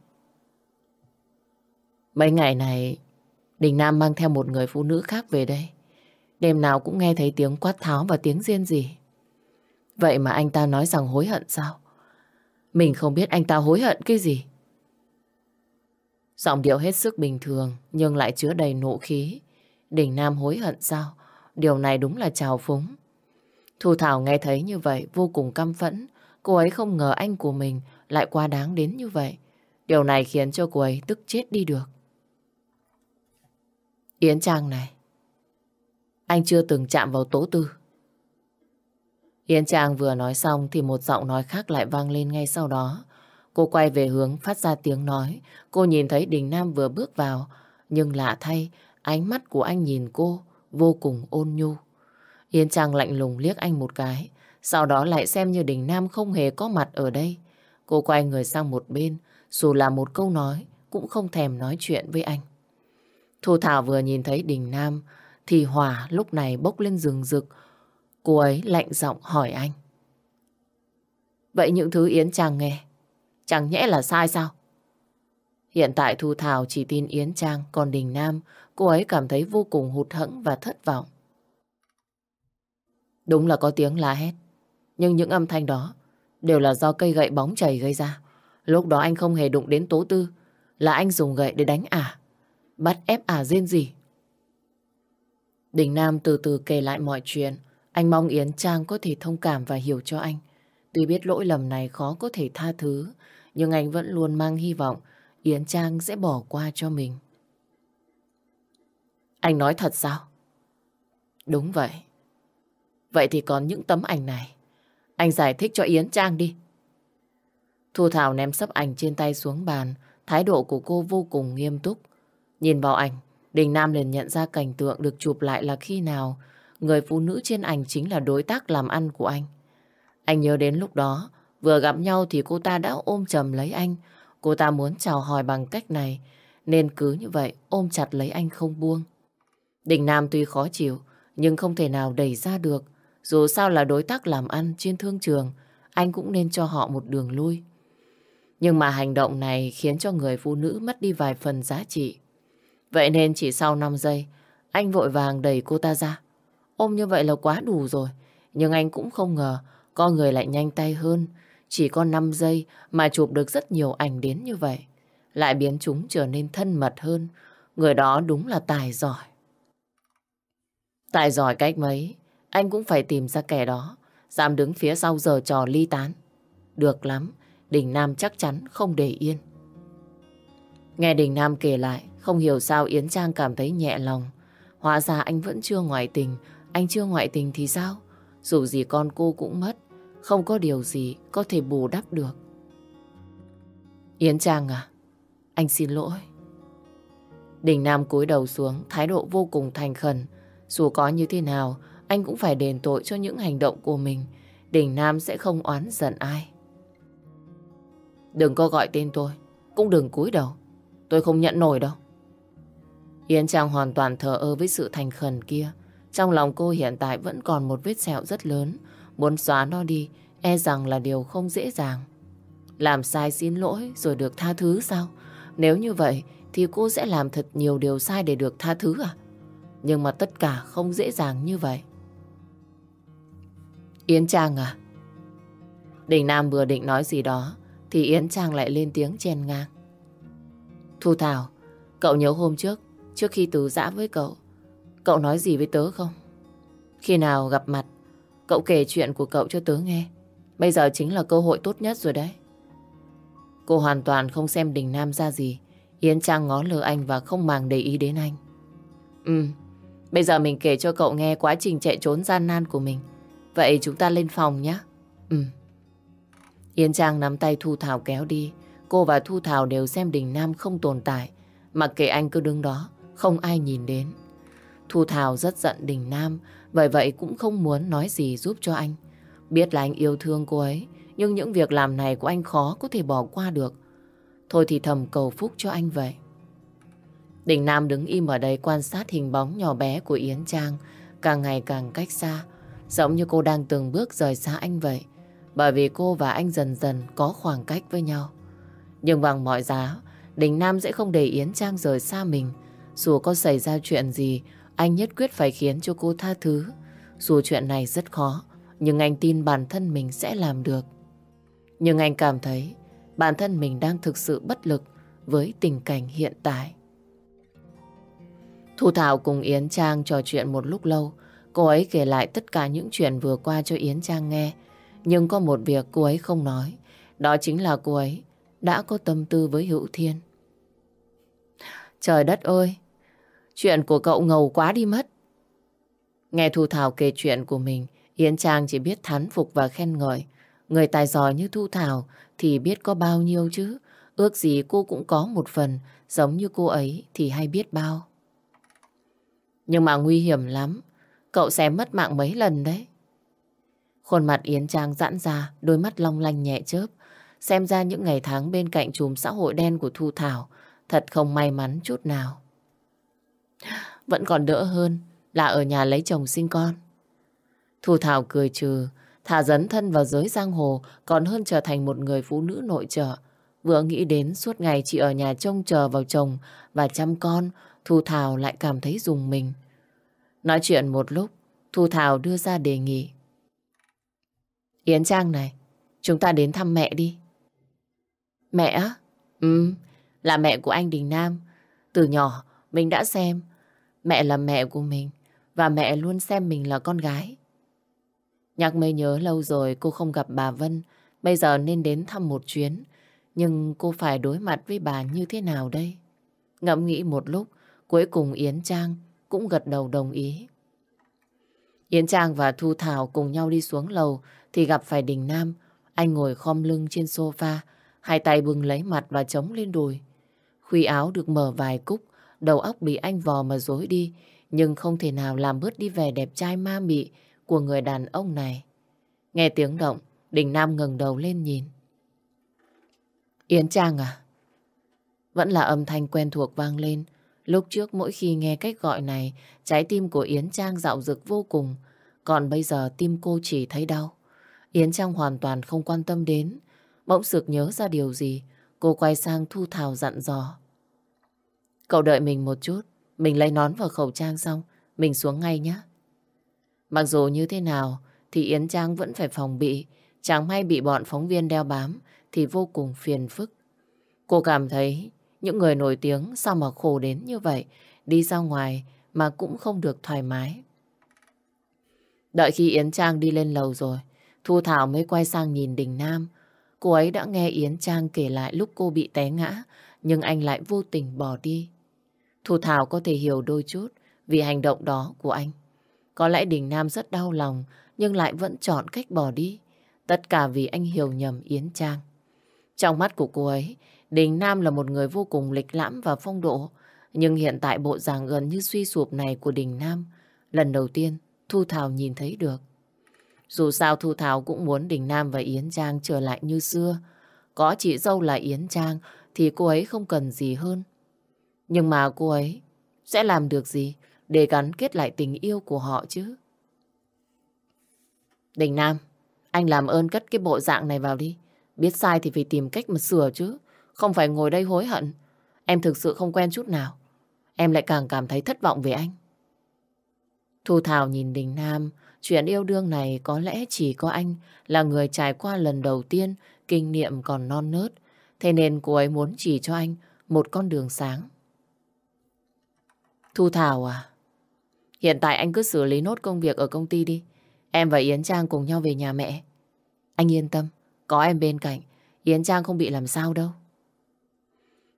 Mấy ngày này, Đình Nam mang theo một người phụ nữ khác về đây. Đêm nào cũng nghe thấy tiếng quát tháo và tiếng riêng gì. Vậy mà anh ta nói rằng hối hận sao? Mình không biết anh ta hối hận cái gì. Giọng điệu hết sức bình thường nhưng lại chứa đầy nộ khí. Đình Nam hối hận sao? Điều này đúng là trào phúng. Thu Thảo nghe thấy như vậy vô cùng căm phẫn. Cô ấy không ngờ anh của mình lại quá đáng đến như vậy. Điều này khiến cho cô ấy tức chết đi được. Yến Trang này, anh chưa từng chạm vào tố tư. Yến Trang vừa nói xong thì một giọng nói khác lại vang lên ngay sau đó. Cô quay về hướng phát ra tiếng nói. Cô nhìn thấy Đình Nam vừa bước vào. Nhưng lạ thay, ánh mắt của anh nhìn cô vô cùng ôn nhu. Yến Trang lạnh lùng liếc anh một cái. Sau đó lại xem như Đình Nam không hề có mặt ở đây. Cô quay người sang một bên. Dù là một câu nói, cũng không thèm nói chuyện với anh. Thu Thảo vừa nhìn thấy Đình Nam thì hỏa lúc này bốc lên rừng rực. Cô ấy lạnh giọng hỏi anh. Vậy những thứ Yến Trang nghe, chẳng nhẽ là sai sao? Hiện tại Thu Thảo chỉ tin Yến Trang, còn Đình Nam, cô ấy cảm thấy vô cùng hụt hẫng và thất vọng. Đúng là có tiếng la hét, nhưng những âm thanh đó đều là do cây gậy bóng chảy gây ra. Lúc đó anh không hề đụng đến tố tư, là anh dùng gậy để đánh ả, bắt ép ả rên gì. Đình Nam từ từ kể lại mọi chuyện. Anh mong Yến Trang có thể thông cảm và hiểu cho anh. Tuy biết lỗi lầm này khó có thể tha thứ, nhưng anh vẫn luôn mang hy vọng Yến Trang sẽ bỏ qua cho mình. Anh nói thật sao? Đúng vậy. Vậy thì còn những tấm ảnh này. Anh giải thích cho Yến Trang đi. Thu Thảo ném sấp ảnh trên tay xuống bàn. Thái độ của cô vô cùng nghiêm túc. Nhìn vào ảnh, Đình Nam liền nhận ra cảnh tượng được chụp lại là khi nào người phụ nữ trên ảnh chính là đối tác làm ăn của anh. Anh nhớ đến lúc đó, vừa gặp nhau thì cô ta đã ôm chầm lấy anh. Cô ta muốn chào hỏi bằng cách này, nên cứ như vậy ôm chặt lấy anh không buông. Đình Nam tuy khó chịu, nhưng không thể nào đẩy ra được. Dù sao là đối tác làm ăn trên thương trường, anh cũng nên cho họ một đường lui. Nhưng mà hành động này khiến cho người phụ nữ mất đi vài phần giá trị. Vậy nên chỉ sau 5 giây, anh vội vàng đẩy cô ta ra. Ôm như vậy là quá đủ rồi. Nhưng anh cũng không ngờ con người lại nhanh tay hơn. Chỉ có 5 giây mà chụp được rất nhiều ảnh đến như vậy. Lại biến chúng trở nên thân mật hơn. Người đó đúng là tài giỏi. Tài giỏi cách mấy, anh cũng phải tìm ra kẻ đó. Dám đứng phía sau giờ trò ly tán. Được lắm, Đình Nam chắc chắn không để yên. Nghe Đình Nam kể lại, không hiểu sao Yến Trang cảm thấy nhẹ lòng. Hóa ra anh vẫn chưa ngoại tình, anh chưa ngoại tình thì sao? Dù gì con cô cũng mất, không có điều gì có thể bù đắp được. Yến Trang à, anh xin lỗi. Đình Nam cúi đầu xuống, thái độ vô cùng thành khẩn. Dù có như thế nào, anh cũng phải đền tội cho những hành động của mình. Đình Nam sẽ không oán giận ai. Đừng có gọi tên tôi, cũng đừng cúi đầu. Tôi không nhận nổi đâu. Yến Trang hoàn toàn thờ ơ với sự thành khẩn kia. Trong lòng cô hiện tại vẫn còn một vết sẹo rất lớn. Muốn xóa nó đi, e rằng là điều không dễ dàng. Làm sai xin lỗi rồi được tha thứ sao? Nếu như vậy thì cô sẽ làm thật nhiều điều sai để được tha thứ à? Nhưng mà tất cả không dễ dàng như vậy. Yến Trang à? Đình Nam vừa định nói gì đó thì Yến Trang lại lên tiếng chen ngang. Thu Thảo, cậu nhớ hôm trước, trước khi từ giã với cậu, cậu nói gì với tớ không? Khi nào gặp mặt, cậu kể chuyện của cậu cho tớ nghe. Bây giờ chính là cơ hội tốt nhất rồi đấy. Cô hoàn toàn không xem Đình Nam ra gì. Yến Trang ngó lờ anh và không màng để ý đến anh. Ừ, bây giờ mình kể cho cậu nghe quá trình chạy trốn gian nan của mình. Vậy chúng ta lên phòng nhé. Ừ. Yến Trang nắm tay Thu Thảo kéo đi. Cô và Thu Thảo đều xem Đình Nam không tồn tại. Mặc kệ anh cứ đứng đó, không ai nhìn đến. Thu Thảo rất giận Đình Nam, vậy vậy cũng không muốn nói gì giúp cho anh. Biết là anh yêu thương cô ấy, nhưng những việc làm này của anh khó có thể bỏ qua được. Thôi thì thầm cầu phúc cho anh vậy. Đình Nam đứng im ở đây quan sát hình bóng nhỏ bé của Yến Trang, càng ngày càng cách xa, giống như cô đang từng bước rời xa anh vậy. Bởi vì cô và anh dần dần có khoảng cách với nhau. Nhưng bằng mọi giá, Đình Nam sẽ không để Yến Trang rời xa mình. Dù có xảy ra chuyện gì, anh nhất quyết phải khiến cho cô tha thứ. Dù chuyện này rất khó, nhưng anh tin bản thân mình sẽ làm được. Nhưng anh cảm thấy bản thân mình đang thực sự bất lực với tình cảnh hiện tại. Thu Thảo cùng Yến Trang trò chuyện một lúc lâu. Cô ấy kể lại tất cả những chuyện vừa qua cho Yến Trang nghe. Nhưng có một việc cô ấy không nói. Đó chính là cô ấy đã có tâm tư với Hữu Thiên. Trời đất ơi! Chuyện của cậu ngầu quá đi mất. Nghe Thu Thảo kể chuyện của mình, Yến Trang chỉ biết thán phục và khen ngợi. Người tài giỏi như Thu Thảo thì biết có bao nhiêu chứ. Ước gì cô cũng có một phần, giống như cô ấy thì hay biết bao. Nhưng mà nguy hiểm lắm, cậu sẽ mất mạng mấy lần đấy. Khuôn mặt Yến Trang giãn ra, đôi mắt long lanh nhẹ chớp. Xem ra những ngày tháng bên cạnh chùm xã hội đen của Thu Thảo thật không may mắn chút nào. Vẫn còn đỡ hơn là ở nhà lấy chồng sinh con. Thu Thảo cười trừ, thả dấn thân vào giới giang hồ còn hơn trở thành một người phụ nữ nội trợ. Vừa nghĩ đến suốt ngày chị ở nhà trông chờ vào chồng và chăm con, Thu Thảo lại cảm thấy dùng mình. Nói chuyện một lúc, Thu Thảo đưa ra đề nghị. Yến Trang này, chúng ta đến thăm mẹ đi. Mẹ á? Ừ, là mẹ của anh Đình Nam. Từ nhỏ, mình đã xem. Mẹ là mẹ của mình, và mẹ luôn xem mình là con gái. nhạc mới nhớ lâu rồi cô không gặp bà Vân, bây giờ nên đến thăm một chuyến. Nhưng cô phải đối mặt với bà như thế nào đây? Ngẫm nghĩ một lúc, cuối cùng Yến Trang cũng gật đầu đồng ý. Yến Trang và Thu Thảo cùng nhau đi xuống lầu thì gặp phải Đình Nam. Anh ngồi khom lưng trên sofa, hai tay bưng lấy mặt và chống lên đùi. Khuy áo được mở vài cúc, đầu óc bị anh vò mà dối đi, nhưng không thể nào làm bớt đi vẻ đẹp trai ma mị của người đàn ông này. Nghe tiếng động, Đình Nam ngừng đầu lên nhìn. Yến Trang à? Vẫn là âm thanh quen thuộc vang lên. Lúc trước mỗi khi nghe cách gọi này, trái tim của Yến Trang dạo dực vô cùng. Còn bây giờ tim cô chỉ thấy đau. Yến Trang hoàn toàn không quan tâm đến. Bỗng sực nhớ ra điều gì, cô quay sang Thu Thảo dặn dò. Cậu đợi mình một chút, mình lấy nón và khẩu trang xong, mình xuống ngay nhé. Mặc dù như thế nào, thì Yến Trang vẫn phải phòng bị. Chẳng may bị bọn phóng viên đeo bám, thì vô cùng phiền phức. Cô cảm thấy những người nổi tiếng sao mà khổ đến như vậy, đi ra ngoài mà cũng không được thoải mái. Đợi khi Yến Trang đi lên lầu rồi, Thu Thảo mới quay sang nhìn Đình Nam. Cô ấy đã nghe Yến Trang kể lại lúc cô bị té ngã, nhưng anh lại vô tình bỏ đi. Thu Thảo có thể hiểu đôi chút vì hành động đó của anh. Có lẽ Đình Nam rất đau lòng nhưng lại vẫn chọn cách bỏ đi. Tất cả vì anh hiểu nhầm Yến Trang. Trong mắt của cô ấy, Đình Nam là một người vô cùng lịch lãm và phong độ. Nhưng hiện tại bộ dạng gần như suy sụp này của Đình Nam, lần đầu tiên Thu Thảo nhìn thấy được. Dù sao Thu Thảo cũng muốn Đình Nam và Yến Trang trở lại như xưa. Có chị dâu là Yến Trang thì cô ấy không cần gì hơn. Nhưng mà cô ấy sẽ làm được gì để gắn kết lại tình yêu của họ chứ? Đình Nam, anh làm ơn cất cái bộ dạng này vào đi. Biết sai thì phải tìm cách mà sửa chứ. Không phải ngồi đây hối hận. Em thực sự không quen chút nào. Em lại càng cảm thấy thất vọng về anh. Thu Thảo nhìn Đình Nam, chuyện yêu đương này có lẽ chỉ có anh là người trải qua lần đầu tiên kinh nghiệm còn non nớt, thế nên cô ấy muốn chỉ cho anh một con đường sáng. Thu Thảo à, hiện tại anh cứ xử lý nốt công việc ở công ty đi. Em và Yến Trang cùng nhau về nhà mẹ. Anh yên tâm, có em bên cạnh, Yến Trang không bị làm sao đâu.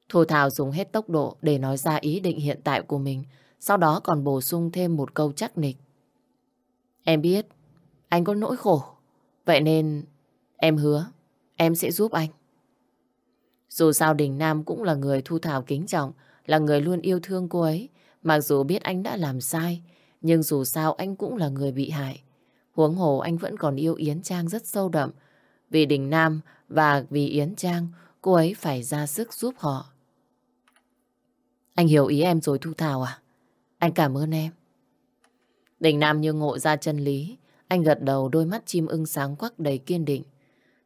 Thu Thảo dùng hết tốc độ để nói ra ý định hiện tại của mình, sau đó còn bổ sung thêm một câu chắc nịch. Em biết, anh có nỗi khổ, vậy nên em hứa, em sẽ giúp anh. Dù sao Đình Nam cũng là người Thu Thảo kính trọng, là người luôn yêu thương cô ấy, mặc dù biết anh đã làm sai, nhưng dù sao anh cũng là người bị hại. Huống hồ anh vẫn còn yêu Yến Trang rất sâu đậm, vì Đình Nam và vì Yến Trang, cô ấy phải ra sức giúp họ. Anh hiểu ý em rồi Thu Thảo à? Anh cảm ơn em. Đình Nam như ngộ ra chân lý. Anh gật đầu đôi mắt chim ưng sáng quắc đầy kiên định.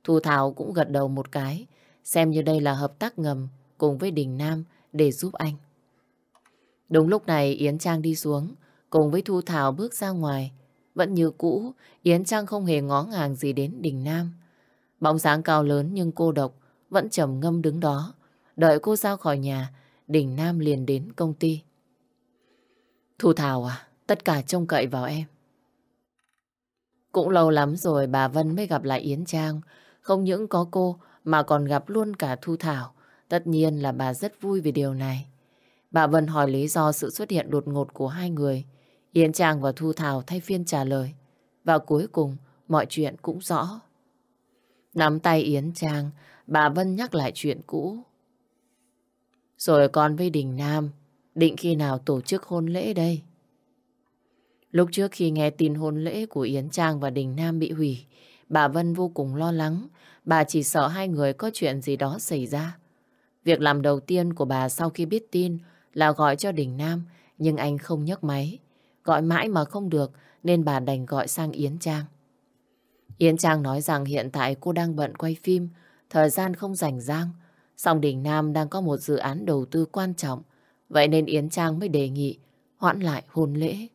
Thu Thảo cũng gật đầu một cái. Xem như đây là hợp tác ngầm cùng với Đình Nam để giúp anh. Đúng lúc này Yến Trang đi xuống. Cùng với Thu Thảo bước ra ngoài. Vẫn như cũ, Yến Trang không hề ngó ngàng gì đến Đình Nam. Bóng sáng cao lớn nhưng cô độc vẫn trầm ngâm đứng đó. Đợi cô ra khỏi nhà, Đình Nam liền đến công ty. Thu Thảo à, tất cả trông cậy vào em. Cũng lâu lắm rồi bà Vân mới gặp lại Yến Trang. Không những có cô mà còn gặp luôn cả Thu Thảo. Tất nhiên là bà rất vui về điều này. Bà Vân hỏi lý do sự xuất hiện đột ngột của hai người. Yến Trang và Thu Thảo thay phiên trả lời. Và cuối cùng, mọi chuyện cũng rõ. Nắm tay Yến Trang, bà Vân nhắc lại chuyện cũ. Rồi con với Đình Nam, định khi nào tổ chức hôn lễ đây? Lúc trước khi nghe tin hôn lễ của Yến Trang và Đình Nam bị hủy, bà Vân vô cùng lo lắng. Bà chỉ sợ hai người có chuyện gì đó xảy ra. Việc làm đầu tiên của bà sau khi biết tin là gọi cho Đình Nam, nhưng anh không nhấc máy. Gọi mãi mà không được, nên bà đành gọi sang Yến Trang. Yến Trang nói rằng hiện tại cô đang bận quay phim, thời gian không rảnh rang. Song Đình Nam đang có một dự án đầu tư quan trọng, vậy nên Yến Trang mới đề nghị hoãn lại hôn lễ.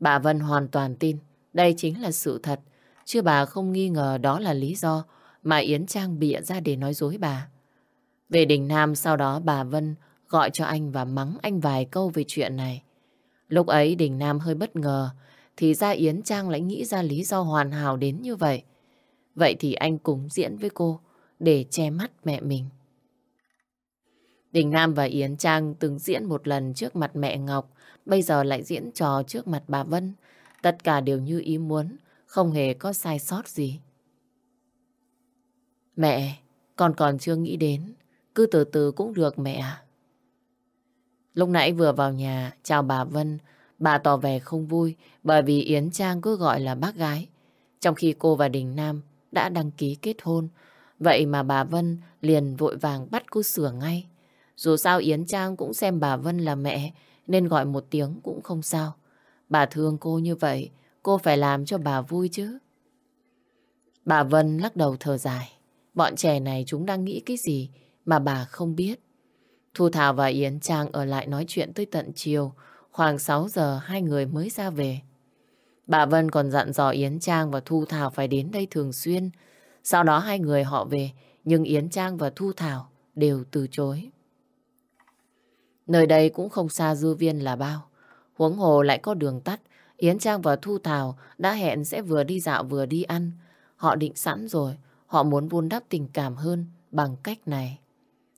Bà Vân hoàn toàn tin đây chính là sự thật, chứ bà không nghi ngờ đó là lý do mà Yến Trang bịa ra để nói dối bà. Về Đình Nam sau đó bà Vân gọi cho anh và mắng anh vài câu về chuyện này. Lúc ấy Đình Nam hơi bất ngờ, thì ra Yến Trang lại nghĩ ra lý do hoàn hảo đến như vậy. Vậy thì anh cùng diễn với cô để che mắt mẹ mình. Đình Nam và Yến Trang từng diễn một lần trước mặt mẹ Ngọc, bây giờ lại diễn trò trước mặt bà Vân. Tất cả đều như ý muốn, không hề có sai sót gì. Mẹ, con còn chưa nghĩ đến, cứ từ từ cũng được mẹ à. Lúc nãy vừa vào nhà, chào bà Vân, bà tỏ vẻ không vui bởi vì Yến Trang cứ gọi là bác gái. Trong khi cô và Đình Nam đã đăng ký kết hôn, vậy mà bà Vân liền vội vàng bắt cô sửa ngay. Dù sao Yến Trang cũng xem bà Vân là mẹ, nên gọi một tiếng cũng không sao. Bà thương cô như vậy, cô phải làm cho bà vui chứ. Bà Vân lắc đầu thở dài. Bọn trẻ này chúng đang nghĩ cái gì mà bà không biết. Thu Thảo và Yến Trang ở lại nói chuyện tới tận chiều. Khoảng 6 giờ hai người mới ra về. Bà Vân còn dặn dò Yến Trang và Thu Thảo phải đến đây thường xuyên. Sau đó hai người họ về, nhưng Yến Trang và Thu Thảo đều từ chối. Nơi đây cũng không xa dư viên là bao. Huống hồ lại có đường tắt. Yến Trang và Thu Thảo đã hẹn sẽ vừa đi dạo vừa đi ăn. Họ định sẵn rồi. Họ muốn vun đắp tình cảm hơn bằng cách này.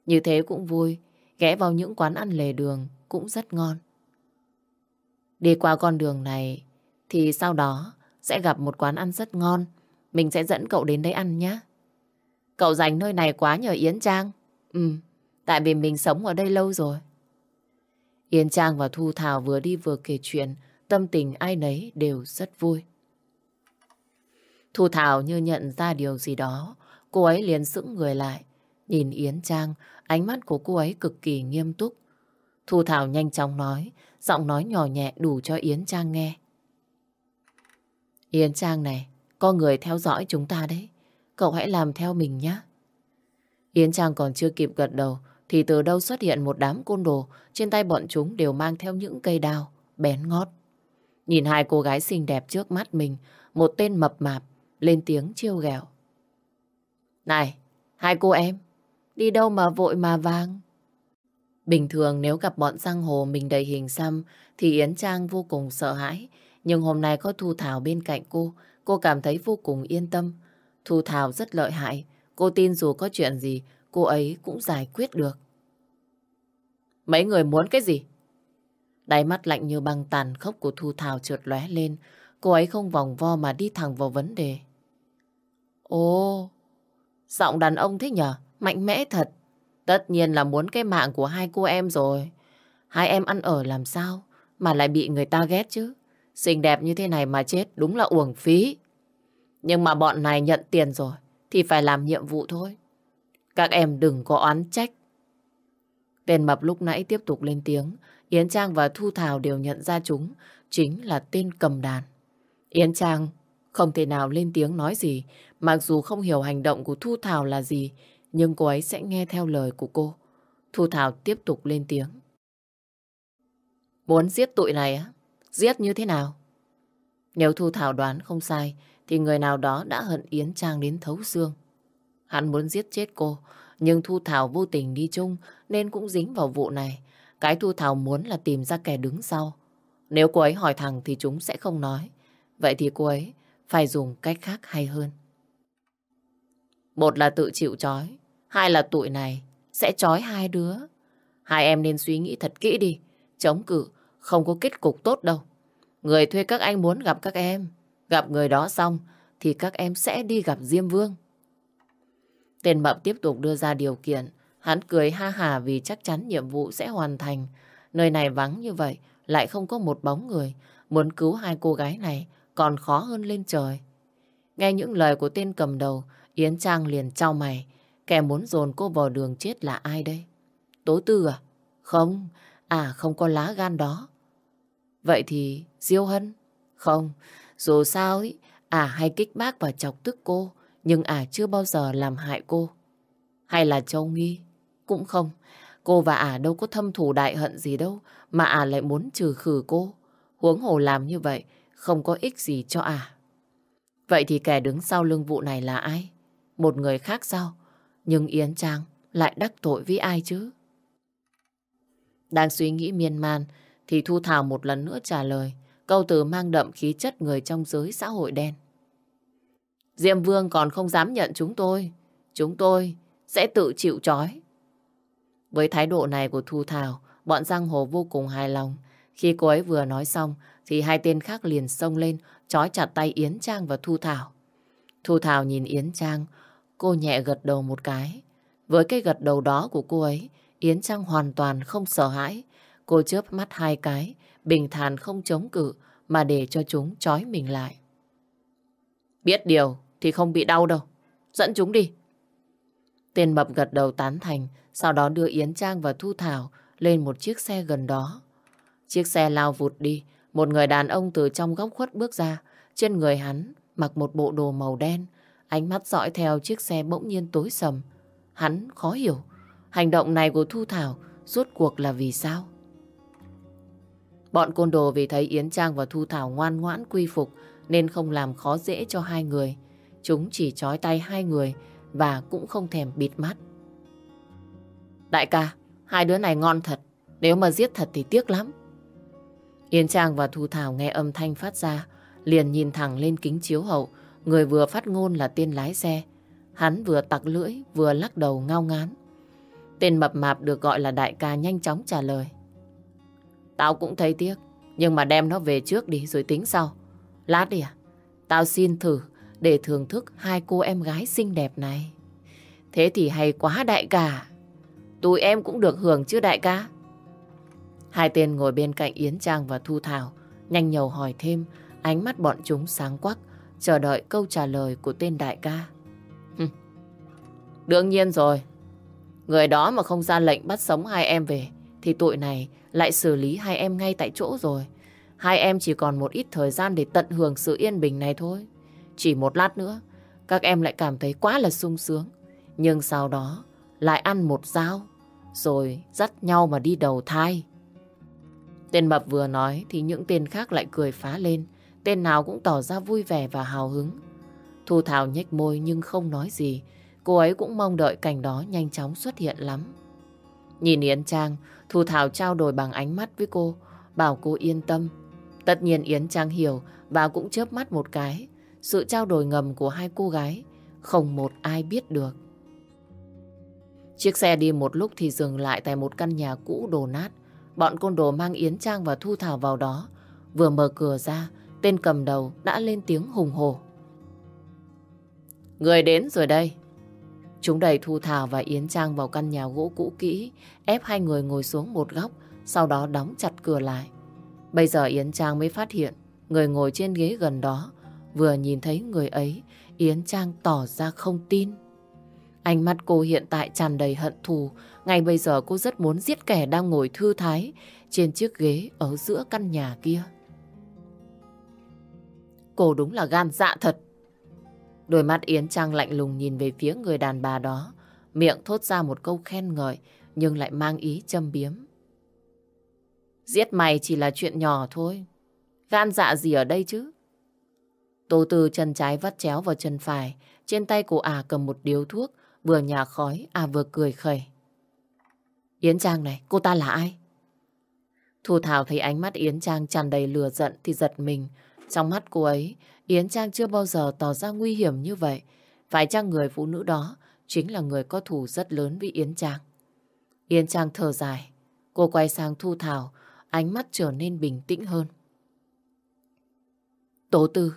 Như thế cũng vui. Ghé vào những quán ăn lề đường cũng rất ngon. Đi qua con đường này thì sau đó sẽ gặp một quán ăn rất ngon. Mình sẽ dẫn cậu đến đây ăn nhé. Cậu dành nơi này quá nhờ Yến Trang. Ừ, tại vì mình sống ở đây lâu rồi. Yến Trang và Thu Thảo vừa đi vừa kể chuyện, tâm tình ai nấy đều rất vui. Thu Thảo như nhận ra điều gì đó, cô ấy liền sững người lại. Nhìn Yến Trang, ánh mắt của cô ấy cực kỳ nghiêm túc. Thu Thảo nhanh chóng nói, giọng nói nhỏ nhẹ đủ cho Yến Trang nghe. Yến Trang này, có người theo dõi chúng ta đấy. Cậu hãy làm theo mình nhé. Yến Trang còn chưa kịp gật đầu, thì từ đâu xuất hiện một đám côn đồ, trên tay bọn chúng đều mang theo những cây đao, bén ngót. Nhìn hai cô gái xinh đẹp trước mắt mình, một tên mập mạp, lên tiếng chiêu ghẹo. Này, hai cô em, đi đâu mà vội mà vàng? Bình thường nếu gặp bọn giang hồ mình đầy hình xăm thì Yến Trang vô cùng sợ hãi. Nhưng hôm nay có Thu Thảo bên cạnh cô, cô cảm thấy vô cùng yên tâm. Thu Thảo rất lợi hại, cô tin dù có chuyện gì, cô ấy cũng giải quyết được. Mấy người muốn cái gì? Đáy mắt lạnh như băng tàn khốc của Thu Thảo trượt lóe lên. Cô ấy không vòng vo mà đi thẳng vào vấn đề. Ồ, giọng đàn ông thế nhở? Mạnh mẽ thật. Tất nhiên là muốn cái mạng của hai cô em rồi. Hai em ăn ở làm sao mà lại bị người ta ghét chứ? Xinh đẹp như thế này mà chết đúng là uổng phí. Nhưng mà bọn này nhận tiền rồi thì phải làm nhiệm vụ thôi. Các em đừng có oán trách. Tên mập lúc nãy tiếp tục lên tiếng. Yến Trang và Thu Thảo đều nhận ra chúng chính là tên cầm đàn. Yến Trang không thể nào lên tiếng nói gì, mặc dù không hiểu hành động của Thu Thảo là gì, nhưng cô ấy sẽ nghe theo lời của cô. Thu Thảo tiếp tục lên tiếng. Muốn giết tụi này á? Giết như thế nào? Nếu Thu Thảo đoán không sai, thì người nào đó đã hận Yến Trang đến thấu xương. Hắn muốn giết chết cô, nhưng Thu Thảo vô tình đi chung nên cũng dính vào vụ này. Cái Thu Thảo muốn là tìm ra kẻ đứng sau. Nếu cô ấy hỏi thẳng thì chúng sẽ không nói. Vậy thì cô ấy phải dùng cách khác hay hơn. Một là tự chịu trói, hai là tụi này sẽ trói hai đứa. Hai em nên suy nghĩ thật kỹ đi. Chống cự không có kết cục tốt đâu. Người thuê các anh muốn gặp các em. Gặp người đó xong thì các em sẽ đi gặp Diêm Vương. Tên mập tiếp tục đưa ra điều kiện. Hắn cười ha hà vì chắc chắn nhiệm vụ sẽ hoàn thành. Nơi này vắng như vậy, lại không có một bóng người. Muốn cứu hai cô gái này còn khó hơn lên trời. Nghe những lời của tên cầm đầu, Yến Trang liền trao mày. Kẻ muốn dồn cô vào đường chết là ai đây? Tố Tư à? Không, à không có lá gan đó. Vậy thì Diêu Hân? Không, dù sao ý, à hay kích bác và chọc tức cô, nhưng à chưa bao giờ làm hại cô. Hay là Châu Nghi? Cũng không, cô và à đâu có thâm thù đại hận gì đâu, mà à lại muốn trừ khử cô. Huống hồ làm như vậy, không có ích gì cho. À. Vậy thì kẻ đứng sau lưng vụ này là ai? Một người khác sao? Nhưng Yến Trang lại đắc tội với ai chứ? Đang suy nghĩ miên man, thì Thu Thảo một lần nữa trả lời. Câu từ mang đậm khí chất người trong giới xã hội đen. Diêm Vương còn không dám nhận chúng tôi. Chúng tôi sẽ tự chịu trói. Với thái độ này của Thu Thảo, bọn giang hồ vô cùng hài lòng. Khi cô ấy vừa nói xong, thì hai tên khác liền xông lên, trói chặt tay Yến Trang và Thu Thảo. Thu Thảo nhìn Yến Trang, cô nhẹ gật đầu một cái. Với cái gật đầu đó của cô ấy, Yến Trang hoàn toàn không sợ hãi. Cô chớp mắt hai cái, bình thản không chống cự, mà để cho chúng trói mình lại. Biết điều thì không bị đau đâu. Dẫn chúng đi. Tên mập gật đầu tán thành, sau đó đưa Yến Trang và Thu Thảo lên một chiếc xe gần đó. Chiếc xe lao vụt đi, một người đàn ông từ trong góc khuất bước ra. Trên người hắn mặc một bộ đồ màu đen, ánh mắt dõi theo chiếc xe bỗng nhiên tối sầm. Hắn khó hiểu, hành động này của Thu Thảo rốt cuộc là vì sao? Bọn côn đồ vì thấy Yến Trang và Thu Thảo ngoan ngoãn quy phục nên không làm khó dễ cho hai người. Chúng chỉ trói tay hai người và cũng không thèm bịt mắt. Đại ca, hai đứa này ngon thật. Nếu mà giết thật thì tiếc lắm. Yến Trang và Thu Thảo nghe âm thanh phát ra, liền nhìn thẳng lên kính chiếu hậu. Người vừa phát ngôn là tên lái xe. Hắn vừa tặc lưỡi, vừa lắc đầu ngao ngán. Tên mập mạp được gọi là đại ca nhanh chóng trả lời. Tao cũng thấy tiếc, nhưng mà đem nó về trước đi rồi tính sau. Lát đi à? Tao xin thử để thưởng thức hai cô em gái xinh đẹp này. Thế thì hay quá đại ca. Tụi em cũng được hưởng chứ đại ca. Hai tên ngồi bên cạnh Yến Trang và Thu Thảo, nhanh nhầu hỏi thêm, ánh mắt bọn chúng sáng quắc, chờ đợi câu trả lời của tên đại ca. Đương nhiên rồi, người đó mà không ra lệnh bắt sống hai em về, thì tụi này lại xử lý hai em ngay tại chỗ rồi. Hai em chỉ còn một ít thời gian để tận hưởng sự yên bình này thôi. Chỉ một lát nữa, các em lại cảm thấy quá là sung sướng. Nhưng sau đó, lại ăn một dao, rồi dắt nhau mà đi đầu thai. Tên mập vừa nói thì những tên khác lại cười phá lên. Tên nào cũng tỏ ra vui vẻ và hào hứng. Thu Thảo nhếch môi nhưng không nói gì. Cô ấy cũng mong đợi cảnh đó nhanh chóng xuất hiện lắm. Nhìn Yến Trang, Thu Thảo trao đổi bằng ánh mắt với cô, bảo cô yên tâm. Tất nhiên Yến Trang hiểu và cũng chớp mắt một cái. Sự trao đổi ngầm của hai cô gái, không một ai biết được. Chiếc xe đi một lúc thì dừng lại tại một căn nhà cũ đổ nát. Bọn côn đồ mang Yến Trang và Thu Thảo vào đó. Vừa mở cửa ra, tên cầm đầu đã lên tiếng hùng hổ. Người đến rồi đây. Chúng đẩy Thu Thảo và Yến Trang vào căn nhà gỗ cũ kỹ, ép hai người ngồi xuống một góc, sau đó đóng chặt cửa lại. Bây giờ Yến Trang mới phát hiện người ngồi trên ghế gần đó. Vừa nhìn thấy người ấy, Yến Trang tỏ ra không tin. Ánh mắt cô hiện tại tràn đầy hận thù. Ngay bây giờ cô rất muốn giết kẻ đang ngồi thư thái trên chiếc ghế ở giữa căn nhà kia. Cô đúng là gan dạ thật. Đôi mắt Yến Trang lạnh lùng nhìn về phía người đàn bà đó. Miệng thốt ra một câu khen ngợi nhưng lại mang ý châm biếm. Giết mày chỉ là chuyện nhỏ thôi. Gan dạ gì ở đây chứ? Tô Tư chân trái vắt chéo vào chân phải. Trên tay cô ả cầm một điếu thuốc. Vừa nhả khói, À vừa cười khẩy. Yến Trang này, cô ta là ai? Thu Thảo thấy ánh mắt Yến Trang tràn đầy lừa giận thì giật mình. Trong mắt cô ấy, Yến Trang chưa bao giờ tỏ ra nguy hiểm như vậy. Phải chăng người phụ nữ đó chính là người có thù rất lớn với Yến Trang? Yến Trang thở dài. Cô quay sang Thu Thảo, ánh mắt trở nên bình tĩnh hơn. Tố Tư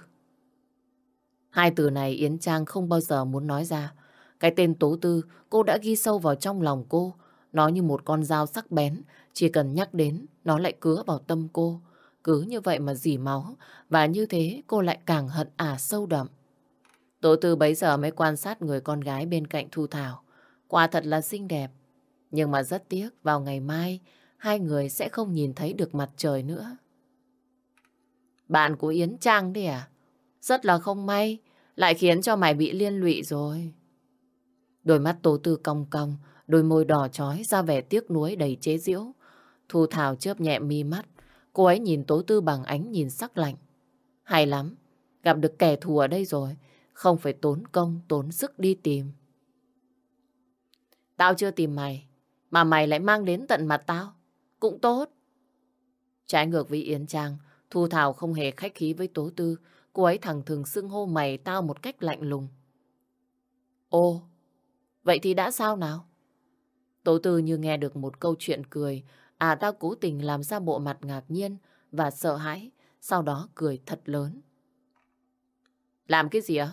Hai từ này Yến Trang không bao giờ muốn nói ra. Cái tên Tố Tư cô đã ghi sâu vào trong lòng cô. Nó như một con dao sắc bén, chỉ cần nhắc đến, nó lại cứa vào tâm cô. Cứ như vậy mà dỉ máu, và như thế cô lại càng hận ả sâu đậm. Tố Tư bấy giờ mới quan sát người con gái bên cạnh Thu Thảo. Quả thật là xinh đẹp. Nhưng mà rất tiếc, vào ngày mai, hai người sẽ không nhìn thấy được mặt trời nữa. Bạn của Yến Trang đi à? Rất là không may, lại khiến cho mày bị liên lụy rồi. Đôi mắt Tố Tư cong cong, đôi môi đỏ chói ra vẻ tiếc nuối đầy chế giễu. Thu Thảo chớp nhẹ mi mắt, cô ấy nhìn Tố Tư bằng ánh nhìn sắc lạnh. Hay lắm, gặp được kẻ thù ở đây rồi, không phải tốn công, tốn sức đi tìm. Tao chưa tìm mày, mà mày lại mang đến tận mặt tao. Cũng tốt. Trái ngược với Yến Trang, Thu Thảo không hề khách khí với Tố Tư. Cô ấy thẳng thừng xưng hô mày tao một cách lạnh lùng. Ô, vậy thì đã sao nào? Tố Tư như nghe được một câu chuyện cười. À tao cố tình làm ra bộ mặt ngạc nhiên và sợ hãi. Sau đó cười thật lớn. Làm cái gì á?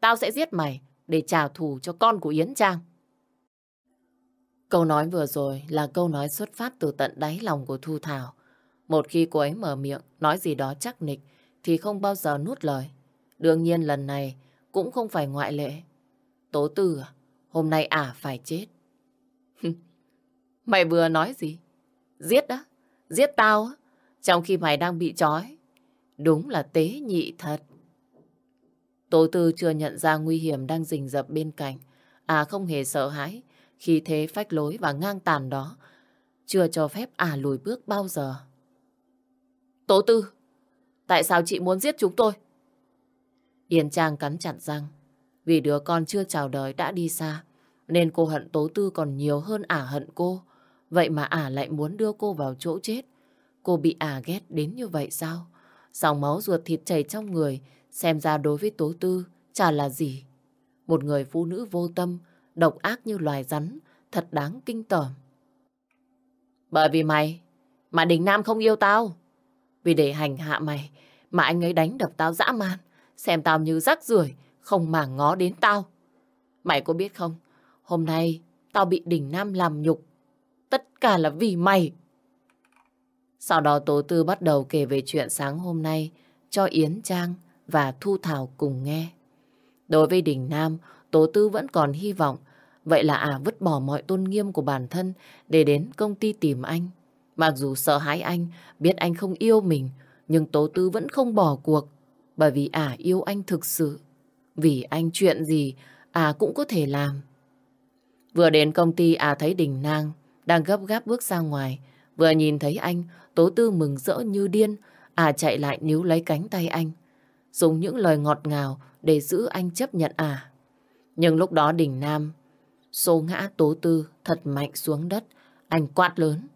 Tao sẽ giết mày để trả thù cho con của Yến Trang. Câu nói vừa rồi là câu nói xuất phát từ tận đáy lòng của Thu Thảo. Một khi cô ấy mở miệng, nói gì đó chắc nịch, thì không bao giờ nuốt lời. Đương nhiên lần này cũng không phải ngoại lệ. Tố Tư à, hôm nay ả phải chết. mày vừa nói gì? Giết đó, Giết tao á? Trong khi mày đang bị trói. Đúng là tế nhị thật. Tố Tư chưa nhận ra nguy hiểm đang rình rập bên cạnh. À không hề sợ hãi khi thế phách lối và ngang tàn đó. Chưa cho phép à lùi bước bao giờ. Tố Tư, tại sao chị muốn giết chúng tôi? Yên Trang cắn chặt răng. Vì đứa con chưa chào đời đã đi xa, nên cô hận Tố Tư còn nhiều hơn ả hận cô. Vậy mà ả lại muốn đưa cô vào chỗ chết. Cô bị ả ghét đến như vậy sao? Dòng máu ruột thịt chảy trong người, xem ra đối với Tố Tư chả là gì. Một người phụ nữ vô tâm, độc ác như loài rắn, thật đáng kinh tởm. Bởi vì mày, mà Đình Nam không yêu tao. Vì để hành hạ mày, mà anh ấy đánh đập tao dã man, xem tao như rắc rưởi không màng ngó đến tao. Mày có biết không, hôm nay tao bị Đình Nam làm nhục. Tất cả là vì mày. Sau đó Tố Tư bắt đầu kể về chuyện sáng hôm nay cho Yến Trang và Thu Thảo cùng nghe. Đối với Đình Nam, Tố Tư vẫn còn hy vọng. Vậy là à vứt bỏ mọi tôn nghiêm của bản thân để đến công ty tìm anh. Mặc dù sợ hãi anh, biết anh không yêu mình, nhưng Tố Tư vẫn không bỏ cuộc. Bởi vì à yêu anh thực sự. Vì anh chuyện gì, à cũng có thể làm. Vừa đến công ty à thấy Đình Nang đang gấp gáp bước ra ngoài. Vừa nhìn thấy anh, Tố Tư mừng rỡ như điên. À chạy lại níu lấy cánh tay anh. Dùng những lời ngọt ngào để giữ anh chấp nhận à. Nhưng lúc đó đỉnh Nam xô ngã Tố Tư thật mạnh xuống đất. Anh quát lớn.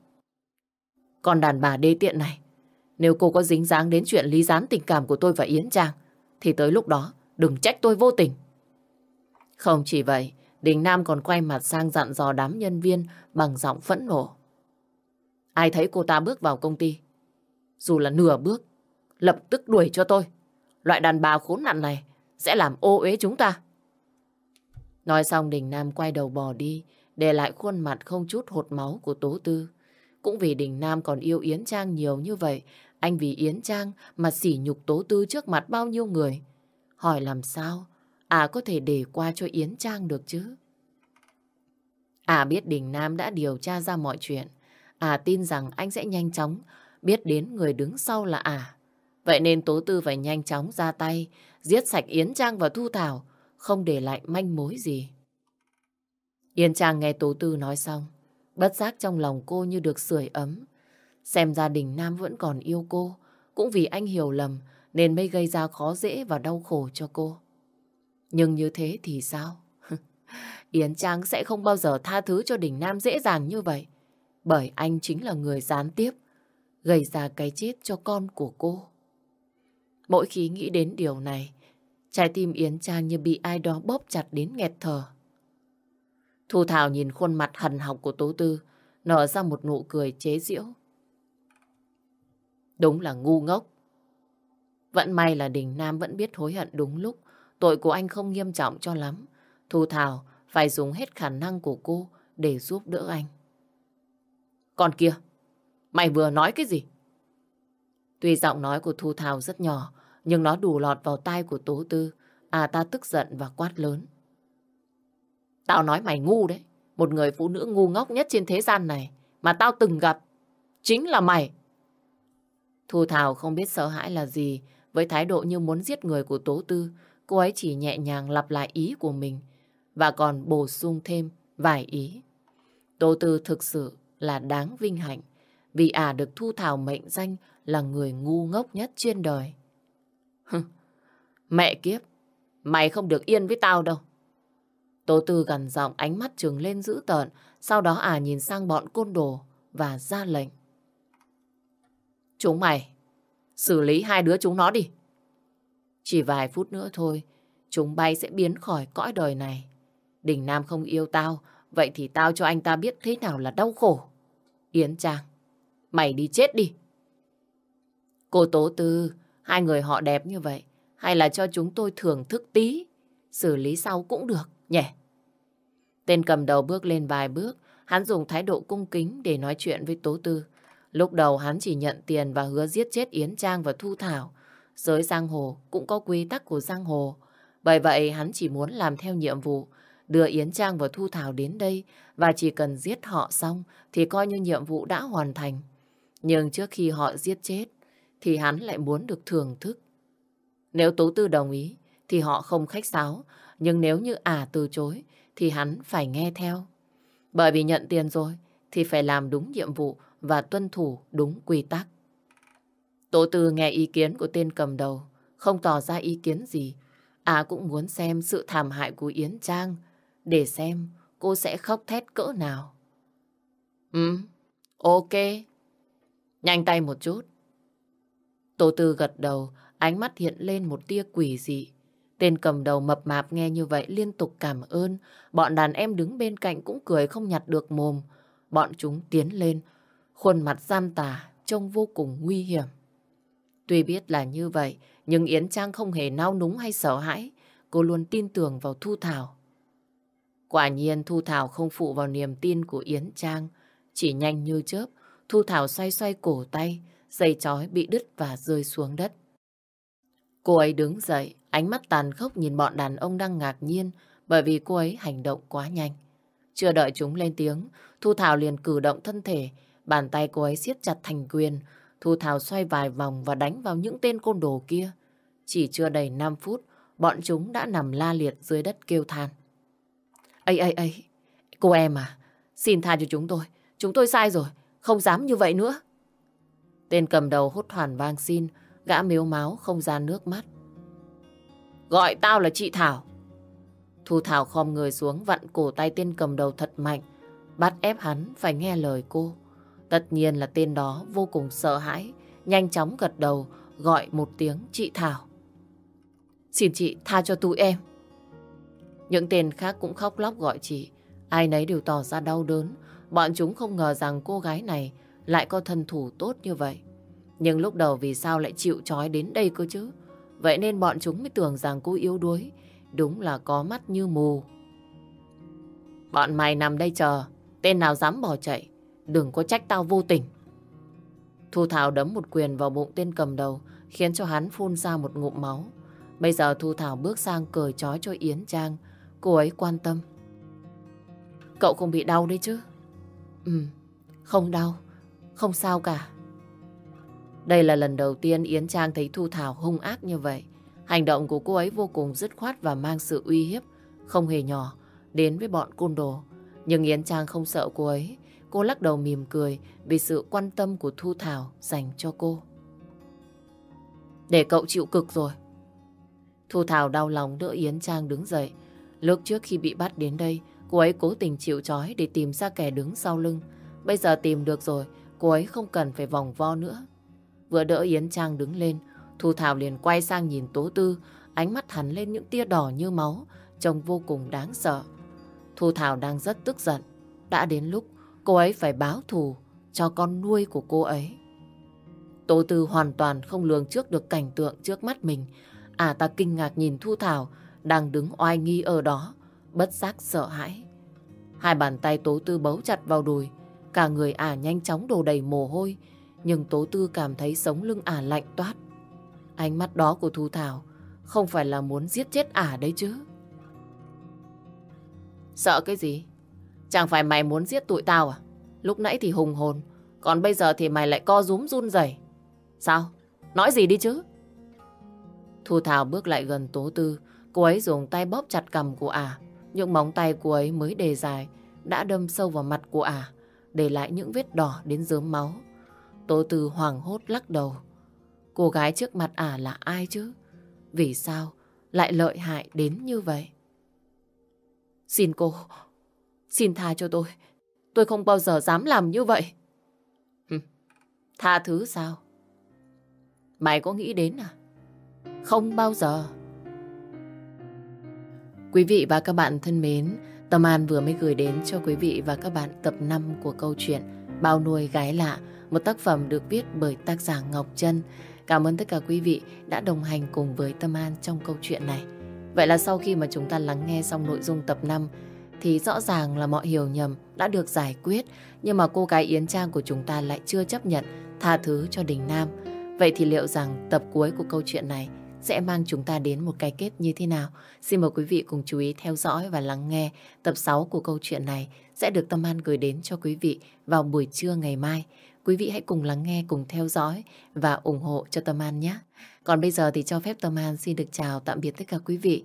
Còn đàn bà đê tiện này, nếu cô có dính dáng đến chuyện lý gián tình cảm của tôi và Yến Trang, thì tới lúc đó đừng trách tôi vô tình. Không chỉ vậy, Đình Nam còn quay mặt sang dặn dò đám nhân viên bằng giọng phẫn nộ. Ai thấy cô ta bước vào công ty, dù là nửa bước, lập tức đuổi cho tôi. Loại đàn bà khốn nạn này sẽ làm ô uế chúng ta. Nói xong Đình Nam quay đầu bò đi, để lại khuôn mặt không chút hột máu của Tố Tư. Cũng vì Đình Nam còn yêu Yến Trang nhiều như vậy, anh vì Yến Trang mà sỉ nhục Tố Tư trước mặt bao nhiêu người. Hỏi làm sao? À có thể để qua cho Yến Trang được chứ? À biết Đình Nam đã điều tra ra mọi chuyện. À tin rằng anh sẽ nhanh chóng biết đến người đứng sau là à. Vậy nên Tố Tư phải nhanh chóng ra tay, giết sạch Yến Trang và Thu Thảo, không để lại manh mối gì. Yến Trang nghe Tố Tư nói xong, bất giác trong lòng cô như được sưởi ấm. Xem gia đình Nam vẫn còn yêu cô, cũng vì anh hiểu lầm nên mới gây ra khó dễ và đau khổ cho cô. Nhưng như thế thì sao? Yến Trang sẽ không bao giờ tha thứ cho Đình Nam dễ dàng như vậy. Bởi anh chính là người gián tiếp, gây ra cái chết cho con của cô. Mỗi khi nghĩ đến điều này, trái tim Yến Trang như bị ai đó bóp chặt đến nghẹt thở. Thu Thảo nhìn khuôn mặt hằn học của Tố Tư, nở ra một nụ cười chế giễu. Đúng là ngu ngốc. Vẫn may là Đình Nam vẫn biết hối hận đúng lúc. Tội của anh không nghiêm trọng cho lắm. Thu Thảo phải dùng hết khả năng của cô để giúp đỡ anh. Còn kia, mày vừa nói cái gì? Tuy giọng nói của Thu Thảo rất nhỏ, nhưng nó đủ lọt vào tai của Tố Tư. À ta tức giận và quát lớn. Tao nói mày ngu đấy. Một người phụ nữ ngu ngốc nhất trên thế gian này mà tao từng gặp. Chính là mày. Thu Thảo không biết sợ hãi là gì. Với thái độ như muốn giết người của Tố Tư, cô ấy chỉ nhẹ nhàng lặp lại ý của mình và còn bổ sung thêm vài ý. Tố Tư thực sự là đáng vinh hạnh vì ả à được Thu Thảo mệnh danh là người ngu ngốc nhất trên đời. Mẹ kiếp, mày không được yên với tao đâu. Tố Tư gần giọng ánh mắt trừng lên dữ tợn, sau đó ả à nhìn sang bọn côn đồ và ra lệnh. Chúng mày, xử lý hai đứa chúng nó đi. Chỉ vài phút nữa thôi, chúng bay sẽ biến khỏi cõi đời này. Đình Nam không yêu tao, vậy thì tao cho anh ta biết thế nào là đau khổ. Yến Trang, mày đi chết đi. Cô Tố Tư, hai người họ đẹp như vậy, hay là cho chúng tôi thưởng thức tí, xử lý sau cũng được, nhỉ? Tên cầm đầu bước lên vài bước, hắn dùng thái độ cung kính để nói chuyện với Tố Tư. Lúc đầu hắn chỉ nhận tiền và hứa giết chết Yến Trang và Thu Thảo. Giới giang hồ cũng có quy tắc của giang hồ. Bởi vậy hắn chỉ muốn làm theo nhiệm vụ, đưa Yến Trang và Thu Thảo đến đây và chỉ cần giết họ xong thì coi như nhiệm vụ đã hoàn thành. Nhưng trước khi họ giết chết thì hắn lại muốn được thưởng thức. Nếu Tố Tư đồng ý thì họ không khách sáo, nhưng nếu như ả à từ chối thì hắn phải nghe theo. Bởi vì nhận tiền rồi thì phải làm đúng nhiệm vụ và tuân thủ đúng quy tắc. Tố Tư nghe ý kiến của tên cầm đầu, không tỏ ra ý kiến gì. À cũng muốn xem sự thảm hại của Yến Trang, để xem cô sẽ khóc thét cỡ nào. Ừ, ok. Nhanh tay một chút. tổ Tư gật đầu, ánh mắt hiện lên một tia quỷ dị. Tên cầm đầu mập mạp nghe như vậy liên tục cảm ơn. Bọn đàn em đứng bên cạnh cũng cười không nhặt được mồm. Bọn chúng tiến lên, khuôn mặt giam tà, trông vô cùng nguy hiểm. Tuy biết là như vậy, nhưng Yến Trang không hề nao núng hay sợ hãi. Cô luôn tin tưởng vào Thu Thảo. Quả nhiên Thu Thảo không phụ vào niềm tin của Yến Trang. Chỉ nhanh như chớp, Thu Thảo xoay xoay cổ tay, dây chói bị đứt và rơi xuống đất. Cô ấy đứng dậy, ánh mắt tàn khốc nhìn bọn đàn ông đang ngạc nhiên bởi vì cô ấy hành động quá nhanh. Chưa đợi chúng lên tiếng, Thu Thảo liền cử động thân thể, bàn tay cô ấy siết chặt thành quyền. Thu Thảo xoay vài vòng và đánh vào những tên côn đồ kia. Chỉ chưa đầy 5 phút, bọn chúng đã nằm la liệt dưới đất kêu than. Ây ây ây, cô em à, xin tha cho chúng tôi. Chúng tôi sai rồi, không dám như vậy nữa. Tên cầm đầu hốt hoàn vang xin, gã miếu máu không ra nước mắt. Gọi tao là chị Thảo. Thu Thảo khom người xuống vặn cổ tay tên cầm đầu thật mạnh, bắt ép hắn phải nghe lời cô. Tất nhiên là tên đó vô cùng sợ hãi, nhanh chóng gật đầu, gọi một tiếng chị Thảo. Xin chị tha cho tụi em. Những tên khác cũng khóc lóc gọi chị, ai nấy đều tỏ ra đau đớn. Bọn chúng không ngờ rằng cô gái này lại có thân thủ tốt như vậy. Nhưng lúc đầu vì sao lại chịu trói đến đây cơ chứ? Vậy nên bọn chúng mới tưởng rằng cô yếu đuối. Đúng là có mắt như mù. Bọn mày nằm đây chờ. Tên nào dám bỏ chạy. Đừng có trách tao vô tình. Thu Thảo đấm một quyền vào bụng tên cầm đầu, khiến cho hắn phun ra một ngụm máu. Bây giờ Thu Thảo bước sang cười trói cho Yến Trang. Cô ấy quan tâm. Cậu không bị đau đấy chứ? Ừ, không đau. Không sao cả. Đây là lần đầu tiên Yến Trang thấy Thu Thảo hung ác như vậy. Hành động của cô ấy vô cùng dứt khoát và mang sự uy hiếp, không hề nhỏ, đến với bọn côn đồ. Nhưng Yến Trang không sợ cô ấy. Cô lắc đầu mỉm cười vì sự quan tâm của Thu Thảo dành cho cô. Để cậu chịu cực rồi. Thu Thảo đau lòng đỡ Yến Trang đứng dậy. Lúc trước khi bị bắt đến đây, cô ấy cố tình chịu trói để tìm ra kẻ đứng sau lưng. Bây giờ tìm được rồi, cô ấy không cần phải vòng vo nữa. Vừa đỡ Yến Trang đứng lên, Thu Thảo liền quay sang nhìn Tố Tư, ánh mắt hắn lên những tia đỏ như máu, trông vô cùng đáng sợ. Thu Thảo đang rất tức giận. Đã đến lúc cô ấy phải báo thù cho con nuôi của cô ấy. Tố Tư hoàn toàn không lường trước được cảnh tượng trước mắt mình. À ta kinh ngạc nhìn Thu Thảo đang đứng oai nghi ở đó, bất giác sợ hãi. Hai bàn tay Tố Tư bấu chặt vào đùi, cả người ả nhanh chóng đổ đầy mồ hôi, nhưng Tố Tư cảm thấy sống lưng ả lạnh toát. Ánh mắt đó của Thu Thảo không phải là muốn giết chết ả đấy chứ. Sợ cái gì? Chẳng phải mày muốn giết tụi tao à? Lúc nãy thì hùng hồn, còn bây giờ thì mày lại co rúm run rẩy. Sao? Nói gì đi chứ? Thu Thảo bước lại gần Tố Tư, cô ấy dùng tay bóp chặt cầm của ả. Những móng tay của ấy mới đề dài, đã đâm sâu vào mặt của ả, để lại những vết đỏ đến dớm máu. Tố Tư hoảng hốt lắc đầu. Cô gái trước mặt ả là ai chứ? Vì sao lại lợi hại đến như vậy? Xin cô, xin tha cho tôi. Tôi không bao giờ dám làm như vậy. tha thứ sao? Mày có nghĩ đến à? Không bao giờ. Quý vị và các bạn thân mến, Tâm An vừa mới gửi đến cho quý vị và các bạn tập 5 của câu chuyện Bao nuôi gái lạ, một tác phẩm được viết bởi tác giả Ngọc Trân. Cảm ơn tất cả quý vị đã đồng hành cùng với Tâm An trong câu chuyện này. Vậy là sau khi mà chúng ta lắng nghe xong nội dung tập 5 thì rõ ràng là mọi hiểu nhầm đã được giải quyết nhưng mà cô gái Yến Trang của chúng ta lại chưa chấp nhận tha thứ cho Đình Nam. Vậy thì liệu rằng tập cuối của câu chuyện này sẽ mang chúng ta đến một cái kết như thế nào? Xin mời quý vị cùng chú ý theo dõi và lắng nghe tập 6 của câu chuyện này sẽ được Tâm An gửi đến cho quý vị vào buổi trưa ngày mai. Quý vị hãy cùng lắng nghe, cùng theo dõi và ủng hộ cho Tâm An nhé. Còn bây giờ thì cho phép Tâm An xin được chào tạm biệt tất cả quý vị.